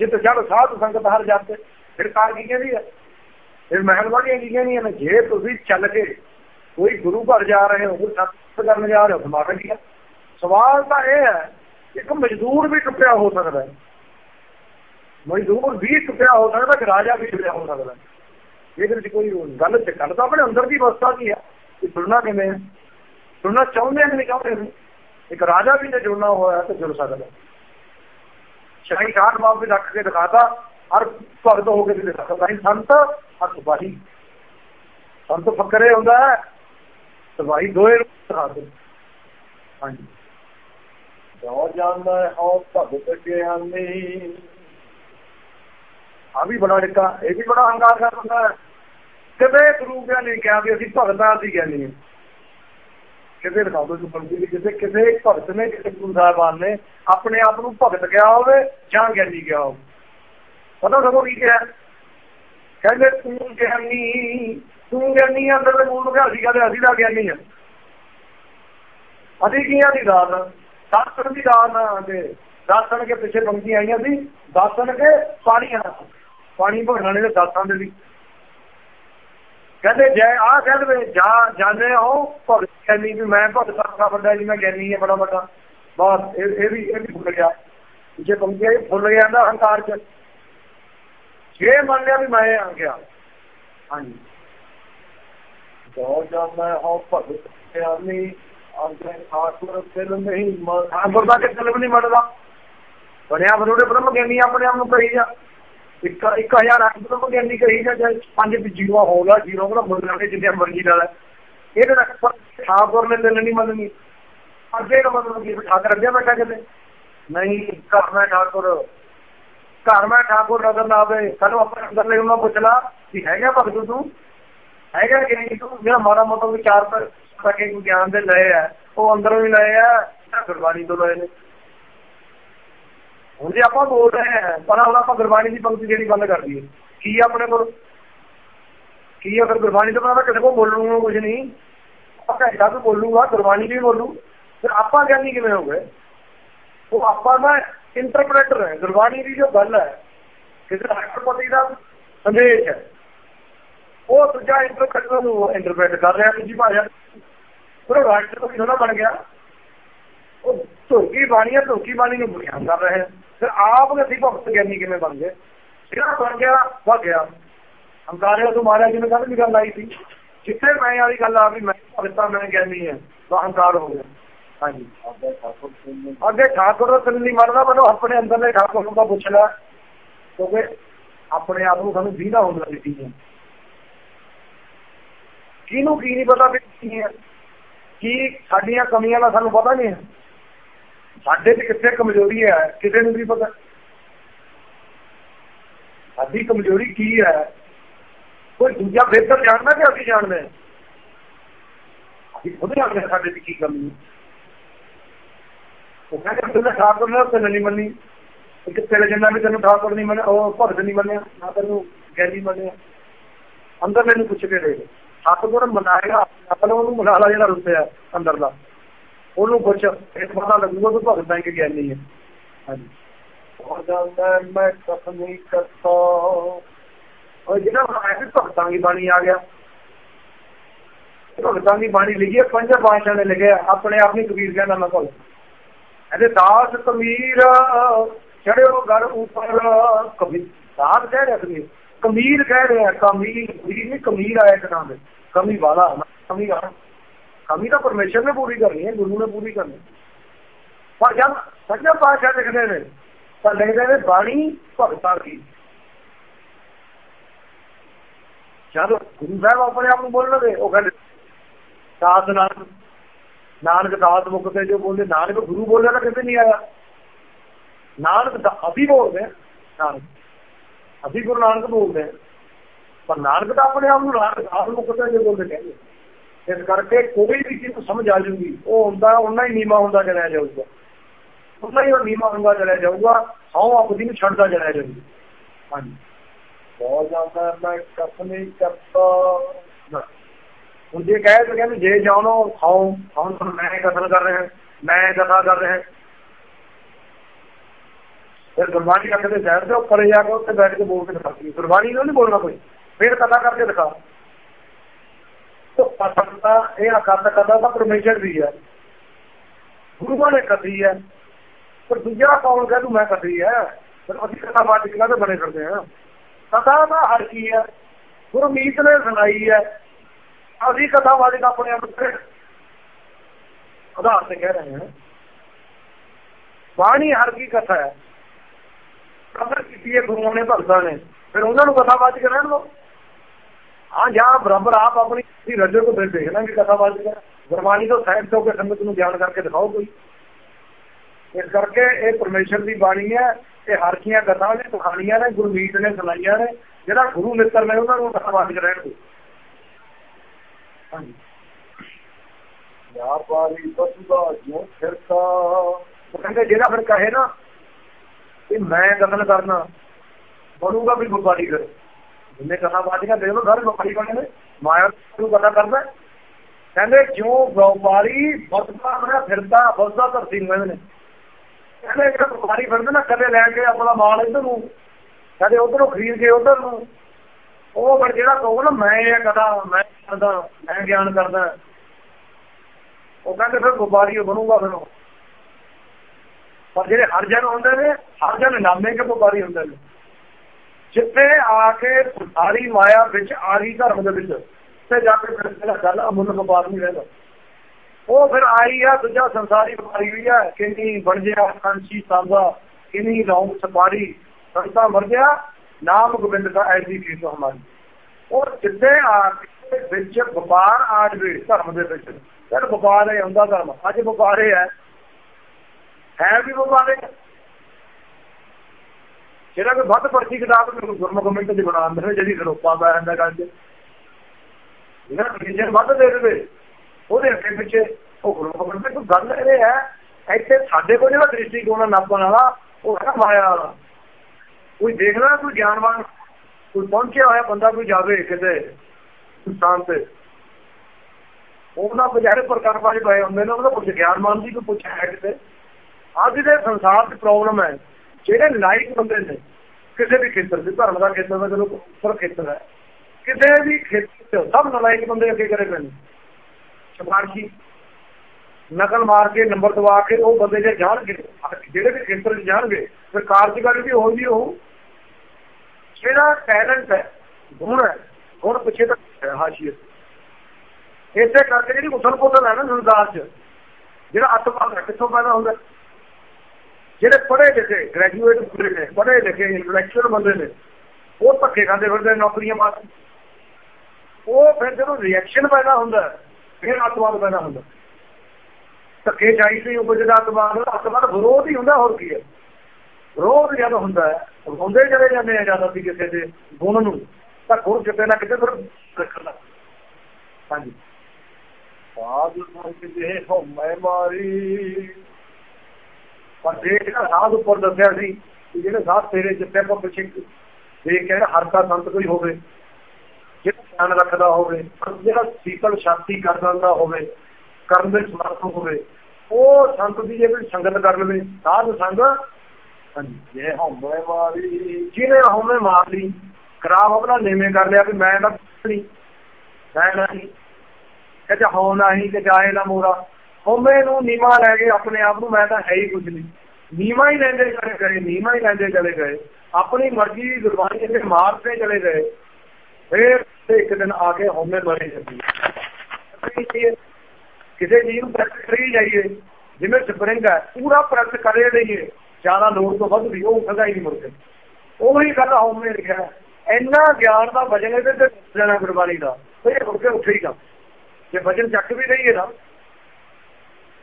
ਜਿੱਤ ਜੜ ਸਾਧ ਸੰਗਤ ਹਰ ਜਾਂਦੇ ਫਿਰ ਕਾਰ ਕੀ ਕਹਿੰਦੀ ਹੈ ਫਿਰ ਮਹਿਲ ਵਾਲੀਆਂ ਕੀ ਕਹਿੰਦੀਆਂ ਨੇ? ਜੇ ਤੁਸੀਂ ਚੱਲ ਕੇ ਕੋਈ ਗੁਰੂ ਘਰ ਜਾ ਰਹੇ ਹੋ ਸਤਿ ਕਰਨ ਜਾ ਰਹੇ ਹੋ ਸਮਾਗਮ ਕੀ ਸਵਾਲ ਤਾਂ ਇਹ ਹੈ, ਇੱਕ ਮਜ਼ਦੂਰ ਵੀ ਟੁੱਟਿਆ ਹੋ ਸਕਦਾ ਹੈ। ਮਜ਼ਦੂਰ ਵੀ ਟੁੱਟਿਆ ਹੋ ਸਕਦਾ ਕਿ ਰਾਜਾ ਵੀ ਟੁੱਟਿਆ ਹੋ ਸਕਦਾ ਇਹਦੇ ਵਿੱਚ ਕੋਈ ਗੱਲ ਚ ਗੱਲ ਆਪਣੇ ਅੰਦਰ ਦੀ ਅਵਸਥਾ ਕੀ ਹੈ। ਕਿ ਸੁਣਨਾ ਕਿਵੇਂ ਹੈ? ਸੁਣਨਾ ਚਾਹੁੰਦੇ ਨਹੀਂ ਚਾਹੁੰਦੇ ਇੱਕ ਰਾਜਾ ਵੀ ਜੇ ਜੁੜਨਾ ਹੋਇਆ ਤਾਂ ਜੁੜ ਸਕਦਾ। ਸ਼ਾਹੀ ਘਾਟ ਬਾਬ ਵੀ ਰੱਖ ਕੇ ਦਿਖਾਤਾ ਹਰ ਭਗਤ ਹੋ ਕੇ ਵੀ ਦਿਖਾਤਾ। ਨਹੀਂ ਸੰਤ ਹਰ ਸੁਭਾਈ ਸੰਤ ਫਕਰੇ ਹੁੰਦਾ ਹੈ ਸੁਭਾਈ ਦੋਏ ਦਿਖਾਤੇ ਹਾਂਜੀ। ਜੋ ਜਾਂਦਾ ਹੋ ਭਗਤ ਗਿਆਨੀ ਆ ਵੀ ਬੜਾ ਨਿੱਕਾ ਇਹ ਵੀ ਬੜਾ ਹੰਕਾਰ ਕਰਦਾ ਕਦੇ ਗੁਰੂ ਕਿਹਾ ਨਹੀਂ ਕਿਹਾ ਵੀ ਅਸੀਂ ਭਗਤਾਂ ਦੀ ਗਿਆਨੀ ਹਾਂ। ਕਿਤੇ ਦਿਖਾਓ ਤੁਸੀਂ ਬੰਦੀ ਵੀ ਕਿਸੇ ਕਿਸੇ ਭਗਤ ਨੇ ਕਿਸੇ ਗੁਰੂ ਸਾਹਿਬਾਨ ਨੇ ਆਪਣੇ ਆਪ ਨੂੰ ਭਗਤ ਕਿਹਾ ਹੋਵੇ ਜਾਂ ਗਿਆਨੀ ਕਿਹਾ ਹੋਵੇ। ਪਤਾ ਸਗੋਂ ਕੀ ਕਿਹਾ? ਕਹਿੰਦੇ, ਤੂੰ ਗਿਆਨੀ ਤੂੰ ਗਿਆਨੀ ਅੰਦਰ ਦੇ ਮੂਲ ਨੂੰ ਕਿਹਾ ਸੀ ਕਹਿੰਦੇ, ਅਸੀਂ ਤਾਂ ਗਿਆਨੀ ਆ। ਅਸੀਂ ਕੀ ਆ ਦੀ ਦਾਤ ਦਾਤਨ ਦੀ ਦਾਤ ਨਾ ਦੇ ਦਾਤਨ ਕੇ ਪਿੱਛੇ ਬੰਦੀਆਂ ਆਈਆਂ ਸੀ। ਦਾਤਨ ਕੇ ਪਾਣੀ ਆ ਪਾਣੀ ਭਰਨ ਵਾਲੇ ਦੇ ਦਾਤਾਂ ਦੇ ਲਈ। ਕਹਿੰਦੇ ਜੈ ਆ ਕਹਿੰਦੇ ਜਾ ਜਾਣੇ ਹੋ ਭਗਤ ਕਹਿੰਦੀ ਵੀ ਮੈਂ ਭਗਤ ਦਾ ਵੱਡਾ ਜੀ ਮੈਂ ਗਿਆਨੀ ਹੈ ਬੜਾ ਵੱਡਾ ਬਸ ਇਹ ਇਹ ਵੀ ਇਹ ਵੀ ਭੁੱਲ ਗਿਆ। ਜੇ ਪੰਕਤੀ ਆਈ ਭੁੱਲ ਗਿਆ ਨਾ ਹੰਕਾਰ ਚ। ਜੇ ਮੰਨ ਲਿਆ ਵੀ ਮੈਂ ਆ ਗਿਆ। ਹਾਂਜੀ। ਜੋ ਜਾਂਦਾ ਹੋ ਭਗਤ ਗਿਆਨੀ ਅੰਦਰ ਠਾਕੁਰ ਫਿਰ ਨਹੀਂ ਮਨ ਠਾਕੁਰ ਦਾ ਕਿ ਕਲਮ ਨਹੀਂ ਮੜਦਾ ਬਣਿਆ ਬਰੋੜੇ ਬ੍ਰਹਮ ਗਿਆਨੀ ਆਪਣੇ ਆਪ ਨੂੰ ਕਹੀ ਜਾ। ਇੱਕ ਇੱਕ ਹਜ਼ਾਰ ਅੱਠ ਬ੍ਰਹਮ ਗਿਆਨੀ ਕਹੀ ਜਾ ਚਾਹੇ ਪੰਜ ਜੀਰੋ ਹੋ ਜੀਰੋ ਕੋਲ ਮੁੱਲ ਲਾਗੇ ਜਿੰਨੇ ਮਰਜ਼ੀ ਨਾਲ ਇਹਦੇ ਨਾਲ ਠਾਕੁਰ ਨੇ ਦਿਲ ਨਹੀਂ ਮੰਨਣੀ। ਅੱਗੇ ਦਾ ਮਤਲਬ ਕੀ ਠਾਕਰ ਅੱਗੇ ਬੈਠਾ ਕਿਤੇ। ਨਹੀਂ, ਘਰ ਮੈਂ ਠਾਕੁਰ। ਘਰ ਮੈਂ ਠਾਕੁਰ ਨਜ਼ਰ ਨਾ ਆਵੇ ਸਾਨੂੰ ਆਪਣੇ ਅੰਦਰ ਲਈ ਉਹਨਾਂ ਪੁੱਛ ਲਾ ਕਿ ਹੈਗਾ ਭਗਤ ਤੂੰ? ਹੈਗਾ ਕਿ ਨਹੀਂ ਤੂੰ? ਜਿਹੜਾ ਮਾੜਾ ਮੋਟਾ ਵਿਚਾਰ ਕਰ ਸਕੇ ਗਿਆਨ ਦੇ ਲਏ ਆ, ਉਹ ਅੰਦਰੋਂ ਹੀ ਲਏ ਆ ਗੁਰਬਾਣੀ ਤੋਂ ਲਏ ਨੇ। ਹੁਣ ਜੇ ਆਪਾਂ ਬੋਲ ਰਹੇ ਹਾਂ, ਪਰ ਹੁਣ ਆਪਾਂ ਗੁਰਬਾਣੀ ਦੀ ਪੰਕਤੀ ਜਿਹੜੀ ਬੰਦ ਕਰ ਦਈਏ। ਕੀ ਆਪਣੇ ਕੋਲ? ਕੀ ਅਗਰ ਗੁਰਬਾਣੀ ਤੋਂ ਬਾਅਦ ਕਿਸੇ ਕੋਲ ਬੋਲਣ ਨੂੰ ਕੁਝ ਨਹੀਂ। ਆਪਾਂ ਘੰਟਾ ਵੀ ਬੋਲੂਗਾ, ਗੁਰਬਾਣੀ ਵੀ ਬੋਲੂ। ਫਿਰ ਆਪਾਂ ਗਿਆਨੀ ਕਿਵੇਂ ਹੋ ਗਏ ਉਹ ਆਪਾਂ ਨਾ ਇੰਟਰਪ੍ਰੇਟਰ ਹੈ। ਗੁਰਬਾਣੀ ਦੀ ਜੋ ਗੱਲ ਹੈ ਕਿਸੇ ਰਾਸ਼ਟਰਪਤੀ ਦਾ ਸੰਦੇਸ਼ ਹੈ, ਉਹ ਦੂਜਾ ਇੰਟਰਪ੍ਰੇਟਰ ਨੂੰ ਇੰਟਰਪ੍ਰੇਟ ਕਰ ਰਿਹਾ, ਦੂਜੀ ਭਾਸ਼ਾ ਫਿਰ ਉਹ ਰਾਸ਼ਟਰਪਤੀ ਥੋੜਾ ਬਣ ਗਿਆ। ਉਹ ਧੋਕੀ ਬਾਣੀ ਹੈ ਧੋਕੀ ਬਾਣੀ ਨੂੰ ਬੁਨਿਆਦ ਕਰ ਰਹੇ ਫਿਰ ਆਪ ਅਸੀਂ ਭਗਤ ਗਿਆਨੀ ਕਿਵੇਂ ਬਣ ਗਏ? ਜਿਹੜਾ ਬਣ ਗਿਆ ਵਗ ਗਿਆ। ਹੰਕਾਰਿਆ ਤੋਂ ਮਾਰਿਆ ਜਿਵੇਂ ਕੱਲ ਵੀ ਗੱਲ ਆਈ ਸੀ। ਜਿੱਥੇ ਮੈਂ ਵਾਲੀ ਗੱਲ ਆ ਵੀ ਮੈਂ ਭਗਤਾਂ ਮੈਂ ਗਿਆਨੀ ਹੈ ਤਾਂ ਹੰਕਾਰ ਹੋ ਗਿਆ। ਹਾਂਜੀ। ਅੱਗੇ ਠਾਕੁਰ ਦਾ ਤਿੰਨ ਨਹੀਂ ਮਰਦਾ ਮੈਨੂੰ ਆਪਣੇ ਅੰਦਰਲੇ ਠਾਕੁਰ ਨੂੰ ਤਾਂ ਪੁੱਛ ਲੈ। ਕਿਉਂਕਿ ਆਪਣੇ ਆਪ ਨੂੰ ਸਾਨੂੰ ਦੀਦਾ ਹੁੰਦਾ ਸੀ ਚੀਜ਼ਾਂ ਕਿਹਨੂੰ ਕੀ ਨਹੀਂ ਪਤਾ ਵੀ ਕੀ ਹੈ? ਕੀ ਸਾਡੀਆਂ ਕਮੀਆਂ ਦਾ ਸਾਨੂੰ ਪਤਾ ਨਹੀਂ ਹੈ? ਸਾਡੇ ਚ ਕਿੱਥੇ ਕਮਜ਼ੋਰੀ ਹੈ? ਕਿਸੇ ਨੂੰ ਵੀ ਪਤਾ। ਸਾਡੀ ਕਮਜ਼ੋਰੀ ਕੀ ਹੈ? ਕੋਈ ਦੂਜਾ ਬਿਹਤਰ ਜਾਣਦਾ ਕਿ ਅਸੀਂ ਜਾਣਦੇ ਹਾਂ? ਅਸੀਂ ਖੁਦ ਜਾਣਦੇ ਸਾਡੇ ਚ ਕੀ ਕਮੀ ਉਹ ਕਹਿੰਦੇ ਤੁਸੀਂ ਠਾਕੁਰ ਨੇ ਤੇ ਨਹੀਂ ਮੰਨੀ। ਇੱਕ ਤੇਰੇ ਜਿੰਨਾ ਵੀ ਤੈਨੂੰ ਠਾਕੁਰ ਨਹੀਂ ਮੰਨਿਆ, ਉਹ ਭਗਤ ਨਹੀਂ ਮੰਨਿਆ, ਨਾ ਤੈਨੂੰ ਗੈਲੀ ਮੰਨਿਆ। ਅੰਦਰ ਮੈਨੂੰ ਪੁੱਛ ਕੇ ਦੇਖ। ਸਤਗੁਰ ਮਨਾਏਗਾ, ਆਪਣਾ ਉਹਨੂੰ ਮਨਾ ਲਾ ਜਿਹੜਾ ਰੁੱਸਿਆ ਅੰਦਰ ਦਾ। ਉਹਨੂੰ ਪੁੱਛ ਇਸ ਪਤਾ ਲੱਗੂਗਾ ਕਿ ਭਗਤ ਦਾ ਕਿ ਗਿਆਨੀ ਹੈ। ਹਾਂਜੀ। ਜਾਂਦਾ ਮੈਂ ਨਹੀਂ ਕਰਤਾ ਉਹ ਜਿਹੜਾ ਬਣਾਇਆ ਸੀ ਭਗਤਾਂ ਦੀ ਬਾਣੀ ਆ ਗਿਆ। ਭਗਤਾਂ ਦੀ ਬਾਣੀ ਲਿਖੀ ਹੈ ਪੰਜਾਂ ਪਾਸ਼ਾ ਨੇ ਲਿਖਿਆ ਆਪਣੇ ਆਪ ਨਹੀਂ ਕਬੀਰ ਕਹਿੰਦਾ ਮੈਂ ਕੋਲ ਇਹਦੇ ਦਾਸ ਕਮੀਰ ਚੜਿਓ ਘਰ ਉੱਪਰ। ਕਬੀਰ ਦਾਸ ਕਹਿ ਰਿਹਾ ਕਬੀਰ। ਕਮੀਰ ਕਹਿ ਰਿਹਾ ਕਮੀਰ ਕਮੀਰ ਨਹੀਂ ਕਮੀਰ ਆਇਆ ਇੱਕ ਨਾਮ ਕਮੀ ਵਾਲਾ ਕਮੀ ਆ ਕਮੀ ਤਾਂ ਪਰਮੇਸ਼ਰ ਨੇ ਪੂਰੀ ਕਰਨੀ ਹੈ, ਗੁਰੂ ਨੇ ਪੂਰੀ ਕਰਨੀ ਪਰ ਜਦ ਸੱਚੇ ਪਾਤਸ਼ਾਹ ਲਿਖਦੇ ਨੇ, ਤਾਂ ਲਿਖਦੇ ਨੇ ਬਾਣੀ ਭਗਤਾਂ ਦੀ। ਜਦ ਗੁਰੂ ਸਾਹਿਬ ਆਪਣੇ ਆਪ ਨੂੰ ਬੋਲਣਗੇ, ਉਹ ਕਹਿੰਦੇ, ਦਾਸ ਨਾਨਕ ਨਾਨਕ ਦਾਸ ਮੁਖ ਤੇ ਜੋ ਬੋਲਦੇ, ਨਾਨਕ ਗੁਰੂ ਬੋਲਿਆ ਤਾਂ ਕਿਤੇ ਨਹੀਂ ਆਇਆ। ਨਾਨਕ ਦਾ ਅਭੀ ਬੋਲਦੇ ਨਾਨਕ। ਅਸੀਂ ਗੁਰੂ ਨਾਨਕ ਬੋਲਦੇ ਪਰ ਨਾਨਕ ਦਾ ਆਪਣੇ ਆਪ ਨੂੰ ਨਾਨਕ ਦਾਸ ਮੁਖ ਤੇ ਜੋ ਬੋਲਦੇ ਕਹਿੰਦੇ ਇਸ ਕਰਕੇ ਕੋਈ ਵੀ ਚੀਜ਼ ਸਮਝ ਆ ਜੂਗੀ ਉਹ ਹੁੰਦਾ ਉਹਨਾਂ ਹੀ ਨੀਮਾ ਹੁੰਦਾ ਚਲਿਆ ਜਾਊਗਾ। ਉਹਨਾਂ ਹੀ ਉਹ ਨੀਮਾ ਹੁੰਦਾ ਚਲਿਆ ਜਾਊਗਾ ਹਉ ਆਪਦੀ ਨੂੰ ਛੱਡਦਾ ਚਲਿਆ ਜਾਊਗਾ। ਹਾਂਜੀ। ਬਹੁਤ ਜਾਂਦਾ ਮੈਂ ਕਸਮੀ ਕਰਤਾ ਹੁਣ ਜੇ ਕਹੇ ਤਾਂ ਕਹਿੰਦੇ ਜੇ ਜਾਣੋ ਖਾਓ ਹੁਣ ਮੈਂ ਕਥਨ ਕਰ ਰਿਹਾ ਮੈਂ ਕਥਾ ਕਰ ਰਿਹਾ। ਫਿਰ ਗੁਰਬਾਣੀ ਕਹਿੰਦੇ ਜ਼ਹਿਰ ਦੇ ਉੱਪਰ ਜਾ ਕੇ ਉੱਥੇ ਬੈਠ ਕੇ ਬੋਲ ਕੇ ਦਿਖਾਤੀ ਗੁਰਬਾਣੀ ਨੂੰ ਨਹੀਂ ਬੋਲਣਾ ਕੋਈ। ਫਿਰ ਕਥਾ ਕਰਕੇ ਦਿਖਾ। ਤੋ ਪਤਾ ਇਹ ਅਕਤ ਕਥਾ ਤਾਂ ਪਰਮੇਸ਼ਰ ਦੀ ਹੈ ਗੁਰੂਆਂ ਨੇ ਕਦੀ ਹੈ ਪਰ ਦੂਜਾ ਕੌਣ ਕਹੇ ਤੂੰ ਮੈਂ ਕਦੀ ਹੈ ਫਿਰ ਅਸੀਂ ਕਥਾ ਬਾਤ ਕਿਹਨਾਂ ਬਣੇ ਕਰਦੇ ਹਾਂ ਕਥਾ ਦਾ ਹਰ ਕੀ ਹੈ ਗੁਰਮੀਤ ਨੇ ਸੁਣਾਈ ਹੈ ਅਸੀਂ ਕਥਾ ਵਾਲੇ ਆਪਣੇ ਆਪ ਨੂੰ ਆਧਾਰ ਕਹਿ ਰਹੇ ਹਾਂ ਬਾਣੀ ਹਰ ਕੀ ਕਥਾ ਹੈ ਕਬਰ ਕੀਤੀ ਹੈ ਗੁਰੂਆਂ ਨੇ, ਭਗਤਾਂ ਨੇ। ਫਿਰ ਉਹਨਾਂ ਨੂੰ ਕਥਾ ਬਾਤ ਰਹਿਣ ਲੋ ਹਾਂ, ਜਾਂ ਬਰਾਬਰ ਆਪ ਆਪਣੀ ਰਜੇ ਕੋ ਫਿਰ ਦੇਖ ਲਾਂਗੇ ਕਥਾ ਬਾਤ ਕਰ ਗੁਰਬਾਣੀ ਤੋਂ ਸਾਈਡ ਤੋਂ ਕੇ ਸੰਗਤ ਨੂੰ ਗਿਆਨ ਕਰਕੇ ਦਿਖਾਓ ਕੋਈ। ਇਸ ਕਰਕੇ ਇਹ ਪਰਮੇਸ਼ਰ ਦੀ ਬਾਣੀ ਹੈ ਇਹ ਹਰ ਕੀਆਂ ਕਥਾ ਨੇ ਕਹਾਣੀਆਂ ਨੇ ਗੁਰਮੀਤ ਨੇ ਸੁਣਾਈਆਂ ਨੇ ਜਿਹੜਾ ਗੁਰੂ ਮਿੱਤਰ ਨੇ ਉਹਨਾਂ ਨੂੰ ਕਥਾ ਬਾਤ ਰਹਿਣ ਦਿਓ। ਹਾਂਜੀ। ਵਿਆਪਾਰੀ ਬਸਦਾ ਜੋ ਫਿਰਤਾ ਉਹ ਕਹਿੰਦੇ ਜਿਹੜਾ ਫਿਰ ਕਹੇ ਨਾ ਕਿ ਮੈਂ ਕਤਲ ਕਰਨਾ ਬਣੂਗਾ ਵੀ ਵਪਾਰੀ ਕਰ ਜਿੰਨੇ ਕਥਾ ਬਾਤੀਆਂ ਦੇਖ ਲੋ ਸਾਰੇ ਵਪਾਰੀ ਬਣੇ ਨੇ। ਮਾਇਆ ਨੂੰ ਪਤਾ ਕਰਦਾ ਕਹਿੰਦੇ ਕਿਉਂ ਵਪਾਰੀ ਬਸਦਾ ਮੇਰਾ ਫਿਰਦਾ ਬਸਦਾ ਧਰਤੀ ਨੂੰ ਕਹਿੰਦੇ ਨੇ। ਕਹਿੰਦੇ ਜਿਹੜਾ ਵਪਾਰੀ ਫਿਰਦਾ ਨਾ ਕਦੇ ਲੈ ਕੇ ਆਪਣਾ ਮਾਲ ਇੱਧਰ ਨੂੰ ਕਦੇ ਉਧਰੋਂ ਖਰੀਦ ਕੇ ਉਧਰ ਨੂੰ। ਉਹ ਫਿਰ ਜਿਹੜਾ ਕਹੋ ਨਾ, ਮੈਂ ਇਹ ਕਥਾ ਮੈਂ ਕਰਦਾ, ਮੈਂ ਗਿਆਨ ਕਰਦਾ ਉਹ ਕਹਿੰਦੇ ਫਿਰ ਵਪਾਰੀ ਬਣੂਗਾ ਫਿਰ ਉਹ। ਪਰ ਜਿਹੜੇ ਹਰਜਨ ਹੁੰਦੇ ਨੇ ਹਰਜਨ ਨਾਮੇ ਕੇ ਵਪਾਰੀ ਹੁੰਦੇ ਨੇ। ਜਿੱਥੇ ਆ ਕੇ ਸਾਰੀ ਮਾਇਆ ਵਿੱਚ ਆਰੀ ਧਰਮ ਦੇ ਵਿੱਚ ਤੇ ਜਾ ਕੇ ਫਿਰ ਜਿਹੜਾ ਗੱਲ ਅਮੁੱਲ ਵਪਾਰ ਨਹੀਂ ਰਹਿੰਦਾ। ਉਹ ਫਿਰ ਆਈ ਆ, ਦੂਜਾ ਸੰਸਾਰੀ ਵਪਾਰੀ ਹੋਈ ਆ, ਕਿੰਨੀ ਬਣ ਗਿਆ, ਕਾਂਸੀ ਸਾਬਾ ਕਿੰਨੀ ਰੌਂਗ ਸਪਾਰੀ, ਸੰਤਾ ਮਰ ਗਿਆ, ਨਾਮ ਗੋਬਿੰਦ ਦਾ ਐਸੀ ਚੀਜ਼ ਹਮਾਰੀ ਉਹ ਜਿੱਥੇ ਆ ਕੇ ਵਿੱਚ ਵਪਾਰ ਆ ਜਵੇ ਧਰਮ ਦੇ ਵਿੱਚ, ਫਿਰ ਵਪਾਰ ਹੈ ਹੁੰਦਾ ਧਰਮ। ਅੱਜ ਵਪਾਰ ਹੈ। ਹੈ ਵੀ ਵਪਾਰ ਹੈ ਜਿਹੜਾ ਕੋਈ ਵੱਧ ਪਰਚੀ ਕਿਤਾਬ ਨੂੰ ਗੁਰਮੁਖ ਮਿੰਟ ਦੀ ਬਣਾ ਦਿੰਦੇ ਨੇ ਜਿਹੜੀ ਸਰੋਪਾ ਪੈ ਜਾਂਦਾ ਗੱਲ 'ਚ ਜਿਹੜਾ ਰਿਲੀਜਨ ਵੱਧ ਦੇ ਦੇਵੇ, ਉਹਦੇ ਅੱਗੇ ਪਿੱਛੇ ਉਹ ਗੁਰਮੁਖ ਮਿੰਟ ਕੋਈ ਗੱਲ ਇਹ ਹੈ, ਇੱਥੇ ਸਾਡੇ ਕੋਲ ਜਿਹੜਾ ਦ੍ਰਿਸ਼ਟੀਕੋਣ ਨਾਪਣ ਵਾਲਾ, ਉਹ ਹੈ ਮਾਇਆ ਵਾਲਾ। ਕੋਈ ਦੇਖਣਾ ਕੋਈ ਗਿਆਨਵਾਨ, ਕੋਈ ਪਹੁੰਚਿਆ ਹੋਇਆ ਬੰਦਾ ਕੋਈ ਜਾਵੇ ਕਿਤੇ ਸਥਾਨ ਤੇ। ਉਹਨਾਂ ਬਜਾਰੇ ਪ੍ਰਕਾਰ ਵਾਲੇ ਪਏ ਹੁੰਦੇ ਨੇ ਉਹਨਾਂ ਕੁਝ ਗਿਆਨਵਾਨ ਦੀ ਕੋਈ ਪੁੱਛ ਹੈ ਕਿਤੇ। ਅੱਜ ਦੇ ਸੰਸਾਰ ਚ ਪ੍ਰੋਬਲਮ ਹੈ। ਜਿਹੜੇ ਲਾਈਕ ਬੰਦੇ ਨੇ, ਕਿਸੇ ਵੀ ਖੇਤਰ ਦੇ, ਧਰਮ ਦਾ ਖੇਤਰ ਦਾ ਚਲੋ ਉੱਪਰ ਖੇਤਰ ਹੈ ਕਿਸੇ ਵੀ ਖੇਤਰ ਸਭ ਨਲਾਇਕ ਬੰਦੇ ਅੱਗੇ ਕਰੇ ਪਏ ਨੇ। ਸ਼ਮਾਰਸ਼ੀ ਨਕਲ ਮਾਰ ਕੇ, ਨੰਬਰ ਦਵਾ ਕੇ, ਉਹ ਬੰਦੇ ਜੇ ਜਾਣਗੇ, ਜਿਹੜੇ ਵੀ ਖੇਤਰ 'ਚ ਜਾਣਗੇ, ਫਿਰ ਕਾਰਜਕਾਰੀ ਵੀ ਹੋਊਗੀ ਉਹ ਜਿਹੜਾ ਟੈਲੈਂਟ ਹੈ, ਗੁਣ ਹੈ, ਗੁਣ ਪਿੱਛੇ ਤੱਕ ਹਾਸ਼ੀਅਤ ਇਸੇ ਕਰਕੇ ਜਿਹੜੀ ਉਥਲ ਪੁਥਲ ਹੈ ਨਾ ਸੰਸਾਰ 'ਚ, ਜਿਹੜਾ ਅੱਤਵਾਦ ਹੈ, ਕਿੱਥੋਂ ਪੈਦਾ ਹੁੰਦਾ ਜਿਹੜੇ ਪੜ੍ਹੇ ਲਿਖੇ ਗ੍ਰੈਜੂਏਟ ਪੂਰੇ ਨੇ, ਪੜ੍ਹੇ ਲਿਖੇ ਇੰਟੈਲੈਕਚੁਅਲ ਬੰਦੇ ਨੇ, ਉਹ ਧੱਕੇ ਖਾਂਦੇ ਫਿਰਦੇ ਨੌਕਰੀਆਂ ਬਾਅਦ ਉਹ ਫਿਰ ਜਦੋਂ ਰਿਐਕਸ਼ਨ ਪੈਦਾ ਹੁੰਦਾ, ਫਿਰ ਅੱਤਵਾਦ ਪੈਦਾ ਹੁੰਦਾ। ਧੱਕੇ ਚਾਹੀ ਸੀ ਉਪਜਦਾ ਅੱਤਵਾਦ ਅੱਤਵਾਦ ਵਿਰੋਧ ਹੀ ਹੁੰਦਾ, ਹੋਰ ਕੀ ਹੈ। ਵਿਰੋਧ ਜਦ ਹੁੰਦਾ ਹੈ ਹੁੰਦੇ ਚਲੇ ਜਾਂਦੇ ਆ ਜ਼ਿਆਦਾ ਵੀ ਕਿਸੇ ਦੇ ਗੁਣ ਨੂੰ, ਤਾਂ ਗੁਣ ਕਿਤੇ ਨਾ ਕਿਤੇ ਫਿਰ ਰੱਖਣਾ ਹਾਂਜੀ। ਸਾਧ ਸੰਗ ਜੇ ਹੋ ਮੈਂ ਮਾਰੀ। ਪਰ ਦੇਖ ਨਾ ਸਾਧ ਉੱਪਰ ਦੱਸਿਆ ਸੀ ਕਿ ਜਿਹੜੇ ਸਾਧ ਤੇਰੇ ਜਿੱਤੇ ਪਰ ਪਿੱਛੇ ਦੇਖ ਕੇ ਹਰ ਦਾ ਸੰਤ ਕੋਈ ਹੋਵੇ ਜਿਹੜਾ ਧਿਆਨ ਰੱਖਦਾ ਹੋਵੇ ਜਿਹੜਾ ਸੀਤਲ ਸ਼ਾਂਤੀ ਕਰ ਦਿੰਦਾ ਹੋਵੇ ਕਰਨ ਦੇ ਸਮਰਥ ਹੋਵੇ ਉਹ ਸੰਤ ਦੀ ਜੇ ਕੋਈ ਸੰਗਤ ਕਰ ਲਵੇ ਸਾਧ ਸੰਗ ਜੇ ਹੋ ਮੈਂ ਮਾਰੀ। ਜਿਹਨੇ ਹਉਮੈ ਮਾਰ ਲਈ ਖਰਾਬ ਆਪਣਾ ਨੇਵੇਂ ਕਰ ਲਿਆ ਵੀ ਮੈਂ ਤਾਂ ਨਹੀਂ ਮੈਂ ਨਹੀਂ। ਕਹਿੰਦਾ ਹੋ ਨਹੀਂ ਕਿ ਜਾਏ ਨਾ ਮੋਰਾ। ਹੋਮੇ ਨੂੰ ਨੀਵਾ ਲੈ ਕੇ ਆਪਣੇ ਆਪ ਨੂੰ ਮੈਂ ਤਾਂ ਹੈ ਹੀ ਕੁਝ ਨਹੀਂ। ਨੀਵਾ ਹੀ ਲੈਂਦੇ ਚਲੇ ਗਏ ਨੀਵਾ ਹੀ ਲੈਂਦੇ ਚਲੇ ਗਏ। ਆਪਣੀ ਮਰਜ਼ੀ ਦੀ ਗੁਰਬਾਣੀ ਦੇ ਮਾਰਦੇ ਚਲੇ ਗਏ। ਫਿਰ ਇੱਕ ਦਿਨ ਆ ਕੇ ਹਉਮੈ ਮਰੇ ਜਾਂਦੀ। ਕਿਸੇ ਚੀਜ਼ ਨੂੰ ਪ੍ਰੈਕਟ ਕਰੀ ਜਾਈਏ। ਜਿਵੇਂ ਸਪਰਿੰਗ ਹੈ, ਪੂਰਾ ਪ੍ਰੈਕਟ ਕਰੇ ਲਈਏ। ਜ਼ਿਆਦਾ ਲੋੜ ਤੋਂ ਵੱਧ ਵੀ ਉਹ ਉੱਠਦਾ ਹੀ ਨਹੀਂ ਮੁੜ ਕੇ। ਉਹੀ ਗੱਲ ਹਉਮੈ ਲਿਖਿਆ ਇੰਨਾ ਗਿਆਨ ਦਾ ਵਜਨ ਇਹਦੇ ਤੇ ਲੈਣਾ ਗੁਰਬਾਣੀ ਦਾ। ਫਿਰ ਮੁੜ ਕੇ ਉੱਠੇਗਾ ਜੇ ਵਜਨ ਚੱਕ ਵੀ ਲਈਏ ਨਾ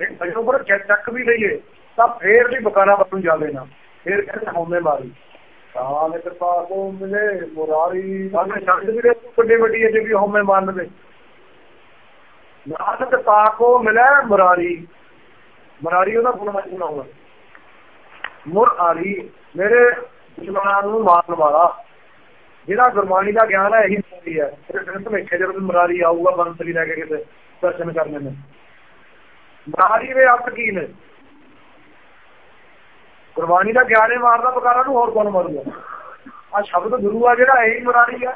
ਵਜਨ ਉੱਪਰ ਚੱਕ ਵੀ ਲਈਏ ਤਾਂ ਫੇਰ ਵੀ ਬਕਾਰਾ ਬਣ ਜਾਵੇ ਨਾ ਫੇਰ ਕਹਿੰਦੇ ਹਉਮੈ ਮਾਰੀ। ਕਾਲ ਕਿਰਪਾ ਕੋ ਮਿਲੇ ਮੁਰਾਰੀ ਸਾਡੇ ਸ਼ਬਦ ਵੀ ਵੱਡੇ ਵੱਡੀ ਹੈ ਜੇ ਵੀ ਹਉਮੈ ਮਾਰ ਲਵੇ ਨਾਨਕ ਪਾਕੋ ਮਿਲੇ ਮੁਰਾਰੀ। ਮੁਰਾਰੀ ਉਹਦਾ ਗੁਣ ਮੈਂ ਸੁਣਾਉਂਗਾ। ਮੁਰਾਰੀ ਮੇਰੇ ਦੁਸ਼ਮਣਾਂ ਨੂੰ ਮਾਰਨ ਵਾਲਾ। ਜਿਹੜਾ ਗੁਰਬਾਣੀ ਦਾ ਗਿਆਨ ਹੈ ਇਹੀ ਹੈ। ਫਿਰ ਭਮੇਖੇ ਜਦੋਂ ਮੁਰਾਰੀ ਆਊਗਾ ਬੰਸਰੀ ਲੈ ਕੇ ਕਿਤੇ ਦਰਸ਼ਨ ਕਰਨੇ ਨੇ। ਮੁਰਾਰੀ ਦੇ ਅਰਥ ਕੀ ਨੇ ਗੁਰਬਾਣੀ ਦਾ ਗਿਆਨ ਮਾਰਦਾ ਬਕਾਰਾ ਨੂੰ ਹੋਰ ਕੌਣ ਮਾਰੂਗਾ? ਆ ਸ਼ਬਦ ਗੁਰੂ ਆ ਜਿਹੜਾ ਇਹੀ ਮੁਰਾਰੀ ਆ।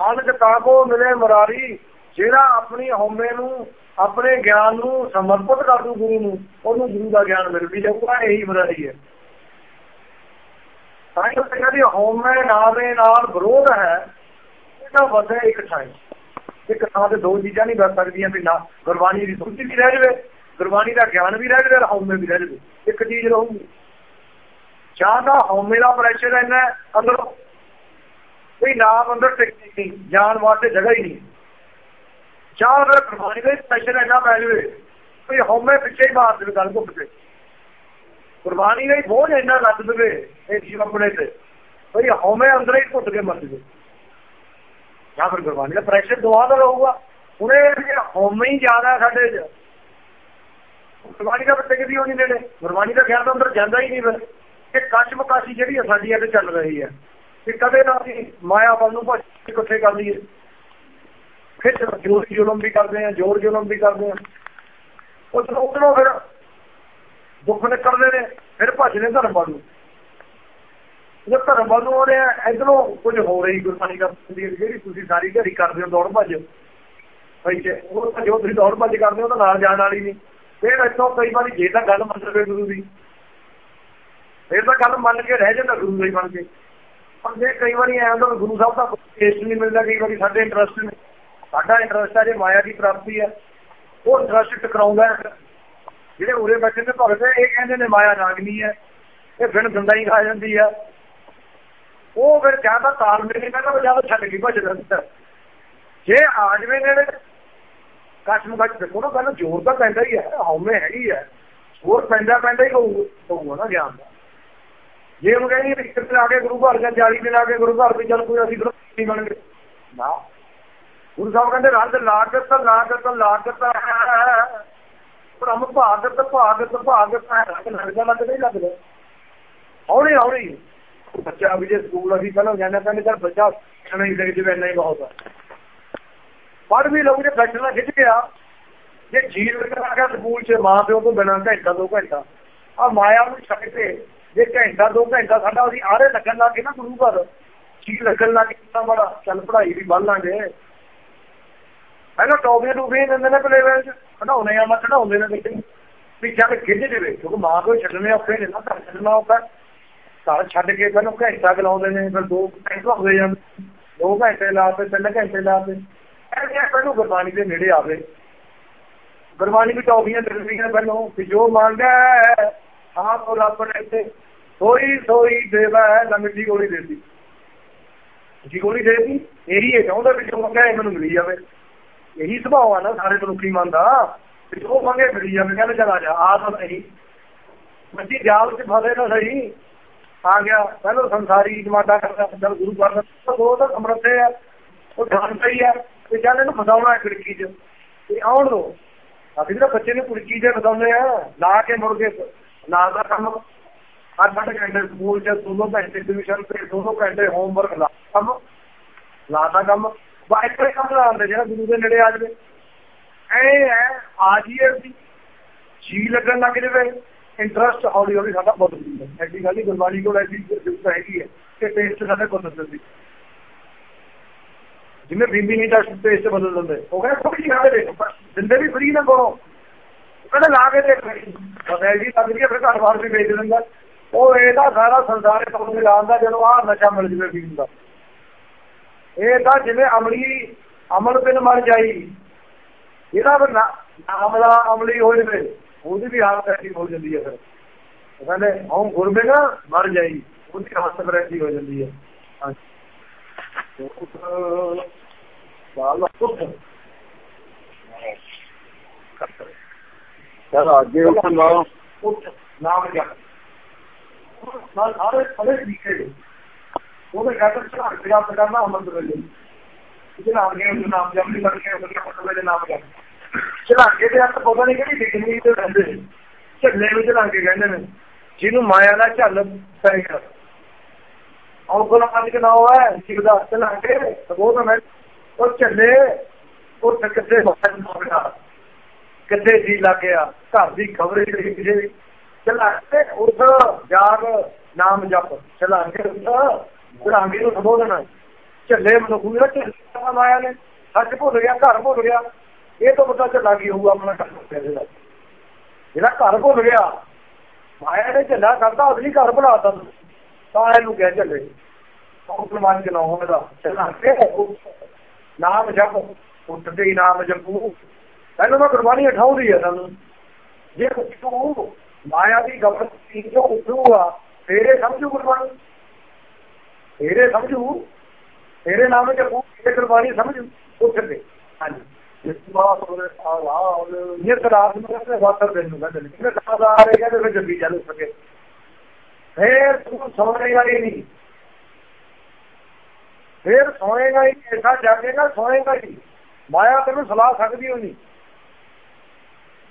ਹਾਲਤ ਕਾਕੋ ਮਿਲੇ ਮੁਰਾਰੀ, ਜਿਹੜਾ ਆਪਣੀ ਹਉਮੈ ਨੂੰ, ਆਪਣੇ ਗਿਆਨ ਨੂੰ ਸਮਰਪਿਤ ਕਰ ਦੂ ਗੁਰੂ ਨੂੰ, ਉਹਨੂੰ ਗੁਰੂ ਦਾ ਗਿਆਨ ਮਿਲ ਵੀ ਜਾਊਗਾ, ਇਹੀ ਮੁਰਾਰੀ ਹੈ ਤਾਂ ਇਹ ਕਹਿੰਦੀ ਹਉਮੈ ਨਾਵੇਂ ਨਾਲ ਵਿਰੋਧ ਹੈ, ਇਹਦਾ ਵਧੇ ਇੱਕ ਥਾਂ ਇੱਕ ਥਾਂ ਤੇ ਦੋ ਚੀਜ਼ਾਂ ਨਹੀਂ ਬਚ ਸਕਦੀਆਂ ਵੀ ਨਾ, ਗੁਰਬਾਣੀ ਦੀ ਸੁਣਤੀ ਵੀ ਰਹਿ ਜਾਵੇ, ਗੁਰਬਾਣੀ ਦਾ ਗਿਆਨ ਵੀ ਰਹਿ ਜਾਵੇ ਹਉਮੈ ਵੀ ਰਹਿ ਜਾਵੇ। ਇੱਕ ਚੀਜ਼ ਰਹੂਗੀ। ਜਾਂ ਤਾਂ ਹਉਮੈ ਦਾ ਪ੍ਰੈਸ਼ਰ ਇੰਨਾ ਅੰਦਰੋਂ। ਵੀ ਨਾਮ ਅੰਦਰ ਟਿਕਦੀ ਨਹੀਂ ਜਾਣ ਵਾਸਤੇ ਜਗ੍ਹਾ ਹੀ ਨਹੀਂ ਜਾਂ ਅਗਰ ਗੁਰਬਾਣੀ ਦੇ ਪ੍ਰੈਸ਼ਰ ਇੰਨਾ ਪੈ ਜਾਵੇ ਕੋਈ ਹਉਮੈ ਪਿੱਛੇ ਹੀ ਮਾਰ ਦੇਵੇ, ਗੱਲ ਘੁੱਟ ਕੇ। ਗੁਰਬਾਣੀ ਦਾ ਬੋਝ ਇੰਨਾ ਲੱਗ ਦੇਵੇ, ਇਹ ਜੀਵ ਆਪਣੇ ਤੇ ਭਈ ਹਉਮੈ ਅੰਦਰ ਹੀ ਘੁੱਟ ਕੇ ਮਰ ਜਾਵੇ। ਜਾਂ ਫਿਰ ਗੁਰਬਾਣੀ ਦਾ ਪ੍ਰੈਸ਼ਰ ਦੁਆ ਦਾ ਰਹੂਗਾ। ਹੁਣ ਇਹ ਹਉਮੈ ਹੀ ਜ਼ਿਆਦਾ ਸਾਡੇ ਚ ਗੁਰਬਾਣੀ ਦਾ ਬੱਤੇ ਕਿਦੀ ਹੋਣੀ ਨੇੜੇ ਗੁਰਬਾਣੀ ਦਾ ਖਿਆਲ ਅੰਦਰ ਜਾਂਦਾ ਹੀ ਨਹੀਂ ਫਿਰ। ਇਹ ਕਸ਼ਮਕਾਸ਼ੀ ਜਿਹੜੀ ਸਾਡੀ ਅੱਗੇ ਚੱਲ ਰਹੀ ਹੈ ਕਿ ਕਦੇ ਨਾ ਅਸੀਂ ਮਾਇਆ ਵੱਲ ਨੂੰ ਭੱਜ ਇਕੱਠੇ ਕਰ ਲਈਏ। ਫਿਰ ਜੋਰ ਜ਼ੁਲਮ ਵੀ ਕਰਦੇ ਆ, ਜੋਰ ਜ਼ੁਲਮ ਵੀ ਕਰਦੇ ਆ। ਉਸ ਉਧਰੋਂ ਫਿਰ ਦੁੱਖ ਨਿਕਲਦੇ ਨੇ, ਫਿਰ ਭੱਜਦੇ ਧਰਮ ਵੱਲ ਨੂੰ। ਜੇ ਧਰਮ ਵੱਲੋਂ ਨੂੰ ਆਉਂਦੇ ਇਧਰੋਂ ਕੁਝ ਹੋ ਰਹੀ ਗੁਰਬਾਣੀ ਦਾ ਜਿਹੜੀ ਤੁਸੀਂ ਸਾਰੀ ਘੜੀ ਕਰਦੇ ਹੋ ਦੌੜ ਭੱਜ। ਭਾਈ ਜੇ ਉਹ ਤਾਂ ਜੋ ਤੁਸੀਂ ਦੌੜ ਭੱਜ ਕਰਦੇ ਹੋ ਤਾਂ ਨਾਲ ਜਾਣ ਵਾਲੀ ਨਹੀਂ। ਫਿਰ ਇੱਥੋਂ ਕਈ ਵਾਰੀ ਜੇ ਤਾਂ ਗੱਲ ਮੰਨ ਲਵੇ ਗੁਰੂ ਦੀ। ਫਿਰ ਤਾਂ ਗੱਲ ਮੰਨ ਕੇ ਰਹਿ ਜਾਂਦਾ ਗੁਰੂ ਲਈ ਬਣ ਕੇ। ਪਰ ਜੇ ਕਈ ਵਾਰੀ ਐਂ ਹੁੰਦਾ ਗੁਰੂ ਸਾਹਿਬ ਦਾ ਟੇਸਟ ਨਹੀਂ ਮਿਲਦਾ, ਕਈ ਵਾਰੀ ਸਾਡੇ ਇੰਟਰਸਟ ਨੇ। ਸਾਡਾ ਇੰਟਰਸਟ ਆ, ਜੇ ਮਾਇਆ ਦੀ ਪ੍ਰਾਪਤੀ ਹੈ ਉਹ ਇੰਟਰਸਟ ਟਕਰਾਉਂਦਾ ਜਿਹੜੇ ਉਰੇ ਬੈਠੇ ਨੇ ਭਗਤ, ਇਹ ਕਹਿੰਦੇ ਨੇ ਮਾਇਆ ਨਾਗਨੀ ਹੈ। ਇਹ ਫਿਰ ਦੰਦਾ ਹੀ ਖਾ ਜਾਂਦੀ ਆ। ਉਹ ਫਿਰ ਕਹਿੰਦਾ ਤਾਲਮੇਲ ਨਹੀਂ ਕਹਿੰਦਾ ਜ਼ਿਆਦਾ ਛੱਡ ਕੇ ਭੱਜ ਜਾਂਦਾ ਜੇ ਆ ਜਵੇ ਨੇੜੇ ਕਸ਼ਮ ਕੱਚ ਦੇਖੋ ਨਾ ਗੱਲ ਜ਼ੋਰ ਤਾਂ ਪੈਂਦਾ ਹੀ ਹੈ ਹਉਮੈ ਹੈਗੀ ਹੈ ਜ਼ੋਰ ਪੈਂਦਾ ਪੈਂਦਾ ਹੀ ਹੋਊਗਾ ਨਾ ਗਿਆਨ ਦਾ ਜੇ ਉਹ ਕਹਿੰਦੀ ਇੱਕ ਦਿਨ ਆ ਕੇ ਗੁਰੂ ਘਰ ਜਾਂ 40 ਦਿਨ ਆ ਕੇ ਗੁਰੂ ਘਰ ਵੀ ਚੱਲ ਕੋਈ ਅਸੀਂ ਗੁਰੂ ਬਣ ਗਏ ਨਾ ਗੁਰੂ ਸਾਹਿਬ ਕਹਿੰਦੇ ਰੰਗ ਲਾਗਤ ਲਾਗਤ ਲਾਗਤ ਬ੍ਰਹਮ ਭਾਗਤ ਭਾਗਤ ਭਾਗਤ ਰੰਗ ਲੱਗਦਾ ਲੱਗਦਾ ਹੀ ਲੱਗਦਾ ਹੌਲੀ ਹੌਲੀ ਬੱਚਾ ਵੀ ਜੇ ਸਕੂਲ ਅਸੀਂ ਪਹਿਲਾਂ ਜਾਣਾ ਕਹਿੰਦੇ ਚੱਲ ਬੱਚਾ ਨਹੀਂ ਦੇ ਜਿਵੇਂ ਨਹੀਂ ਬਹੁਤ ਹੈ ਪੜ ਵੀ ਲਊ, ਜੇ ਬੈਠਣਾ ਖਿੱਚ ਗਿਆ, ਜੇ ਜੀਰ ਵਰਗਾ ਗਿਆ ਸਕੂਲ 'ਚ, ਮਾਂ ਪਿਓ ਤੋਂ ਬਿਨਾਂ ਘੰਟਾ, ਦੋ ਘੰਟਾ। ਆ ਮਾਇਆ ਨੂੰ ਛੱਡ ਕੇ ਜੇ ਘੰਟਾ, ਦੋ ਘੰਟਾ ਸਾਡਾ ਅਸੀਂ ਆਰੇ ਲੱਗਣ ਲੱਗ ਗਏ ਨਾ ਗੁਰੂ ਘਰ। ਚੀਜ਼ ਲੱਗਣ ਲੱਗ ਗਈ ਬੜਾ ਚੱਲ ਪੜ੍ਹਾਈ ਵੀ ਵੱਲ ਲਾਂਗੇ। ਪਹਿਲਾਂ ਟੋਬੀਆਂ ਟੂਬੀਆਂ ਦਿੰਦੇ ਨੇ ਪਲੇ ਚ। ਖੜਾਉਣੇ ਆ, ਮੈਂ ਖੜਾਉਂਦੇ ਨੇ ਵੀ ਚੱਲ ਖਿੱਚ ਦੇਵੇ ਕਿਉਂਕਿ ਮਾਂ ਪਿਓ ਛੱਡਣੇ ਔਖੇ ਨੇ ਨਾ, ਘਰ ਛੱਡਣਾ ਔਖਾ। ਘਰ ਛੱਡ ਕੇ ਪਹਿਲਾਂ ਘੰਟਾ ਲਾਉਂਦੇ ਨੇ, ਫਿਰ ਦੋ ਘੰਟੇ ਹੋ ਜਾਂਦੇ ਦੋ ਘੰਟੇ ਲਾਤੇ ਤਿੰਨ ਘੰਟੇ ਲਾਤੇ ਐਵੇਂ ਪਹਿਲਾਂ ਗੁਰਬਾਣੀ ਦੇ ਨੇੜੇ ਆਵੇ, ਗੁਰਬਾਣੀ ਵੀ ਟੋਬੀਆਂ ਦਿੰਦੀਆਂ ਪਹਿਲਾਂ ਕਿ ਜੋ ਮੰਗਦਾ ਆਪ ਉਹ ਆਪਣੇ ਤੇ ਸੋਈ ਸੋਈ ਦੇਵਾ ਨਾ ਗੋਲੀ ਦੇਦੀ ਜੀ ਗੋਲੀ ਦੇਦੀ ਇਹੀ ਹੈ ਚਾਹੁੰਦਾ ਵੀ ਜੋ ਮੰਗਿਆ ਮੈਨੂੰ ਮਿਲੀ ਜਾਵੇ। ਇਹੀ ਸੁਭਾਅ ਆ ਨਾ ਸਾਰੇ ਮਨੁੱਖੀ ਮਨ ਦਾ ਜੋ ਮੰਗੇ ਮਿਲੀ ਜਾਵੇ, ਕਹਿੰਦੇ ਚਲਾ ਜਾ ਆ ਤਾਂ ਨਹੀਂ ਮੱਜੀ ਜਾਲ ਚ ਫਸੇ ਨਾ ਸਹੀ। ਆ ਗਿਆ। ਪਹਿਲਾਂ ਸੰਸਾਰੀ ਜਮਾਤਾ ਕਰਦਾ ਜਦ ਗੁਰੂ ਘਰ ਉਹ ਤਾਂ ਸਮਰੱਥੇ ਆ। ਉਹ ਜਾਣਦਾ ਹੀ ਆ ਤੇ ਚੱਲ ਇਹਨੂੰ ਫਸਾਉਣਾ ਹੈ ਖਿੜਕੀ 'ਚ। ਤੇ ਆਉਣ ਦੋ। ਅਸੀਂ ਤਾਂ ਬੱਚੇ ਨੂੰ ਖਿੜਕੀ 'ਚ ਫਸਾਉਂਦੇ ਆ। ਲਾ ਕੇ ਮੁੜ ਕੇ ਦਾ ਕੰਮ। ਅੱਠ ਅੱਠ ਘੰਟੇ ਸਕੂਲ 'ਚ ਦੋ ਘੰਟੇ ਟਿਊਸ਼ਨ ਤੇ ਦੋ ਦੋ ਘੰਟੇ ਹੋਮਵਰਕ ਲਾ ਕੰਮ। ਲਾਤਾ ਕੰਮ। ਬਾਈਕਰੇ ਕੰਮ ਲਾਉਂਦੇ ਜਿਹੜਾ ਗੁਰੂ ਦੇ ਨੇੜੇ ਆ ਜਵੇ। ਐ ਹੈ, ਆ ਜੀਏ ਅਸੀਂ। ਜੀ ਲੱਗਣ ਲੱਗ ਜਵੇ। ਇੰਟਰਸਟ ਹੌਲੀ ਹੌਲੀ ਸਾਡਾ ਬਦਲ ਜਾਂਦਾ ਐਡੀ ਗੱਲ ਹੀ ਗੁਰਬਾਣੀ ਕੋਲ ਐਸੀ ਜ਼ਰੂਰਤ ਹੈਗੀ ਹੈ ਕਿ ਟੇਸਟ ਸਾਡੇ ਬਦਲ ਜਾਂਦੀ ਜਿਵੇਂ ਬੀਬੀ ਨਹੀਂ ਤਾਂ ਪੇਸਟ ਬਦਲ ਦਿੰਦੇ। ਉਹ ਕਹਿੰਦੇ ਥੋੜੀ ਜਿਹੀ ਖਾਵੇ ਦਿੰਦੇ ਵੀ ਫਰੀ ਨਾ ਕੋਲੋਂ ਕਹਿੰਦੇ, ਲਾ ਕੇ ਦੇਖ ਪਤਾ ਜੀ ਲੱਗ ਰਹੀ ਫਿਰ ਘਰ ਬਾਹਰ ਵੀ ਵੇਚ ਦਿੰਦਾ। ਉਹ ਇਹਦਾ ਸਾਰਾ ਸੰਸਾਰ ਇਹ ਕੰਮ ਲਾਉਂਦਾ ਜਦੋਂ ਆਹ ਨਸ਼ਾ ਮਿਲ ਜਵੇ ਪੀਣ ਦਾ। ਇਹ ਤਾਂ ਜਿਵੇਂ ਅਮਲੀ, ਅਮਲ ਬਿਨ ਮਰ ਜਾਈ। ਇਹਦਾ ਨਾਮ ਦਾ ਅਮਲੀ ਹੋ ਜਵੇ। ਉਹਦੀ ਵੀ ਹਾਲਤ ਐਸੀ ਹੋ ਜਾਂਦੀ ਹੈ ਫਿਰ। ਉਹ ਕਹਿੰਦੇ ਹਉ ਗੁਰਬੇ ਨਾ ਮਰ ਜਾਈ। ਉਹਦੀ ਹਾਲਤ ਐਸੀ ਹੋ ਜਾਂਦੀ ਹੈ। ਉੱਠ ਚਲ ਅੱਗੇ ਉੱਠਣਾ ਉੱਠ ਨਾਮ ਜਪ ਨਾਲ ਸਾਰੇ ਸਾਰੇ ਲਿਖੇ ਉਹਦੇ ਕਹਿੰਦੇ ਚੜਾ ਕੇ ਕਰਨਾ ਅਮਰ ਦੇ ਲਈ ਜਿਹਦੇ ਨਾਮ ਜਪ ਕਰਕੇ ਉਹਦੇ ਨਾਮ ਜਪ ਝਲਾਂਗੇ ਦੇ ਹੱਥ ਪਤਾ ਨਹੀਂ ਕਿਹੜੀ ਡਿਗਰੀ ਤੇ ਰਹਿੰਦੇ ਝੱਲੇ ਨੂੰ ਚੜਾਂਗੇ ਕਹਿੰਦੇ ਨੇ। ਜਿਹਨੂੰ ਮਾਇਆ ਦਾ ਝੱਲ ਪੈ ਗਿਆ। ਔਰ ਨਾ ਹੋਇਆ, ਸਿੱਖਦਾ ਚੜਾਂਗੇ ਉਹ ਮੈਂ ਉਹ ਝੱਲੇ, ਉਹ ਕਿੱਥੇ ਹੋਇਆ ਕਿੱਥੇ ਜੀ ਲੱਗ ਗਿਆ ਘਰ ਦੀ ਖਬਰੇ ਹੀ ਕਿਸੇ ਚਲਾਂਗੇ ਉਠ, ਜਾਗ, ਨਾਮ ਜਪ। ਝਲਾਂਗੇ ਉਠ ਝਲਾਂਗੇ ਨੂੰ ਸੰਬੋਧਨ। ਝੱਲੇ ਮਨੁੱਖ ਜਿਹੜਾ ਝੱਲੇ ਮਾਇਆ ਨੇ। ਸੱਚ ਭੁੱਲ ਗਿਆ, ਘਰ ਭੁੱਲ ਗਿਆ। ਇਹ ਤੋਂ ਪਤਾ ਚੱਲਾ ਕੀ ਹੋਊਗਾ ਆਪਣਾ ਘਰ ਜਿਹੜਾ। ਘਰ ਭੁੱਲ ਗਿਆ, ਮਾਇਆ ਨੇ ਝੱਲਾ ਕਰਦਾ ਅਸਲੀ ਘਰ ਬਣਾਤਾ ਤਾਂ ਇਹਨੂੰ ਕਹਿ ਝੱਲੇ। ਮੁਸਲਮਾਨ ਕਿ ਨਾ ਹੋਵੇਗਾ ਚਲਾਂਗੇ ਨਾਮ ਜਪ ਉੱਠਦੇ ਹੀ ਨਾਮ ਜਪੂ। ਪਹਿਲਾਂ ਮੈਂ ਕੁਰਬਾਨੀ ਉਠਾਉਂਦੀ ਹੈ ਸਾਨੂੰ। ਜੇ ਤੂੰ ਮਾਇਆ ਦੀ ਗਬਰ ਜੋ ਉੱਠੂਗਾ ਤੇਰੇ ਸਮਝੂ ਕੁਰਬਾਨੀ ਤੇਰੇ ਸਮਝੂ? ਤੇਰੇ ਨਾਮ ਜਪੂ ਇਹ ਕੁਰਬਾਨੀ ਸਮਝੂ? ਉੱਠਦੇ ਹਾਂਜੀ। ਇਸ ਨੂੰ ਤੇ ਵਾਤਰ ਦੇ ਨੂੰ ਕਹਿੰਦੇ ਨੇ ਕਹਦਾ ਆ ਰਿਹਾ ਤੇ ਫਿਰ ਜੱਦੀ ਚੱਲ ਸਕੇ ਫੇਰ ਤੂੰ ਸੋਣੇਗਾ ਹੀ ਨਹੀਂ ਫੇਰ ਸੋਏਗਾ ਹੀ ਐਸਾ ਜਾਗੇਗਾ ਸੋਏਗਾ ਹੀ ਮਾਇਆ ਤੈਨੂੰ ਸਲਾਹ ਸਕਦੀ ਹੋ ਨਹੀਂ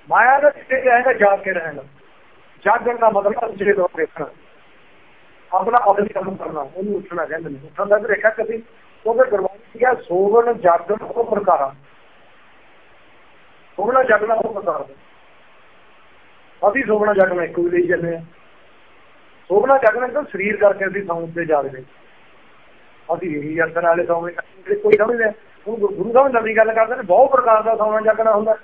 ਮਾਇਆ ਦੇ ਕਿਤੇ ਰਹੇਗਾ ਜਾਗ ਕੇ ਰਹੇਗਾ ਜਾਗਣ ਦਾ ਮਤਲਬ ਜਿਹੜੇ ਲੋਕ ਦੇਖਣਾ ਆਪਣਾ ਅਗਲੀ ਕੰਮ ਕਰਨਾ ਉਹਨੂੰ ਉੱਠਣਾ ਕਹਿੰਦੇ ਨੇ। ਉੱਠਣ ਦਾ ਦੇਖਿਆ ਕਦੀ ਉਹਦੇ ਗੁਰਬਾਣੀ ਸੀਗਾ ਸੋਵਣ, ਜਾਗਣ, ਉਹ ਪ੍ਰਕਾਰਾਂ। ਸੋਹਣਾ ਜਾਗਣਾ ਉਹ ਪ੍ਰਕਾਰ ਅਸੀਂ ਸੋਵਣਾ ਜਗਣਾ ਇੱਕੋ ਹੀ ਲਈ ਜਾਂਦੇ ਆ ਸੋਵਣਾ ਜਾਗਣਾ ਤਾਂ ਸਰੀਰ ਕਰਕੇ ਅਸੀਂ ਸੌਂ ਤੇ ਜਾਗਦੇ ਅਸੀਂ ਇਹੀ ਅਸਰ ਵਾਲੇ ਸੌਵੇਂ ਕੋਈ ਸਮਝਦਾ ਹੁਣ ਗੁਰੂ ਸਾਹਿਬ ਨਵੀਂ ਗੱਲ ਕਰਦੇ ਨੇ, ਬਹੁਤ ਪ੍ਰਕਾਰ ਦਾ ਸੌਣਾ ਜਾਗਣਾ ਹੁੰਦਾ ਹੈ।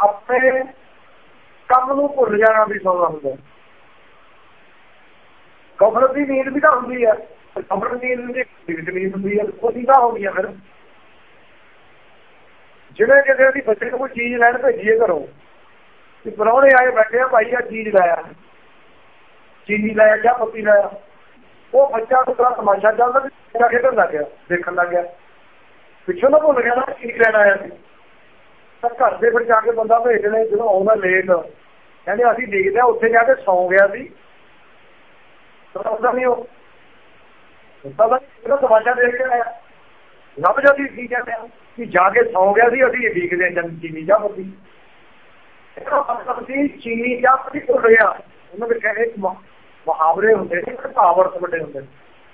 ਆਪਣੇ ਕੰਮ ਨੂੰ ਭੁੱਲ ਜਾਣਾ ਵੀ ਸੌਣਾ ਹੁੰਦਾ ਕਬਰ ਦੀ ਨੀਂਦ ਵੀ ਤਾਂ ਹੁੰਦੀ ਹੈ। ਕਬਰ ਦੀ ਨੀਂਦ ਦੀ ਨੀਂਦ ਹੁੰਦੀ ਹੈ, ਉਹਦੀ ਤਾਂ ਹੋ ਗਈ ਫਿਰ। ਜਿਵੇਂ ਕਿਸੇ ਦੀ ਬੱਚੇ ਨੂੰ ਕੋਈ ਚੀਜ਼ ਲੈਣ ਭੇਜੀਏ ਘਰੋਂ ਕਿ ਪਰੌਣੇ ਆਏ ਬੈਠੇ ਆ, ਭਾਈ ਆ ਚੀਜ਼ ਲਾਇਆ ਚੀਨੀ ਲਾਇਆ ਜਾਂ ਪੱਤੀ ਲਾਇਆ ਉਹ ਬੱਚਾ ਤੋਂ ਤਮਾਸ਼ਾ ਚੱਲਦਾ ਤੇ ਬੱਚਾ ਖੇਡਣ ਲੱਗ ਗਿਆ, ਦੇਖਣ ਲੱਗ ਗਿਆ। ਪਿੱਛੋਂ ਨਾ ਭੁੱਲ ਗਿਆ ਨਾ ਕੀ ਲੈਣ ਆਇਆ ਸੀ। ਤਾਂ ਘਰ ਦੇ ਫਿਰ ਜਾ ਕੇ ਬੰਦਾ ਭੇਜ ਭੇਜਣੇ ਜਦੋਂ ਆਉਂਦਾ ਲੇਟ ਕਹਿੰਦੇ ਅਸੀਂ ਦੇਖਦੇ ਆ, ਉੱਥੇ ਜਾ ਕੇ ਸੌਂ ਗਿਆ ਸੀ। ਪਤਾ ਨਹੀਂ ਉਹ। ਪਤਾ ਨਹੀਂ ਉਹ ਤਮਾਸ਼ਾ ਦੇਖ ਕੇ ਆਇਆ। ਲੱਭ ਜਾਂਦੀ ਕੀ ਕਹਿੰਦੇ? ਆ ਕਿ ਜਾ ਕੇ ਸੌਂ ਗਿਆ ਸੀ, ਅਸੀਂ ਇਹ ਦੇਖਦੇ ਚੀਨੀ ਜਾਂ ਇਹਦਾ ਮਤਲਬ ਸੀ ਚੀਨੀ ਜਾਂ ਭੁੱਲ ਗਿਆ। ਉਹਨਾਂ ਦੇ ਕਹਿੰਦੇ ਮੁਹਾਵਰੇ ਹੁੰਦੇ ਨੇ ਕਹਾਵਤ ਵੱਡੇ ਹੁੰਦੇ ਨੇ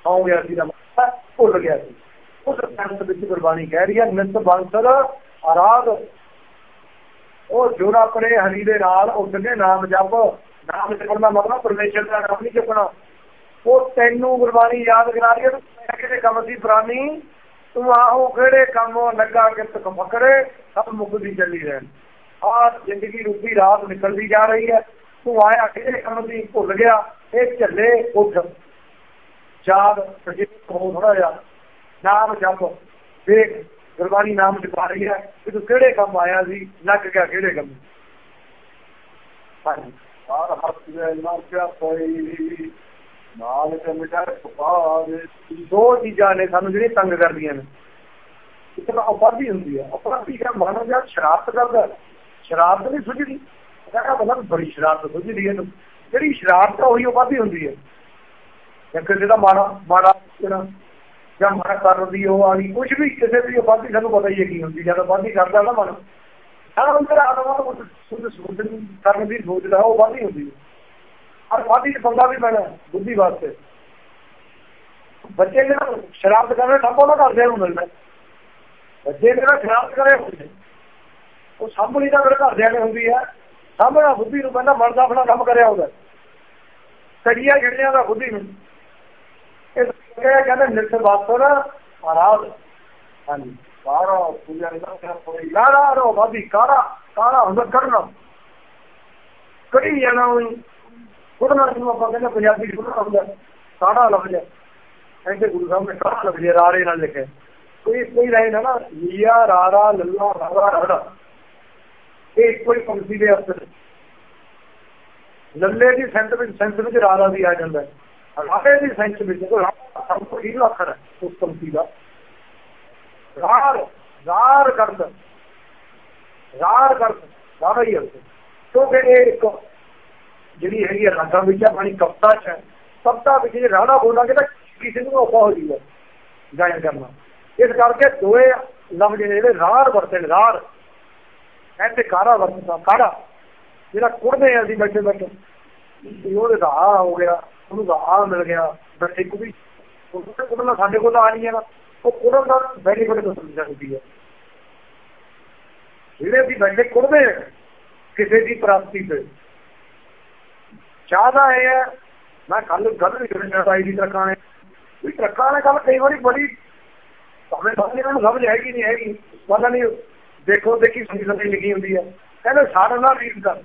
ਸੌਂ ਗਿਆ ਸੀ ਦਾ ਮਤਲਬ ਭੁੱਲ ਗਿਆ ਸੀ। ਉਸ ਸੰਤ ਵਿੱਚ ਗੁਰਬਾਣੀ ਕਹਿ ਰਹੀ ਹੈ, ਨਿਤ ਬੰਸਰ ਆਰਾਧ। ਉਹ ਜੁਰ ਆਪਣੇ ਹਰੀ ਦੇ ਨਾਲ ਉੱਠਦੇ ਨਾਮ ਜਪ। ਨਾਮ ਜਪਣ ਦਾ ਮਤਲਬ ਪਰਮੇਸ਼ਰ ਦਾ ਨਾਮ ਨਹੀਂ ਜਪਣਾ। ਉਹ ਤੈਨੂੰ ਗੁਰਬਾਣੀ ਯਾਦ ਕਰਾ ਰਹੀ ਹੈ, ਤੂੰ ਕੰਮ ਸੀ ਪ੍ਰਾਨੀ ਤੂੰ ਆਹੋ ਕਿਹੜੇ ਕੰਮ ਲੱਗਾ ਕਿ ਤੂੰ ਫਕਰੇ ਸਭ ਮੁਕਦੀ ਚੱਲੀ ਰਹਿਣ। ਆ ਜ਼ਿੰਦਗੀ ਰੂਪੀ ਰਾਤ ਨਿਕਲਦੀ ਜਾ ਰਹੀ ਹੈ। ਤੂੰ ਆਇਆ ਕਿਹੜੇ ਕੰਮ ਦੀ ਭੁੱਲ ਗਿਆ, ਇਹ ਝੱਲੇ ਉੱਠ। ਜਾਗ ਪ੍ਰਜੀਤ ਹੋ ਥੋੜਾ ਜਿਹਾ, ਨਾਮ ਜਪ। ਦੇਖ, ਗੁਰਬਾਣੀ ਨਾਮ ਜਪਾ ਰਹੀ ਹੈ ਕਿ ਤੂੰ ਕਿਹੜੇ ਕੰਮ ਆਇਆ ਸੀ, ਲੱਗ ਗਿਆ ਕਿਹੜੇ ਕੰਮ। ਹਾਂਜੀ ਹਰ ਹੱਥ ਦੇ ਨਾ ਪਿਆ ਕੋਈ ਨਾਲ ਤੇ ਮਿਟਾ ਸੁਪਾਰ ਦੋ ਚੀਜ਼ਾਂ ਨੇ ਸਾਨੂੰ ਜਿਹੜੀ ਤੰਗ ਕਰਦੀਆਂ ਨੇ। ਇੱਕ ਤਾਂ ਉਪਾਧੀ ਹੁੰਦੀ ਹੈ। ਉਪਾਧੀ ਦਾ ਮਨ ਜਾਂ ਸ਼ਰਾਰਤ ਕਰਦਾ ਸ਼ਰਾਰਤ ਨਹੀਂ ਸੁਝਦੀ। ਕਹਿੰਦਾ ਬੰਦਾ ਬੜੀ ਸ਼ਰਾਰਤ ਸੁਝਦੀ ਹੈ ਜਿਹੜੀ ਸ਼ਰਾਰਤ ਹੈ ਉਹੀ ਉਪਾਧੀ ਹੁੰਦੀ ਹੈ। ਇੱਕ ਜਿਹੜਾ ਮਾੜਾ ਮਾੜਾ ਜਾਂ ਮਾੜਾ ਕਰਦੀ ਉਹ ਆਣੀ ਕੁਝ ਵੀ ਕਿਸੇ ਦੀ ਉਪਾਧੀ ਸਾਨੂੰ ਪਤਾ ਹੀ ਹੈ ਕੀ ਹੁੰਦੀ ਜਦ ਉਪਾਧੀ ਕਰਦਾ ਨਾ ਮਨ, ਸਾਰਾ ਅੰਦਰ ਆਤਮਾ ਨੂੰ ਸੁਧ ਸੁਧ ਕਰਨ ਦੀ ਸੋਚਦਾ ਉਹ ਉਪਾਧੀ ਹੁੰਦੀ ਹੈ। ਔਰ ਉਪਾਧੀ ਚ ਬੰਦਾ ਵੀ ਪੈਣਾ, ਬੁੱਧੀ ਵਾਸਤੇ। ਬੱਚੇ ਜਿਹੜਾ ਸ਼ਰਾਰਤ ਕਰਨੇ ਸਭ ਉਹਨਾਂ ਘਰਦਿਆਂ ਨੂੰ ਮਿਲਦਾ ਬੱਚੇ ਜਿਹੜਾ ਸ਼ਰਾਰਤ ਕਰੇ ਉਹ ਸਾਹਮਣੀ ਦਾ ਮੇਰੇ ਘਰਦਿਆਂ ਨੇ ਹੁੰਦੀ ਹੈ ਸਾਹਮਣਾ ਬੁੱਧੀ ਨੂੰ ਕਹਿੰਦਾ ਮਨ ਦਾ ਆਪਣਾ ਕੰਮ ਕਰਿਆ ਹੁੰਦਾ। ਕੜੀਆਂ ਜਿਹੜੀਆਂ ਦਾ ਬੁੱਧੀ ਨੂੰ। ਇਹ ਕਹਿੰਦੇ ਨਿਤ ਵਾਸਰ ਆਰਾਧ। ਹਾਂਜੀ ਸਾਰਾ ਪੂਜਾ ਇਹਨਾਂ ਕੋਈ ਕਾੜਾ ਰੋ ਬਾਦੀ ਕਾੜਾ ਕਾੜਾ ਹੁੰਦਾ ਕਰਨਾ। ਕੜੀ ਜਾਣਾ ਉਹੀ ਕੁੜਨਾ ਨੂੰ ਆਪਾਂ ਕਹਿੰਦੇ ਪੰਜਾਬੀ ਚ ਹੁੰਦਾ ਕਾੜਾ ਲਫ਼ਜ਼ ਹੈ। ਗੁਰੂ ਸਾਹਿਬ ਨੇ ਕਾੜਾ ਲਫ਼ਜ਼ ਰਾਰੇ ਨਾਲ ਲਿਖਿਆ ਕੋਈ ਕੋਈ ਰਹੇ ਨਾ ਨਾ ਰਾਰਾ ਲੱਲਾ ਰਾਰਾ ਰਾੜਾ। ਇਹ ਕੋਈ ਪੰਕਤੀ ਦੇ ਅਸਰ ਲੱਲੇ ਦੀ ਸੈਂਸ ਵਿੱਚ ਸੈਂਸ ਵਿੱਚ ਰਾਰਾ ਵੀ ਆ ਜਾਂਦਾ ਹੈ। ਰਾਰੇ ਦੀ ਸੈਂਸ ਵਿੱਚ ਸਭ ਤੋਂ ਹੀ ਅੱਖਰ ਹੈ ਉਸ ਪੰਕਤੀ ਦਾ। ਰਾਰ ਰਾਰ ਕਰਦ ਰਾਰ ਕਰਦ ਸਾਰਾ ਹੀ ਅਰਥ ਕਿਉਂਕਿ ਇਹ ਇੱਕ ਜਿਹੜੀ ਹੈਗੀ ਰਾਗਾ ਵਿੱਚ ਆਪਣੀ ਕਪਤਾ ਚ ਹੈ ਕਪਤਾ ਵਿੱਚ ਜੇ ਰਾਣਾ ਬੋਲਾਂਗੇ ਤਾਂ ਕਿਸੇ ਨੂੰ ਔਖਾ ਹੋ ਜੂਗਾ ਗਾਇਨ ਕਰਨਾ। ਇਸ ਕਰਕੇ ਦੋਏ ਲਫ਼ਜ਼ ਜਿਹੜੇ ਰਾਰ ਵਰਤੇ, ਰਾਰ। ਐਸੇ ਕਾਰਾ ਵਰਤਦਾ, ਕਾਰਾ। ਜਿਹੜਾ ਕੁੜਦੇ ਆ ਅਸੀਂ ਬੈਠੇ ਬੈਠੇ ਉਹਦੇ ਦਾ ਆ ਹੋ ਗਿਆ, ਉਹਨੂੰ ਦਾ ਆ ਮਿਲ ਗਿਆ ਬੈਠੇ ਕੁੜੀ ਉਹਦੇ ਕੋਲ ਸਾਡੇ ਕੋਲ ਆ ਨਹੀਂ ਹੈ ਉਹ ਕੁੜਨ ਦਾ ਬੈਨੀਫਿਟ ਤੋਂ ਸਮਝ ਸਕਦੀ ਹੈ। ਜਿਹੜੇ ਵੀ ਬੈਠੇ ਕੁੜਦੇ ਕਿਸੇ ਦੀ ਪ੍ਰਾਪਤੀ ਤੇ ਚਾਹਦਾ ਇਹ ਹੈ। ਮੈਂ ਕੱਲ ਗੱਲ ਵੀ ਕਰਨ ਚਾਹਤਾ ਇਹਦੀ ਤਰ੍ਹਾਂ ਨੇ ਵੀ ਟਰੱਕਾਂ ਨੇ ਗੱਲ ਕਈ ਵਾਰੀ ਬੜੀ ਭਾਵੇਂ ਸਾਰੇ ਨੂੰ ਸਮਝ ਹੈਗੀ ਨਹੀਂ ਹੈਗੀ ਪਤਾ ਨਹੀਂ, ਦੇਖੋ, ਦੇਖੀ ਸੁਣੀ ਸੁਣੀ ਲਿਖੀ ਹੁੰਦੀ ਹੈ। ਕਹਿੰਦੇ ਸਾਡੇ ਨਾਲ ਰੀਸ ਕਰ।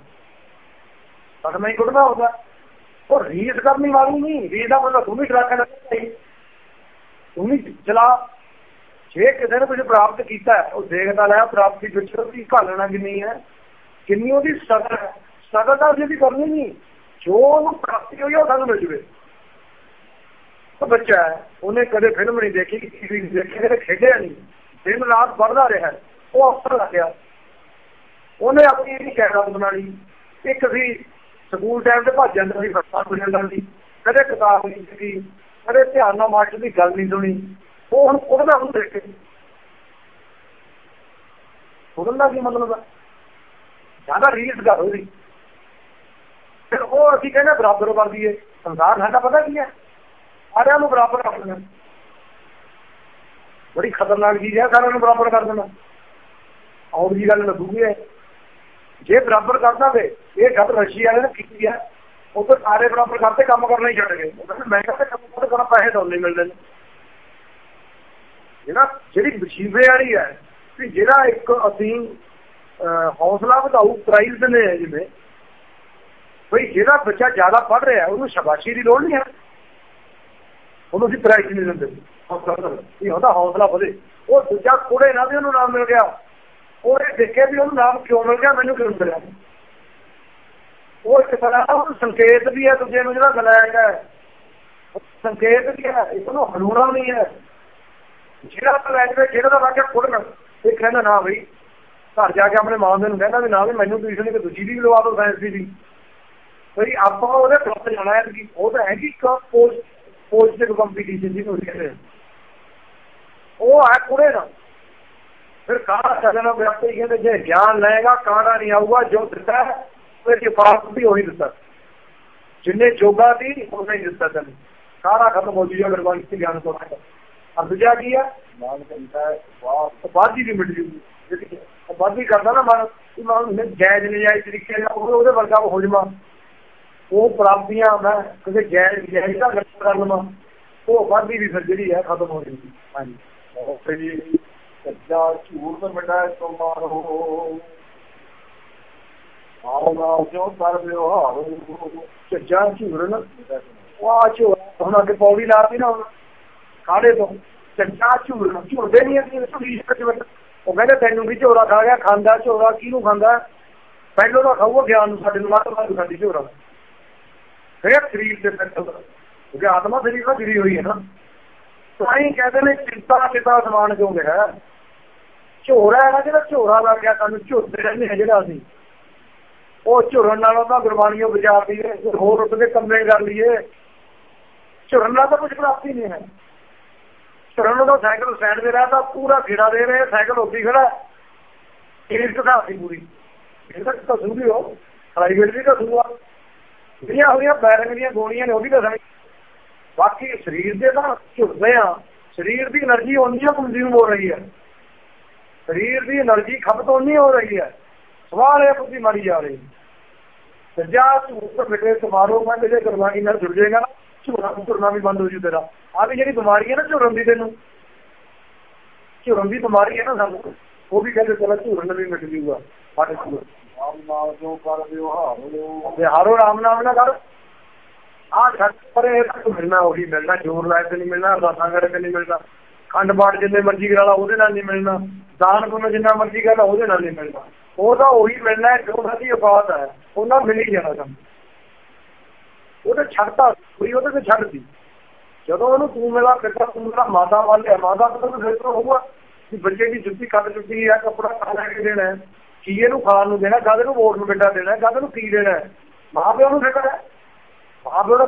ਸਾਡਾ ਮੈਂ ਕੁੜਨਾ ਹੁੰਦਾ। ਉਹ ਰੀਸ ਕਰਨੀ ਵਾਲੀ ਨਹੀਂ। ਰੀਸ ਦਾ ਮਤਲਬ ਤੂੰ ਵੀ ਟਰੱਕ ਨਾਲ ਤੂੰ ਵੀ ਚਲਾ। ਜੇ ਕਿਸੇ ਨੇ ਕੁਝ ਪ੍ਰਾਪਤ ਕੀਤਾ ਉਹ ਦੇਖਦਾ ਲੈ, ਪ੍ਰਾਪਤੀ ਪਿੱਛੇ ਦੀ ਘਾਲਣਾ ਕਿੰਨੀ ਹੈ। ਕਿੰਨੀ ਉਹਦੀ ਸਦਰ ਹੈ। ਸਦਰ ਤਾਂ ਅਸੀਂ ਕਰਨੀ ਨਹੀਂ। ਜੋ ਉਹਨੂੰ ਪ੍ਰਾਪਤੀ ਹੋਈ ਉਹ ਸਾਨੂੰ ਮਿਲ ਜਵੇ। ਉਹ ਬੱਚਾ ਉਹਨੇ ਕਦੇ ਫਿਲਮ ਨਹੀਂ ਦੇਖੀ ਟੀਵੀ ਨਹੀਂ ਦੇਖੀ, ਕਦੇ ਖੇਡਿਆ ਨਹੀਂ। ਦਿਨ ਰਾਤ ਪੜਦਾ ਰਿਹਾ। ਉਹ ਅਫਸਰ ਲੱਗਿਆ ਉਹਨੇ ਆਪਣੀ ਇਹਦੀ ਕੈਰਾਤ ਬਣਾ ਲਈ। ਇੱਕ ਸੀ ਸਕੂਲ ਟਾਈਮ ਤੇ ਭੱਜ ਜਾਂਦਾ ਸੀ ਫਸਾ ਹੋ ਜਾਂਦਾ ਸੀ। ਕਦੇ ਕਿਤਾਬ ਨਹੀਂ ਸੀ ਕਦੇ ਧਿਆਨ ਨਾਲ ਮਾਸਟਰ ਦੀ ਗੱਲ ਨਹੀਂ ਸੁਣੀ। ਉਹ ਹੁਣ ਉਹਦਾ ਹੁਣ ਦੇਖ ਕੇ। ਉਹਦਾ ਕੀ ਮਤਲਬ ਹੈ ਜ਼ਿਆਦਾ ਰੀਸ ਕਰ ਉਹਦੀ ਫਿਰ ਉਹ ਅਸੀਂ ਕਹਿੰਦੇ ਬਰਾਬਰ ਕਰ ਦਈਏ ਸੰਸਾਰ ਸਾਡਾ ਪਤਾ ਕੀ ਹੈ ਸਾਰਿਆਂ ਨੂੰ ਬਰਾਬਰ ਕਰ ਦੇਣਾ। ਬੜੀ ਖਤਰਨਾਕ ਚੀਜ਼ ਹੈ ਸਾਰਿਆਂ ਨੂੰ ਬਰਾਬਰ ਕਰ ਦੇਣਾ। ਔਰ ਜੀ ਗੱਲ ਲੱਗੂਗੀ ਹੈ ਜੇ ਬਰਾਬਰ ਕਰ ਦਾਂਗੇ ਇਹ ਗੱਲ ਰਸ਼ੀਆ ਵਾਲੇ ਨੇ ਕੀਤੀ ਹੈ ਉਹ ਤਾਂ ਸਾਰੇ ਬਰਾਬਰ ਕਰਤੇ ਕੰਮ ਕਰਨਾ ਹੀ ਛੱਡ ਗਏ। ਮੈਂ ਕਹਿੰਦਾ ਕੰਮ ਕਰਨਾ ਪੈਸੇ ਤਾਂ ਮਿਲਦੇ। ਨੇ ਜਿਹੜਾ ਜਿਹੜੀ ਵਸੀਫੇ ਵਾਲੀ ਹੈ ਕਿ ਜਿਹੜਾ ਇੱਕ ਅਸੀਂ ਹੌਸਲਾ ਵਧਾਊ, ਪ੍ਰਾਈਜ਼ ਦਿੰਦੇ ਆ ਜਿਵੇਂ ਬਈ ਜਿਹੜਾ ਬੱਚਾ ਜ਼ਿਆਦਾ ਪੜ੍ਹ ਰਿਹਾ, ਉਹਨੂੰ ਸ਼ਾਬਾਸ਼ੀ ਦੀ ਲੋੜ ਨਹੀਂ ਹੈ। ਉਹਨੂੰ ਅਸੀਂ ਪ੍ਰਾਈਜ਼ ਨਹੀਂ ਦਿੰਦੇ। ਇਹ ਉਹਦਾ ਹੌਸਲਾ ਵਧੇ। ਉਹ ਦੂਜਾ ਕੁੜੇ ਨਾ ਵੀ ਉਹਨੂੰ ਨਾਮ ਮਿਲ ਗਿਆ। ਉਹਨੇ ਦੇਖਿਆ ਵੀ ਉਹਨੂੰ ਨਾਮ ਕਿਉਂ ਮਿਲ ਗਿਆ, ਮੈਨੂੰ ਕਿਉਂ ਮਿਲਿਆ। ਉਹ ਇੱਕ ਤਰ੍ਹਾਂ ਦਾ ਸੰਕੇਤ ਵੀ ਹੈ, ਦੂਜੇ ਨੂੰ ਜਿਹੜਾ ਗਲਾਇਕ ਹੈ। ਸੰਕੇਤ ਵੀ ਹੈ, ਇਸ ਨੂੰ ਹਲੂਣਾ ਨਹੀਂ ਹੈ। ਜਿਹੜਾ ਗਲਾਇਕ ਜਿਹੜਾ ਦਾ ਵਾਕਿਆ ਕੁੜਨ। ਇਹ ਕਹਿੰਦਾ ਨਾ ਬਈ, ਘਰ ਜਾ ਕੇ ਆਪਣੇ ਮਾਂ ਦੇ ਨੂੰ ਕਹਿੰਦਾ ਵੀ ਨਾ ਵੀ ਮੈਨੂੰ ਟਿਊਸ਼ਨ ਇੱਕ ਦੂਜੀ ਦੀ ਲਵਾ ਦਿਓ ਸਾਇੰਸ ਦੀ ਬਈ ਆਪਾਂ ਉਹਦੇ ਪਲੱਸ ਜਾਣਾ ਹੈ ਕਿ ਉਹ ਤਾਂ ਹੈ ਕਿ ਪੋਸਟ ਪੋਜ਼ਿਟਿਵ ਕੰਪੀਟੀਸ਼ਨ ਜਿਹਨੂੰ ਕਹਿੰਦੇ ਉਹ ਆ ਕੁੜੇ ਨਾ ਫਿਰ ਕਾਹਦਾ ਚੱਲਣਾ ਵਿਅਕਤੀ ਕਹਿੰਦੇ ਜੇ ਗਿਆਨ ਲਏਗਾ ਕਾਹਦਾ ਨਹੀਂ ਆਊਗਾ ਜੋ ਦਿੱਤਾ ਫਿਰ ਇਹ ਫਾਸ ਵੀ ਉਹੀ ਦਿੱਤਾ। ਜਿੰਨੇ ਜੋਗਾ ਦੀ ਉਹਨੇ ਹੀ ਦਿੱਤਾ ਤੈਨੂੰ। ਕਾਹਦਾ ਖਤਮ ਹੋ ਜੂਗਾ ਗੁਰਬਾਣੀ ਤੇ ਗਿਆਨ ਤੋਂ ਅਰ ਦੂਜਾ ਕੀ ਹੈ ਮਾਨ ਕਹਿੰਦਾ ਵਾਹ। ਬਾਦੀ ਦੀ ਮਿਟ ਜੂਗੀ। ਬਾਦੀ ਕਰਦਾ ਨਾ ਮਨ ਮਨ ਜਾਇਜ਼ ਨਜਾਇਜ਼ ਤਰੀਕੇ ਨਾਲ ਉਹਦੇ ਵਰਗਾ ਹੋ ਜਾਵਾਂ ਉਹ ਪ੍ਰਾਪਤੀਆਂ ਮੈਂ ਕਿਸੇ ਜਾਇਜ਼ ਜਾਇਜ਼ ਦਾ ਗੱਲ ਕਰ ਲਵਾਂ ਉਹ ਬਾਦੀ ਵੀ ਫਿਰ ਜਿਹੜੀ ਹੈ ਖਤਮ ਹੋ ਜਾਂਦੀ। ਹਾਂਜੀ। ਉਹ ਫਿਰ ਸੱਚਾ ਝੂਠ ਮਿਟਾਏ ਤੋਂ ਮਾਰੋ ਨਾ ਜੋ ਕਰ ਵਿਵਹਾਰ ਚੱਜਾ ਝੂਰਨ ਵਾਹ ਝੂਰ ਹੁਣ ਅੱਗੇ ਪੌੜੀ ਲਾਤੀ ਨਾ ਕਾੜੇ ਤੋਂ। ਚੱਜਾ ਝੂਰਨ ਝੂਰਦੇ ਨਹੀਂ ਅਸੀਂ ਸੁਣੀ ਸੱਚ ਉਹ ਕਹਿੰਦੇ ਤੈਨੂੰ ਵੀ ਝੋਰਾ ਖਾ ਗਿਆ ਖਾਂਦਾ ਝੋਰਾ ਕਿਹਨੂੰ ਖਾਂਦਾ? ਪਹਿਲੋਂ ਤਾਂ ਖਾਊਗਾ ਗਿਆਨ ਨੂੰ ਸਾਡੇ ਨੂੰ ਮਾਤਾ ਮਾਤਾ ਖਾਂਦੀ ਝੋਰਾ। ਫਿਰ ਸਰੀਰ ਦੇ ਫੈਕਟ ਕਿਉਂਕਿ ਆਤਮਾ ਸਰੀਰ ਨਾਲ ਜੁੜੀ ਹੋਈ ਹੈ ਨਾ। ਤਾਂ ਕਹਿੰਦੇ ਨੇ ਚਿੰਤਾ ਚਿਤਾ ਸਮਾਨ ਕਿਉਂ ਗਿਆ ਝੋਰਾ ਹੈ ਨਾ ਜਿਹੜਾ ਝੋਰਾ ਲੱਗ ਗਿਆ ਸਾਨੂੰ ਝੁਰਦੇ ਰਹਿੰਦੇ ਆ ਜਿਹੜਾ ਅਸੀਂ। ਉਹ ਝੁਰਨ ਨਾਲੋਂ ਤਾਂ ਗੁਰਬਾਣੀਓ ਬਚਾ ਦਈਏ ਹੋਰ ਉੱਤੇ ਕੰਮੇ ਕਰ ਲਈਏ। ਝੁਰਨ ਨਾਲ ਤਾਂ ਕੁਝ ਪ੍ਰਾਪਤੀ ਨਹੀਂ ਹੈ। ਝੁਰਨ ਦਾ ਸਾਈਕਲ ਸਟੈਂਡ ਤੇ ਰਹਿਦਾ, ਪੂਰਾ ਖੇੜਾ ਦੇ ਰਹੇ, ਸਾਈਕਲ ਉੱਥੇ ਖੜਾ। ਇਹ ਕਿਹਦਾ ਸੀ ਪੂਰੀ। ਇਹ ਤਾਂ ਕਸੂਰੀ ਹੋ। ਪ੍ਰਾਈਵੇਟ ਵੀ ਕਸੂਆ। ਜਿਹੜੀਆਂ ਹੋਈਆਂ ਬੈਰੰਗ ਦੀਆਂ ਗੋਲੀਆਂ ਨੇ, ਉਹ ਵੀ ਦੱਸਣ। ਬਾਕੀ ਸਰੀਰ ਦੇ ਤਾਂ ਝੁੱਟਦੇ ਆ, ਸਰੀਰ ਦੀ એનર્ਜੀ ਉਨੀ ਹੀ ਕੰਜ਼ਿਊਮ ਹੋ ਰਹੀ ਹੈ। ਸਰੀਰ ਦੀ એનર્ਜੀ ਖਪਤ ਉਨੀ ਹੋ ਰਹੀ ਹੈ ਸਵਾਰੇ ਪੁੱਤੀ ਮਰੀ ਜਾ ਰਹੀ ਸਜਾ ਉੱਪਰ ਬਿਟੇ ਸਮਾਰੋ ਮੈਂ ਜੇ ਗੁਰਬਾਣੀ ਨਾਲ ਜੁੜ ਜਾਏਗਾ ਨਾ ਝੁਰਾ ਝੁਰਨਾ ਵੀ ਬੰਦ ਹੋ ਜੂ ਤੇਰਾ। ਆ ਵੀ ਜਿਹੜੀ ਬਿਮਾਰੀ ਹੈ ਨਾ ਝੁਰਨ ਦੀ ਤੈਨੂੰ। ਝੁਰਨ ਦੀ ਬਿਮਾਰੀ ਹੈ ਨਾ ਸਾਨੂੰ। ਉਹ ਵੀ ਕਹਿੰਦੇ ਚਲੋ ਝੁਰਨ ਵੀ ਮਿਟ ਜੂਗਾ। ਸਾਡੇ ਕੋਲ ਨਾਮ ਨਾਲ ਜੋ ਕਰ ਵਿਵਹਾਰ ਵਿਹਾਰੋ ਰਾਮ ਨਾਮ ਨਾ ਕਰ। ਆ ਛੱਡ ਪਰੇ ਮਿਲਣਾ, ਉਹੀ ਮਿਲਣਾ, ਜੋਰ ਲਾਇ ਤੇ ਨਹੀਂ ਮਿਲਣਾ, ਅਰਦਾਸਾਂ ਕਰਕੇ ਨਹੀਂ ਮਿਲਣਾ। ਖੰਡ ਬਾੜ ਜਿੰਨੇ ਮਰਜ਼ੀ ਕਰਾਲਾ ਉਹਦੇ ਨਾਲ ਨਹੀਂ ਮਿਲਣਾ। ਦਾਨ ਪੁੰਨ ਜਿੰਨਾ ਮਰਜ਼ੀ ਕਰਾਲਾ ਉਹਦੇ ਨਾਲ ਨਹੀਂ ਮਿਲਣਾ। ਉਹ ਉਹੀ ਮਿਲਣਾ, ਜੋ ਸਾਡੀ ਔਕਾਤ ਹੈ, ਉਹਨਾਂ ਮਿਲ ਹੀ ਜਾਣਾ ਸਾਨੂੰ। ਉਹਦੇ ਛੱਡਤਾ ਕੋਈ ਉਹਦੇ ਤੇ ਛੱਡਦੀ ਜਦੋਂ ਉਹਨੂੰ ਤੂੰ ਮੇਰਾ ਕਿੱਦਾਂ ਤੂੰ ਮੇਰਾ ਮਾਤਾ ਵਾਲਿਆ ਮਾਤਾ ਤੋਂ ਫਿਰ ਹੋਊਗਾ ਕਿ ਬੱਚੇ ਦੀ ਜੁੱਤੀ ਕੱਢ ਚੁੱਕੀ ਹੈ, ਕੱਪੜਾ ਖਾ ਲੈ ਕੇ ਦੇਣਾ ਹੈ। ਕੀ ਇਹਨੂੰ ਖਾਣ ਨੂੰ ਦੇਣਾ ਕਦ ਨੂੰ ਵੋਟ ਨੂੰ ਬਿੱਟਾ ਦੇਣਾ ਕਦ ਨੂੰ ਕੀ ਦੇਣਾ? ਹੈ ਨੂੰ ਫਿਕਰ ਹੈ ਮਾਂ ਪਿਓ ਨੂੰ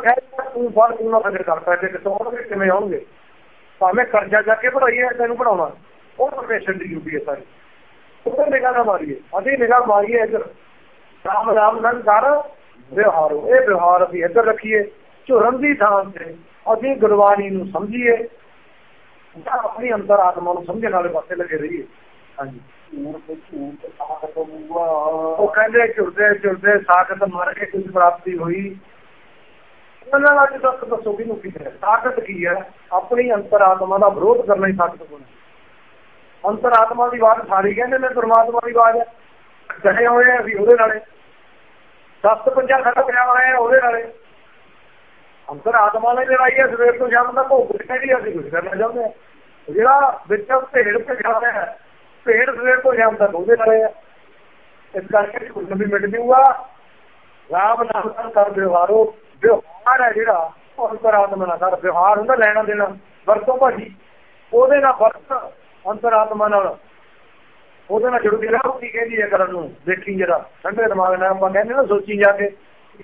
ਤੂੰ ਫੜ, ਤੂੰ ਨਾ ਫਿਕਰ ਕਰ ਪੈਸੇ ਕਿੱਥੋਂ ਆਉਣਗੇ ਕਿਵੇਂ ਆਉਣਗੇ? ਭਾਵੇਂ ਕਰਜ਼ਾ ਜਾ ਕੇ ਪੜਾਈਏ ਤੈਨੂੰ ਪੜਾਉਣਾ ਉਹ ਪਰਮੇਸ਼ਰ ਦੀ ਡਿਊਟੀ ਹੈ ਸਾਰੀ। ਉੱਪਰ ਨਿਗਾਹ ਨਾ ਮਾਰੀਏ। ਅਸੀਂ ਨਿਗਾਹ ਮਾਰੀਏ ਇੱਧਰ। ਰਾਮ ਰਾਮ ਨਾਲ ਕਰ ਵਿਵਹਾਰੋ ਇਹ ਵਿਵਹਾਰ ਅਸੀਂ ਇੱਧਰ ਰੱਖੀਏ। ਝੁਰਨ ਦੀ ਥਾਂ ਤੇ ਅਸੀਂ ਗੁਰਬਾਣੀ ਨੂੰ ਸਮਝੀਏ। ਜਾਂ ਆਪਣੀ ਅੰਤਰ ਆਤਮਾ ਨੂੰ ਸਮਝਣ ਵਾਲੇ ਪਾਸੇ ਲੱਗੇ ਰਹੀਏ। ਹਾਂਜੀ। ਉਹ ਕਹਿੰਦੇ ਝੁਰਦੇ ਝੁਰਦੇ ਸਾਖਤ ਮਰ ਕੇ ਕੁਝ ਪ੍ਰਾਪਤੀ ਹੋਈ। ਉਹਨਾਂ ਨਾਲ ਅੱਜ ਤੱਕ ਦੱਸੋ ਕਿਹਨੂੰ ਕੀ ਹੈ? ਤਾਕਤ ਕੀ ਹੈ? ਆਪਣੀ ਅੰਤਰ ਦਾ ਵਿਰੋਧ ਕਰਨਾ ਹੀ ਤਾਕਤ ਹੋਣਾ। ਅੰਤਰ ਦੀ ਆਵਾਜ਼ ਸਾਰੀ ਕਹਿੰਦੇ ਨੇ, ਪਰਮਾਤਮਾ ਦੀ ਆਵਾਜ਼ ਹੈ। ਕਹੇ ਹੋਏ ਅਸੀਂ ਉਹਦੇ ਨਾਲੇ ਦਸ ਪੰਜਾ ਖੜਾ ਪਿਆ ਹੋਇਆ ਉਹਦੇ ਨਾਲੇ ਅੰਤਰ ਆਤਮਾ ਨਾਲ ਲੜਾਈ ਹੈ, ਸਵੇਰ ਤੋਂ ਸ਼ਾਮ ਤੱਕ ਭੋਗ ਨਹੀਂ ਅਸੀਂ ਕੁਝ ਕਰਨਾ ਚਾਹੁੰਦੇ ਹਾਂ। ਜਿਹੜਾ ਵਿੱਚ ਭੇੜ ਭਜਾ ਰਿਹਾ ਹੈ ਭੇੜ ਸਵੇਰ ਤੋਂ ਸ਼ਾਮ ਤੱਕ ਉਹਦੇ ਨਾਲੇ ਹੈ ਇਸ ਕਰਕੇ ਕੁਝ ਵੀ ਮਿਟ ਜੂਗਾ ਰਾਮ ਨਾਮ ਨਾਲ ਕਰ ਵਿਵਹਾਰੋ, ਵਿਵਹਾਰ ਹੈ ਜਿਹੜਾ, ਉਹ ਅੰਤਰਾਤਮਾ ਨਾਲ ਕਰ, ਵਿਵਹਾਰ ਹੁੰਦਾ ਲੈਣਾ ਦੇਣਾ ਵਰਤੋਂ ਭਾਜੀ। ਉਹਦੇ ਨਾਲ ਵਰਤ ਅੰਤਰਾਤਮਾ ਨਾਲ। ਉਹਦੇ ਨਾਲ ਜੁੜ ਕੇ ਰਹੋ, ਕੀ ਕਹਿੰਦੀ ਹੈ ਕਰਨ ਨੂੰ? ਦੇਖੀ ਜਰਾ, ਠੰਡੇ ਦਿਮਾਗ ਨਾਲ ਆਪਾਂ ਕਹਿੰਦੇ ਨਾ, ਸੋਚੀ ਜਾ ਕੇ,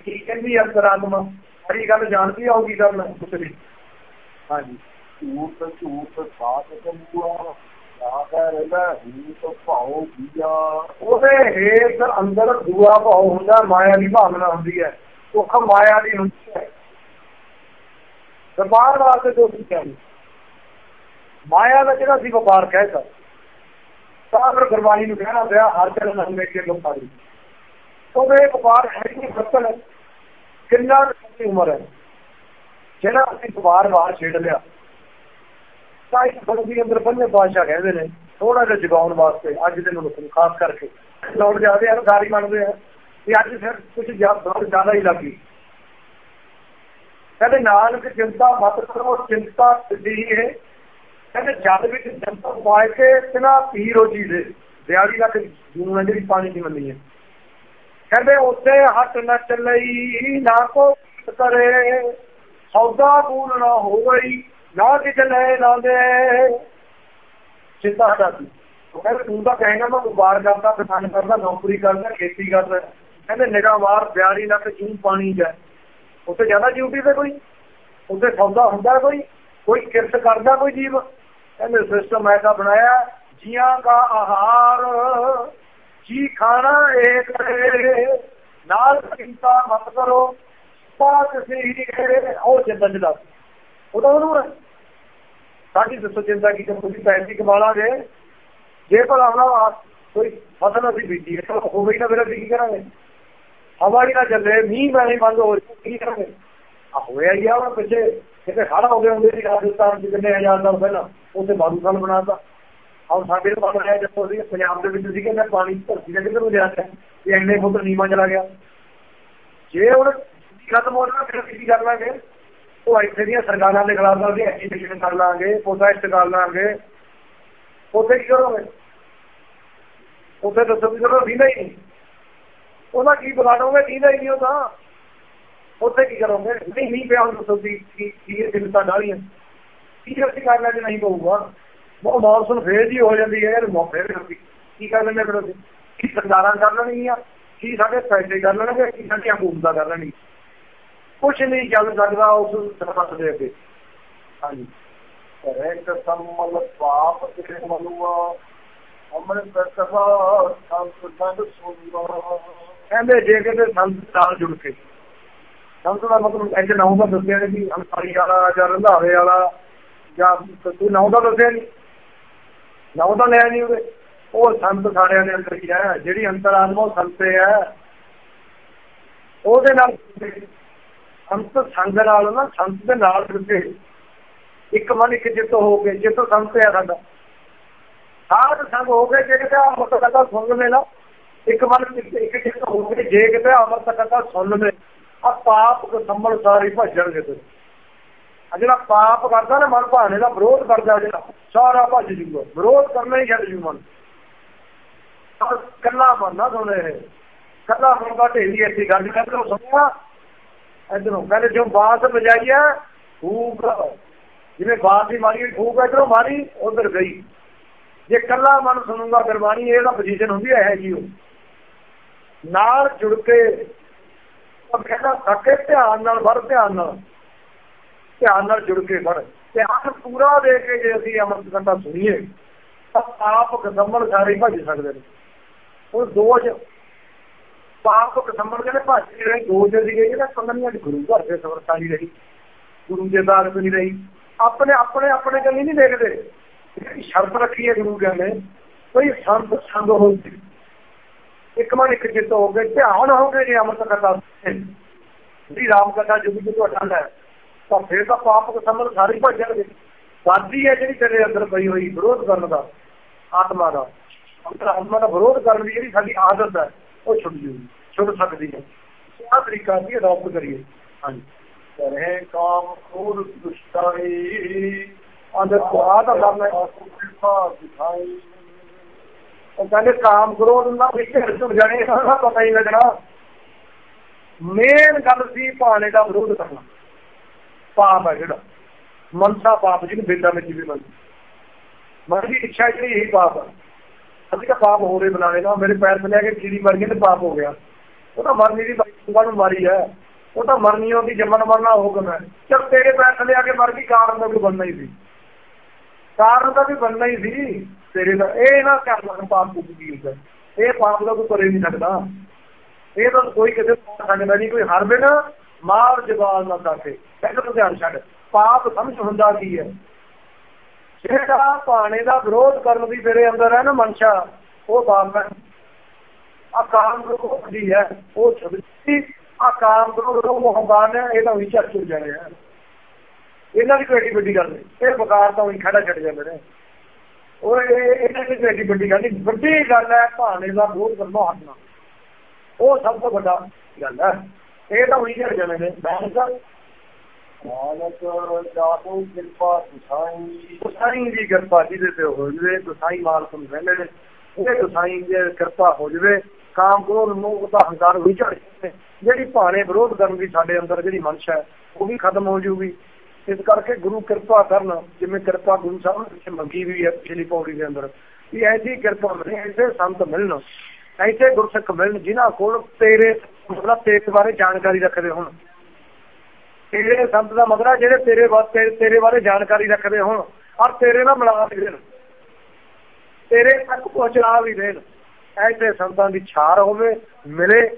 ਕੀ ਕਹਿੰਦੀ ਹੈ ਅੰਤਰਾਤਮਾ? ਸਾਰੀ ਗੱਲ ਜਾਣਦੀ ਆ ਉਹ ਕੀ ਕਰਨਾ? ਕੁਛ ਨਹੀਂ। ਹਾਂਜੀ। ਝੂਠ ਝੂਠ ਸਾਖਤ ਹੋਊਗਾ ਉਹਦੇ ਹੇਠ ਅੰਦਰ ਦੂਆ ਭਾਉ ਹੁੰਦਾ, ਮਾਇਆ ਦੀ ਭਾਵਨਾ ਹੁੰਦੀ ਹੈ। ਉਹ ਮਾਇਆ ਦੀ ਹੁੰਦੀ ਹੈ। ਵਪਾਰ ਵਾਸਤੇ ਜੋ ਸੀ ਕਹਿੰਦੇ। ਮਾਇਆ ਦਾ ਜਿਹੜਾ ਸੀ ਵਪਾਰ ਕਹਿਤਾ ਤਾਂ ਫਿਰ ਗੁਰਬਾਣੀ ਨੂੰ ਕਹਿਣਾ ਪਿਆ, ਹਰ ਚਰਨ ਨਾਲ ਕੇ ਵਪਾਰੀ। ਉਹਦੇ ਵਪਾਰ ਹੈ ਕਿ ਫਸਲ ਕਿੰਨਾ ਦੀ ਉਮਰ ਹੈ। ਜਿਹੜਾ ਅਸੀਂ ਵਪਾਰ ਬਾਹਰ ਛੇੜ ਲਿਆ। ਤਾਂ ਇਸ ਅੰਦਰ ਪੰਜੇ ਬਾਦਸ਼ਾਹ ਕਹਿੰਦੇ ਨੇ ਥੋੜਾ ਜਿਹਾ ਜਗਾਉਣ ਵਾਸਤੇ ਅੱਜ ਦੇ ਮਨੁੱਖ ਨੂੰ, ਖਾਸ ਕਰਕੇ। ਲੋੜ ਜਾਦੇ ਆ ਸਾਰੀ ਮੰਨਦੇ ਆ ਕਿ ਅੱਜ ਫਿਰ ਕੁਝ ਜ਼ਿਆਦਾ ਹੀ ਲੱਗੀ। ਕਹਿੰਦੇ ਨਾਨਕ ਚਿੰਤਾ ਮਤ ਕਰੋ, ਚਿੰਤਾ ਸਿੱਧੀ ਹੈ ਕਹਿੰਦੇ ਜਦ ਵਿੱਚ ਜਨਤਾ ਪਾਏ ਕੇ ਤਿਨਾ ਪੀ ਰੋਜੀ ਦੇ ਦਿਆੜੀ ਲੱਖ ਜੂਨ ਜਿਹੜੀ ਪਾਣੀ ਦੀ ਮੰਨੀ ਹੈ। ਕਹਿੰਦੇ ਉੱਤੇ ਹੱਟ ਨਾ ਚੱਲਈ, ਨਾ ਕੋ ਕਰੇ, ਸੌਦਾ ਪੂਰਨ ਨਾ ਹੋਈ। ਨਾ ਕਿ ਚੱਲੇ ਨਾ ਦੇ ਚਿੰਤਾ ਹਟਾਤੀ ਉਹ ਕਹਿੰਦੇ, ਤੂੰ ਤਾਂ ਕਹੇਗਾ, ਮੈਂ ਵਪਾਰ ਕਰਦਾ, ਕਿਸਾਨ ਕਰਦਾ, ਨੌਕਰੀ ਕਰਦਾ, ਖੇਤੀ ਕਰਦਾ। ਕਹਿੰਦੇ ਨਿਗਾਹ ਮਾਰ ਬਿਆਰੀ ਲੱਖ ਜੂਨ ਪਾਣੀ ਜਾ ਉੱਥੇ ਜ਼ਿਆਦਾ ਡਿਊਟੀ ਤੇ ਕੋਈ? ਉੱਥੇ ਸੌਦਾ ਹੁੰਦਾ ਕੋਈ? ਕੋਈ ਕਿਰਤ ਕਰਦਾ ਕੋਈ ਜੀਵ? ਕਹਿੰਦੇ ਸਿਸਟਮ ਐਸਾ ਬਣਾਇਆ, ਜੀਆਂ ਦਾ ਆਹਾਰ, ਜੀ ਖਾਣਾ ਏਕ ਕਰੇ। ਨਾਲ ਚਿੰਤਾ ਮਤ ਕਰੋ ਪਾਕ ਸੀ ਉਹ ਚਿੰਤਾ ਜਲਾ ਉਹਦਾ ਉਹਨੂੰ ਸਾਡੀ ਦੱਸੋ ਚਿੰਤਾ ਕੀ ਕਰੋ ਤੁਸੀਂ ਪੈਸੇ ਕਮਾ ਲਾਂਗੇ। ਜੇ ਭਲਾ ਆਉਣਾ ਕੋਈ ਫਸਲ ਅਸੀਂ ਬੀਜੀ ਹੈ ਹੋਵੇ ਹੀ ਨਾ ਫਿਰ ਅਸੀਂ ਕੀ ਕਰਾਂਗੇ? ਹਵਾ ਹੀ ਨਾ ਚੱਲੇ, ਮੀਂਹ ਪੈਣੇ ਬੰਦ ਹੋ ਜਾਵੇ ਕੀ ਕਰਾਂਗੇ? ਆ ਹੋਇਆ ਹੀ ਆ ਉਹ ਪਿੱਛੇ ਕਿਤੇ ਖੜਾ ਹੋ ਗਿਆ ਹੁੰਦੇ ਸੀ ਰਾਜਸਥਾਨ ਚ ਕਿੰਨੇ ਹਜ਼ਾਰ ਸਾਲ ਪਹਿਲਾਂ, ਉੱਥੇ ਬਾਦੂਸਾਲ ਬਣਾਤਾ। ਹੁਣ ਸਾਡੇ ਨੂੰ ਪਤਾ ਹੈ ਜਦੋਂ ਅਸੀਂ ਪੰਜਾਬ ਦੇ ਵਿੱਚ ਸੀ ਮੈਂ ਪਾਣੀ ਧਰਤੀ ਦਾ ਕਿੱਧਰ ਨੂੰ ਜਾ ਰਿਹਾ? ਇਹ ਇੰਨੇ ਫੁੱਟ ਨੀਵਾਂ ਚਲਾ ਗਿਆ। ਜੇ ਹੁਣ ਖਤਮ ਹੋ ਜਾਣਾ, ਫਿਰ ਕੀ ਕਰ ਲਾਂਗੇ? ਉਹ ਇੱਥੇ ਦੀਆਂ ਸਰਕਾਰਾਂ ਦੇ ਖਿਲਾਫ ਕਰਦੇ ਐਜੂਕੇਸ਼ਨ ਕਰ ਲਾਂਗੇ ਪ੍ਰੋਟੈਸਟ ਕਰ ਲਾਂਗੇ। ਉੱਥੇ ਕੀ ਕਰੋਗੇ? ਉੱਥੇ ਦੱਸੋ ਵੀ ਕਰੋ ਦੀਦਾ ਹੀ ਨਹੀਂ। ਉਹਦਾ ਕੀ ਬਗਾੜੋਗੇ ਦੀਦਾ ਹੀ ਨਹੀਂ ਉਹਦਾ ਉੱਥੇ ਕੀ ਕਰੋਗੇ? ਨਹੀਂ ਨਹੀਂ ਪਿਆ ਹੁਣ ਦੱਸੋ ਵੀ ਕੀ ਕੀ ਚਿੰਤਾ ਡਾਲੀਆਂ ਕੀ ਅਸੀਂ ਕਰ ਲੈਂਦੇ ਨਹੀਂ ਪਊਗਾ? ਉਹ ਮੌਨਸੂਨ ਫੇਰ ਜੀ ਹੋ ਜਾਂਦੀ ਹੈ ਯਾਰ ਫੇਰ ਹੁੰਦੀ ਕੀ ਕਰ ਲੈਂਦੇ ਫਿਰ ਕੀ ਸਰਕਾਰਾਂ ਕਰ ਲੈਣਗੀਆਂ? ਕੀ ਸਾਡੇ ਫੈਸਲੇ ਕਰ ਲੈਣਗੇ? ਕੀ ਸਾਡੀਆਂ ਹਕੂਮਤਾਂ ਕਰ ਲੈਣਗੀਆਂ? ਕੁਛ ਨਹੀਂ ਚੱਲ ਸਕਦਾ ਉਸ ਸਰਪੰਚ ਦੇ ਅੱਗੇ। ਹਾਂਜੀ। ਰਹਿਤ ਸੰਮਲ ਪਾਪ ਤੇ ਮਲੂਆ ਅੰਮ੍ਰਿਤ ਕਥਾ ਸੰਤ ਸੰਗ ਸੁੰਦਰ ਕਹਿੰਦੇ ਜੇ ਕਿਤੇ ਸੰਤ ਨਾਲ ਜੁੜ ਕੇ ਸੰਤ ਦਾ ਮਤਲਬ ਇੰਜ ਨਾਮ ਦਾ ਦੱਸਿਆ ਨਹੀਂ ਕਿ ਅੰਸਾਰੀ ਵਾਲਾ ਜਾਂ ਰੰਧਾਵੇ ਵਾਲਾ ਜਾਂ ਤੂੰ ਨਾਮ ਦਾ ਦੱਸਿਆ ਨਹੀਂ ਨਾਮ ਦਾ ਲਿਆ ਨਹੀਂ ਉਹਦੇ। ਉਹ ਸੰਤ ਸਾਰਿਆਂ ਦੇ ਅੰਦਰ ਹੀ ਹੈ। ਜਿਹੜੀ ਅੰਤਰਾਤਮਾ ਸੰਤ ਹੈ। ਉਹਦੇ ਨਾਲ ਸੰਤ ਸੰਗ ਨਾਲ ਨਾ, ਸੰਤ ਦੇ ਨਾਲ ਜੁੜ ਇੱਕ ਮਨ ਇੱਕ ਚਿੱਤ ਹੋ ਕੇ ਜਿੱਤ ਸੰਤ ਹੈ ਸਾਡਾ। ਸਾਧ ਸੰਗ ਹੋ ਗਏ ਜੇ ਕਿਤੇ ਅੰਮ੍ਰਿਤ ਕਥਾ ਸੁਣ ਲਵੇ ਨਾ, ਇੱਕ ਮਨ ਇੱਕ ਚਿੱਤ ਹੋ ਕੇ ਜੇ ਕਿਤੇ ਅੰਮ੍ਰਿਤ ਕਥਾ ਸੁਣ ਲਵੇ ਆ ਪਾਪ ਸੰਭਲ ਸਾਰੇ ਭੱਜਣਗੇ ਤੇ ਜਿਹੜਾ ਪਾਪ ਕਰਦਾ ਨਾ, ਮਨ ਭਾਣੇ ਦਾ ਵਿਰੋਧ ਕਰਦਾ ਜਿਹੜਾ, ਸਾਰਾ ਭੱਜ ਜੂਗਾ। ਵਿਰੋਧ ਕਰਨਾ ਹੀ ਛੱਡ ਜੂ ਮਨ। ਕੱਲਾ ਮਨ ਨਾ ਸੁਣੇ ਕੱਲਾ ਮਨ ਦਾ ਢੇਰੀ ਐਸੀ ਗੱਲ ਕਰ ਲੋ ਸੁਣਿਆ। ਇਧਰੋਂ। ਕਹਿੰਦੇ ਜੋ ਬਾਤ ਵਜਾਈਆ ਫੂਕ। ਜਿਵੇਂ ਬਾਤ ਦੀ ਮਾਰੀ ਫੂਕ ਇਧਰੋਂ ਮਾਰੀ, ਉਧਰ ਗਈ। ਜੇ ਕੱਲਾ ਮਨ ਸੁਣੂਗਾ ਗੁਰਬਾਣੀ ਇਹਦਾ ਪੋਜੀਸ਼ਨ ਹੁੰਦੀ ਹੈ ਜੀ ਉਹ। ਨਾਲ ਜੁੜ ਕੇ ਉਹ ਕਹਿੰਦਾ ਸਕੇ ਧਿਆਨ ਨਾਲ ਵਰ, ਧਿਆਨ ਨਾਲ। ਧਿਆਨ ਨਾਲ ਜੁੜ ਕੇ ਵੜ ਧਿਆਨ ਪੂਰਾ ਦੇ ਕੇ ਜੇ ਅਸੀਂ ਅਮਰਤ ਕੰਡਾ ਸੁਣੀਏ, ਤਾਂ ਆਪ ਕਦਮਣ ਸਾਰੇ ਭੱਜ ਸਕਦੇ ਨੇ। ਉਹ ਦੋਸ਼ ਪਾਪ ਕਦਮਣ ਕਹਿੰਦੇ ਭੱਜ ਨਹੀਂ ਰਹੇ ਦੋਜ ਦੀ ਗਈ ਨਾ ਸੰਗਨੀਆਂ ਦੀ ਗੁਰੂ ਘਰ ਦੇ ਸਵਰਤਾ ਨਹੀਂ ਰਹੀ, ਗੁਰੂ ਦੇ ਦਾਗ ਨਹੀਂ ਰਹੀ। ਆਪਣੇ ਆਪਣੇ ਆਪਣੇ ਗੱਲ ਨਹੀਂ ਦੇਖਦੇ। ਜਿਹੜੀ ਸ਼ਰਤ ਰੱਖੀ ਹੈ ਗੁਰੂ ਕਹਿੰਦੇ ਕੋਈ ਸੰਤ ਸੰਗ ਹੋਵੇ ਇੱਕ ਮਨ ਇੱਕ ਜਿੱਤ ਹੋ ਗਏ, ਧਿਆਨ ਹੋ ਗਏ ਜੇ ਅਮਰਤ ਕਥਾ ਜਿਹੜੀ ਰਾਮ ਕਥਾ ਜੁਗ ਜੁਗ ਤੁਹਾਡਾ ਹੈ, ਤਾਂ ਫਿਰ ਤਾਂ ਪਾਪ ਕੋ ਸਮਝ ਸਾਰੇ ਭੱਜ ਜਾਣਗੇ ਸਾਦੀ ਹੈ ਜਿਹੜੀ ਤੇਰੇ ਅੰਦਰ ਪਈ ਹੋਈ, ਵਿਰੋਧ ਕਰਨ ਦਾ, ਆਤਮਾ ਦਾ। ਅੰਦਰ ਆਤਮਾ ਦਾ ਵਿਰੋਧ ਕਰਨ ਦੀ ਜਿਹੜੀ ਸਾਡੀ ਆਦਤ ਹੈ, ਉਹ ਛੁੱਟ ਜੂਗੀ। ਛੁੱਟ ਸਕਦੀ ਹੈ। ਆਹ ਤਰੀਕਾ ਦੀ ਅਡਾਪਟ ਕਰੀਏ। ਹਾਂਜੀ। ਕਰੇ ਕਾਮ ਕੂਰ ਦੁਸ਼ਟਾਈ ਅੰਦਰ ਕੁਆ ਦਾ ਕਰਨਾ ਕਿਰਪਾ ਦਿਖਾਈ। ਉਹ ਕਹਿੰਦੇ ਕਾਮ ਕ੍ਰੋਧ ਨਾਲ ਵਿੱਚ ਹਿਰਦ ਜਾਣੇ ਸਾਰਾ ਪਤਾ ਹੀ ਲੱਗਣਾ। ਮੇਨ ਗੱਲ ਸੀ ਭਾਣੇ ਦਾ ਵਿਰੋਧ ਕਰਨਾ। ਪਾਪ ਹੈ ਜਿਹੜਾ। ਮਨਸਾ ਪਾਪ ਜਿਹਨੂੰ ਬੇਦਾ ਵਿੱਚ ਵੀ ਮੰਨ ਮਨ ਦੀ ਇੱਛਾ ਜਿਹੜੀ ਇਹੀ ਪਾਪ ਹੈ। ਅਸੀਂ ਤਾਂ ਪਾਪ ਹੋ ਰਹੇ ਬਣਾਵੇ ਨਾ ਮੇਰੇ ਪੈਰ ਤੇ ਲੈ ਕੇ ਕੀੜੀ ਮਰ ਗਈ ਤੇ ਪਾਪ ਹੋ ਗਿਆ। ਉਹ ਤਾਂ ਮਰਨੀ ਦੀ ਬਾਈ ਨੂੰ ਮਾਰੀ ਹੈ। ਉਹ ਤਾਂ ਮਰਨੀ ਉਹਦੀ ਜੰਮਣ ਮਰਨਾ ਹੁਕਮ ਹੈ ਚਲ ਤੇਰੇ ਪੈਰ ਥੱਲੇ ਆ ਕੇ ਮਰ ਗਈ, ਕਾਰਨ ਦਾ ਕੋਈ ਬਣਨਾ ਹੀ ਸੀ ਕਾਰਨ ਦਾ ਵੀ ਬਣਨਾ ਹੀ ਸੀ। ਤੇਰੇ ਦਾ ਇਹ ਨਾ ਕਰ ਲਣ ਪਾਪ ਦੀ ਇਹ ਪਾਪ ਦਾ ਕੋਈ ਕਰੇ ਨਹੀਂ ਸਕਦਾ ਇਹ ਤਾਂ ਕੋਈ ਕਿਸੇ ਸਕਦਾ ਨਹੀਂ। ਕੋਈ ਹਰ ਬਿਨ ਮਾਰ ਜਵਾਲ ਨਾ ਕਾਕੇ ਕਹਿੰਦਾ ਤੂੰ ਧਿਆਨ ਛੱਡ। ਪਾਪ ਸਮਝ ਹੁੰਦਾ ਕੀ ਹੈ? ਜਿਹੜਾ ਪਾਣੇ ਦਾ ਵਿਰੋਧ ਕਰਨ ਦੀ ਤੇਰੇ ਅੰਦਰ ਹੈ ਨਾ ਮਨਸ਼ਾ, ਉਹ ਪਾਪ ਹੈ। ਆ ਕਾਮ ਰੂਪ ਦੀ ਹੈ ਉਹ ਛੱਡੀ ਆ ਕਾਮ ਰੂਪ ਮੋਹਬਾਨ ਹੈ ਇਹਦਾ ਵੀ ਚੱਕ ਚੁਰ ਜਾਣੇ ਹੈ ਇਹਨਾਂ ਦੀ ਕੋਈ ਵੱਡੀ ਗੱਲ ਨਹੀਂ। ਇਹ ਬਕਾਰ ਤਾਂ ਉਹੀ ਖੜਾ ਛੱਡ ਜਾਂਦੇ ਨੇ। ਉਹ ਇਹਨਾਂ ਦੀ ਕੋਈ ਵੱਡੀ ਗੱਲ ਨਹੀਂ। ਵੱਡੀ ਗੱਲ ਹੈ ਭਾਣੇ ਦਾ ਵਿਰੋਧ ਕਰਨਾ ਹਟਣਾ ਉਹ ਸਭ ਤੋਂ ਵੱਡਾ ਗੱਲ ਹੈ। ਇਹ ਤਾਂ ਉਹੀ ਛੱਡ ਜਾਂਦੇ ਨੇ। ਮੈਂ ਤਾਂ ਨਾਨਕ ਜਾਤੋ ਕਿਰਪਾ ਦਿਖਾਈ ਗੁਸਾਈ ਦੀ ਕਿਰਪਾ ਜਿਹਦੇ ਤੇ ਹੋ ਜਵੇ ਗੁਸਾਈ ਮਾਲਕ ਨੂੰ ਕਹਿੰਦੇ ਨੇ। ਇਹ ਗੁਸਾਈ ਦੀ ਕਿਰਪਾ ਹੋ ਜਵੇ ਕਾਮ ਕ੍ਰੋਧ, ਮੋਹ ਦਾ ਹੰਕਾਰ ਵੀ ਝੜ ਜਿਹੜੀ ਭਾਣੇ ਵਿਰੋਧ ਕਰਨ ਦੀ ਸਾਡੇ ਅੰਦਰ ਜਿਹੜੀ ਮਨਸ਼ਾ ਹੈ, ਉਹ ਵੀ ਖਤਮ ਹੋ ਜੂਗੀ। ਇਸ ਕਰਕੇ ਗੁਰੂ ਕਿਰਪਾ ਕਰਨ, ਜਿਵੇਂ ਕਿਰਪਾ ਗੁਰੂ ਸਾਹਿਬ ਨੇ ਪਿੱਛੇ ਮੰਗੀ ਵੀ ਹੈ, ਪਿਛਲੀ ਪੌੜੀ ਦੇ ਅੰਦਰ, ਵੀ ਐਸੀ ਕਿਰਪਾ ਮਿਲੇ ਐਸੇ ਸੰਤ ਮਿਲਣ। ਐਸੇ ਗੁਰਸਿੱਖ ਮਿਲਣ, ਜਿਨ੍ਹਾਂ ਕੋਲ ਤੇਰੇ ਮਤਲਬ ਤੇਰੇ ਬਾਰੇ ਜਾਣਕਾਰੀ ਰੱਖਦੇ ਹੋਣ। ਤੇਰੇ ਸੰਤ ਦਾ ਮਤਲਬ ਜਿਹੜੇ ਤੇਰੇ ਬਾਰੇ ਤੇਰੇ ਬਾਰੇ ਜਾਣਕਾਰੀ ਰੱਖਦੇ ਹੋਣ, ਔਰ ਤੇਰੇ ਨਾਲ ਮਿਲਾ ਵੀ ਦੇਣ। ਤੇਰੇ ਤੱਕ ਪਹੁੰਚਾ ਵੀ ਦੇਣ। ਐਸੇ ਸੰਤਾਂ ਦੀ ਛਾਰ ਹੋਵੇ, ਮਿਲੇ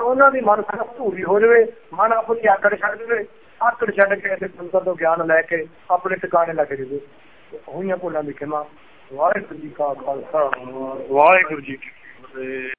ਉਹਨਾਂ ਦੀ ਮਨ ਸਭ ਧੂਰੀ ਹੋ ਜਾਵੇ, ਮਨ ਆਪਣੀ ਆਕੜ ਛੱਡ ਦੇਵੇ। ਆਕੜ ਛੱਡ ਕੇ ਐਸੇ ਸੰਤਾਂ ਤੋਂ ਗਿਆਨ ਲੈ ਕੇ ਆਪਣੇ ਟਿਕਾਣੇ ਲੱਗ ਜਾਵੇ। ਹੋਈਆਂ ਭੁੱਲਾਂ ਦੀ ਖਿਮਾ। ਵਾਹਿਗੁਰੂ ਜੀ ਕਾ ਖਾਲਸਾ। ਵਾਹਿਗੁਰੂ ਜੀ ਕੀ ਫਤਿਹ।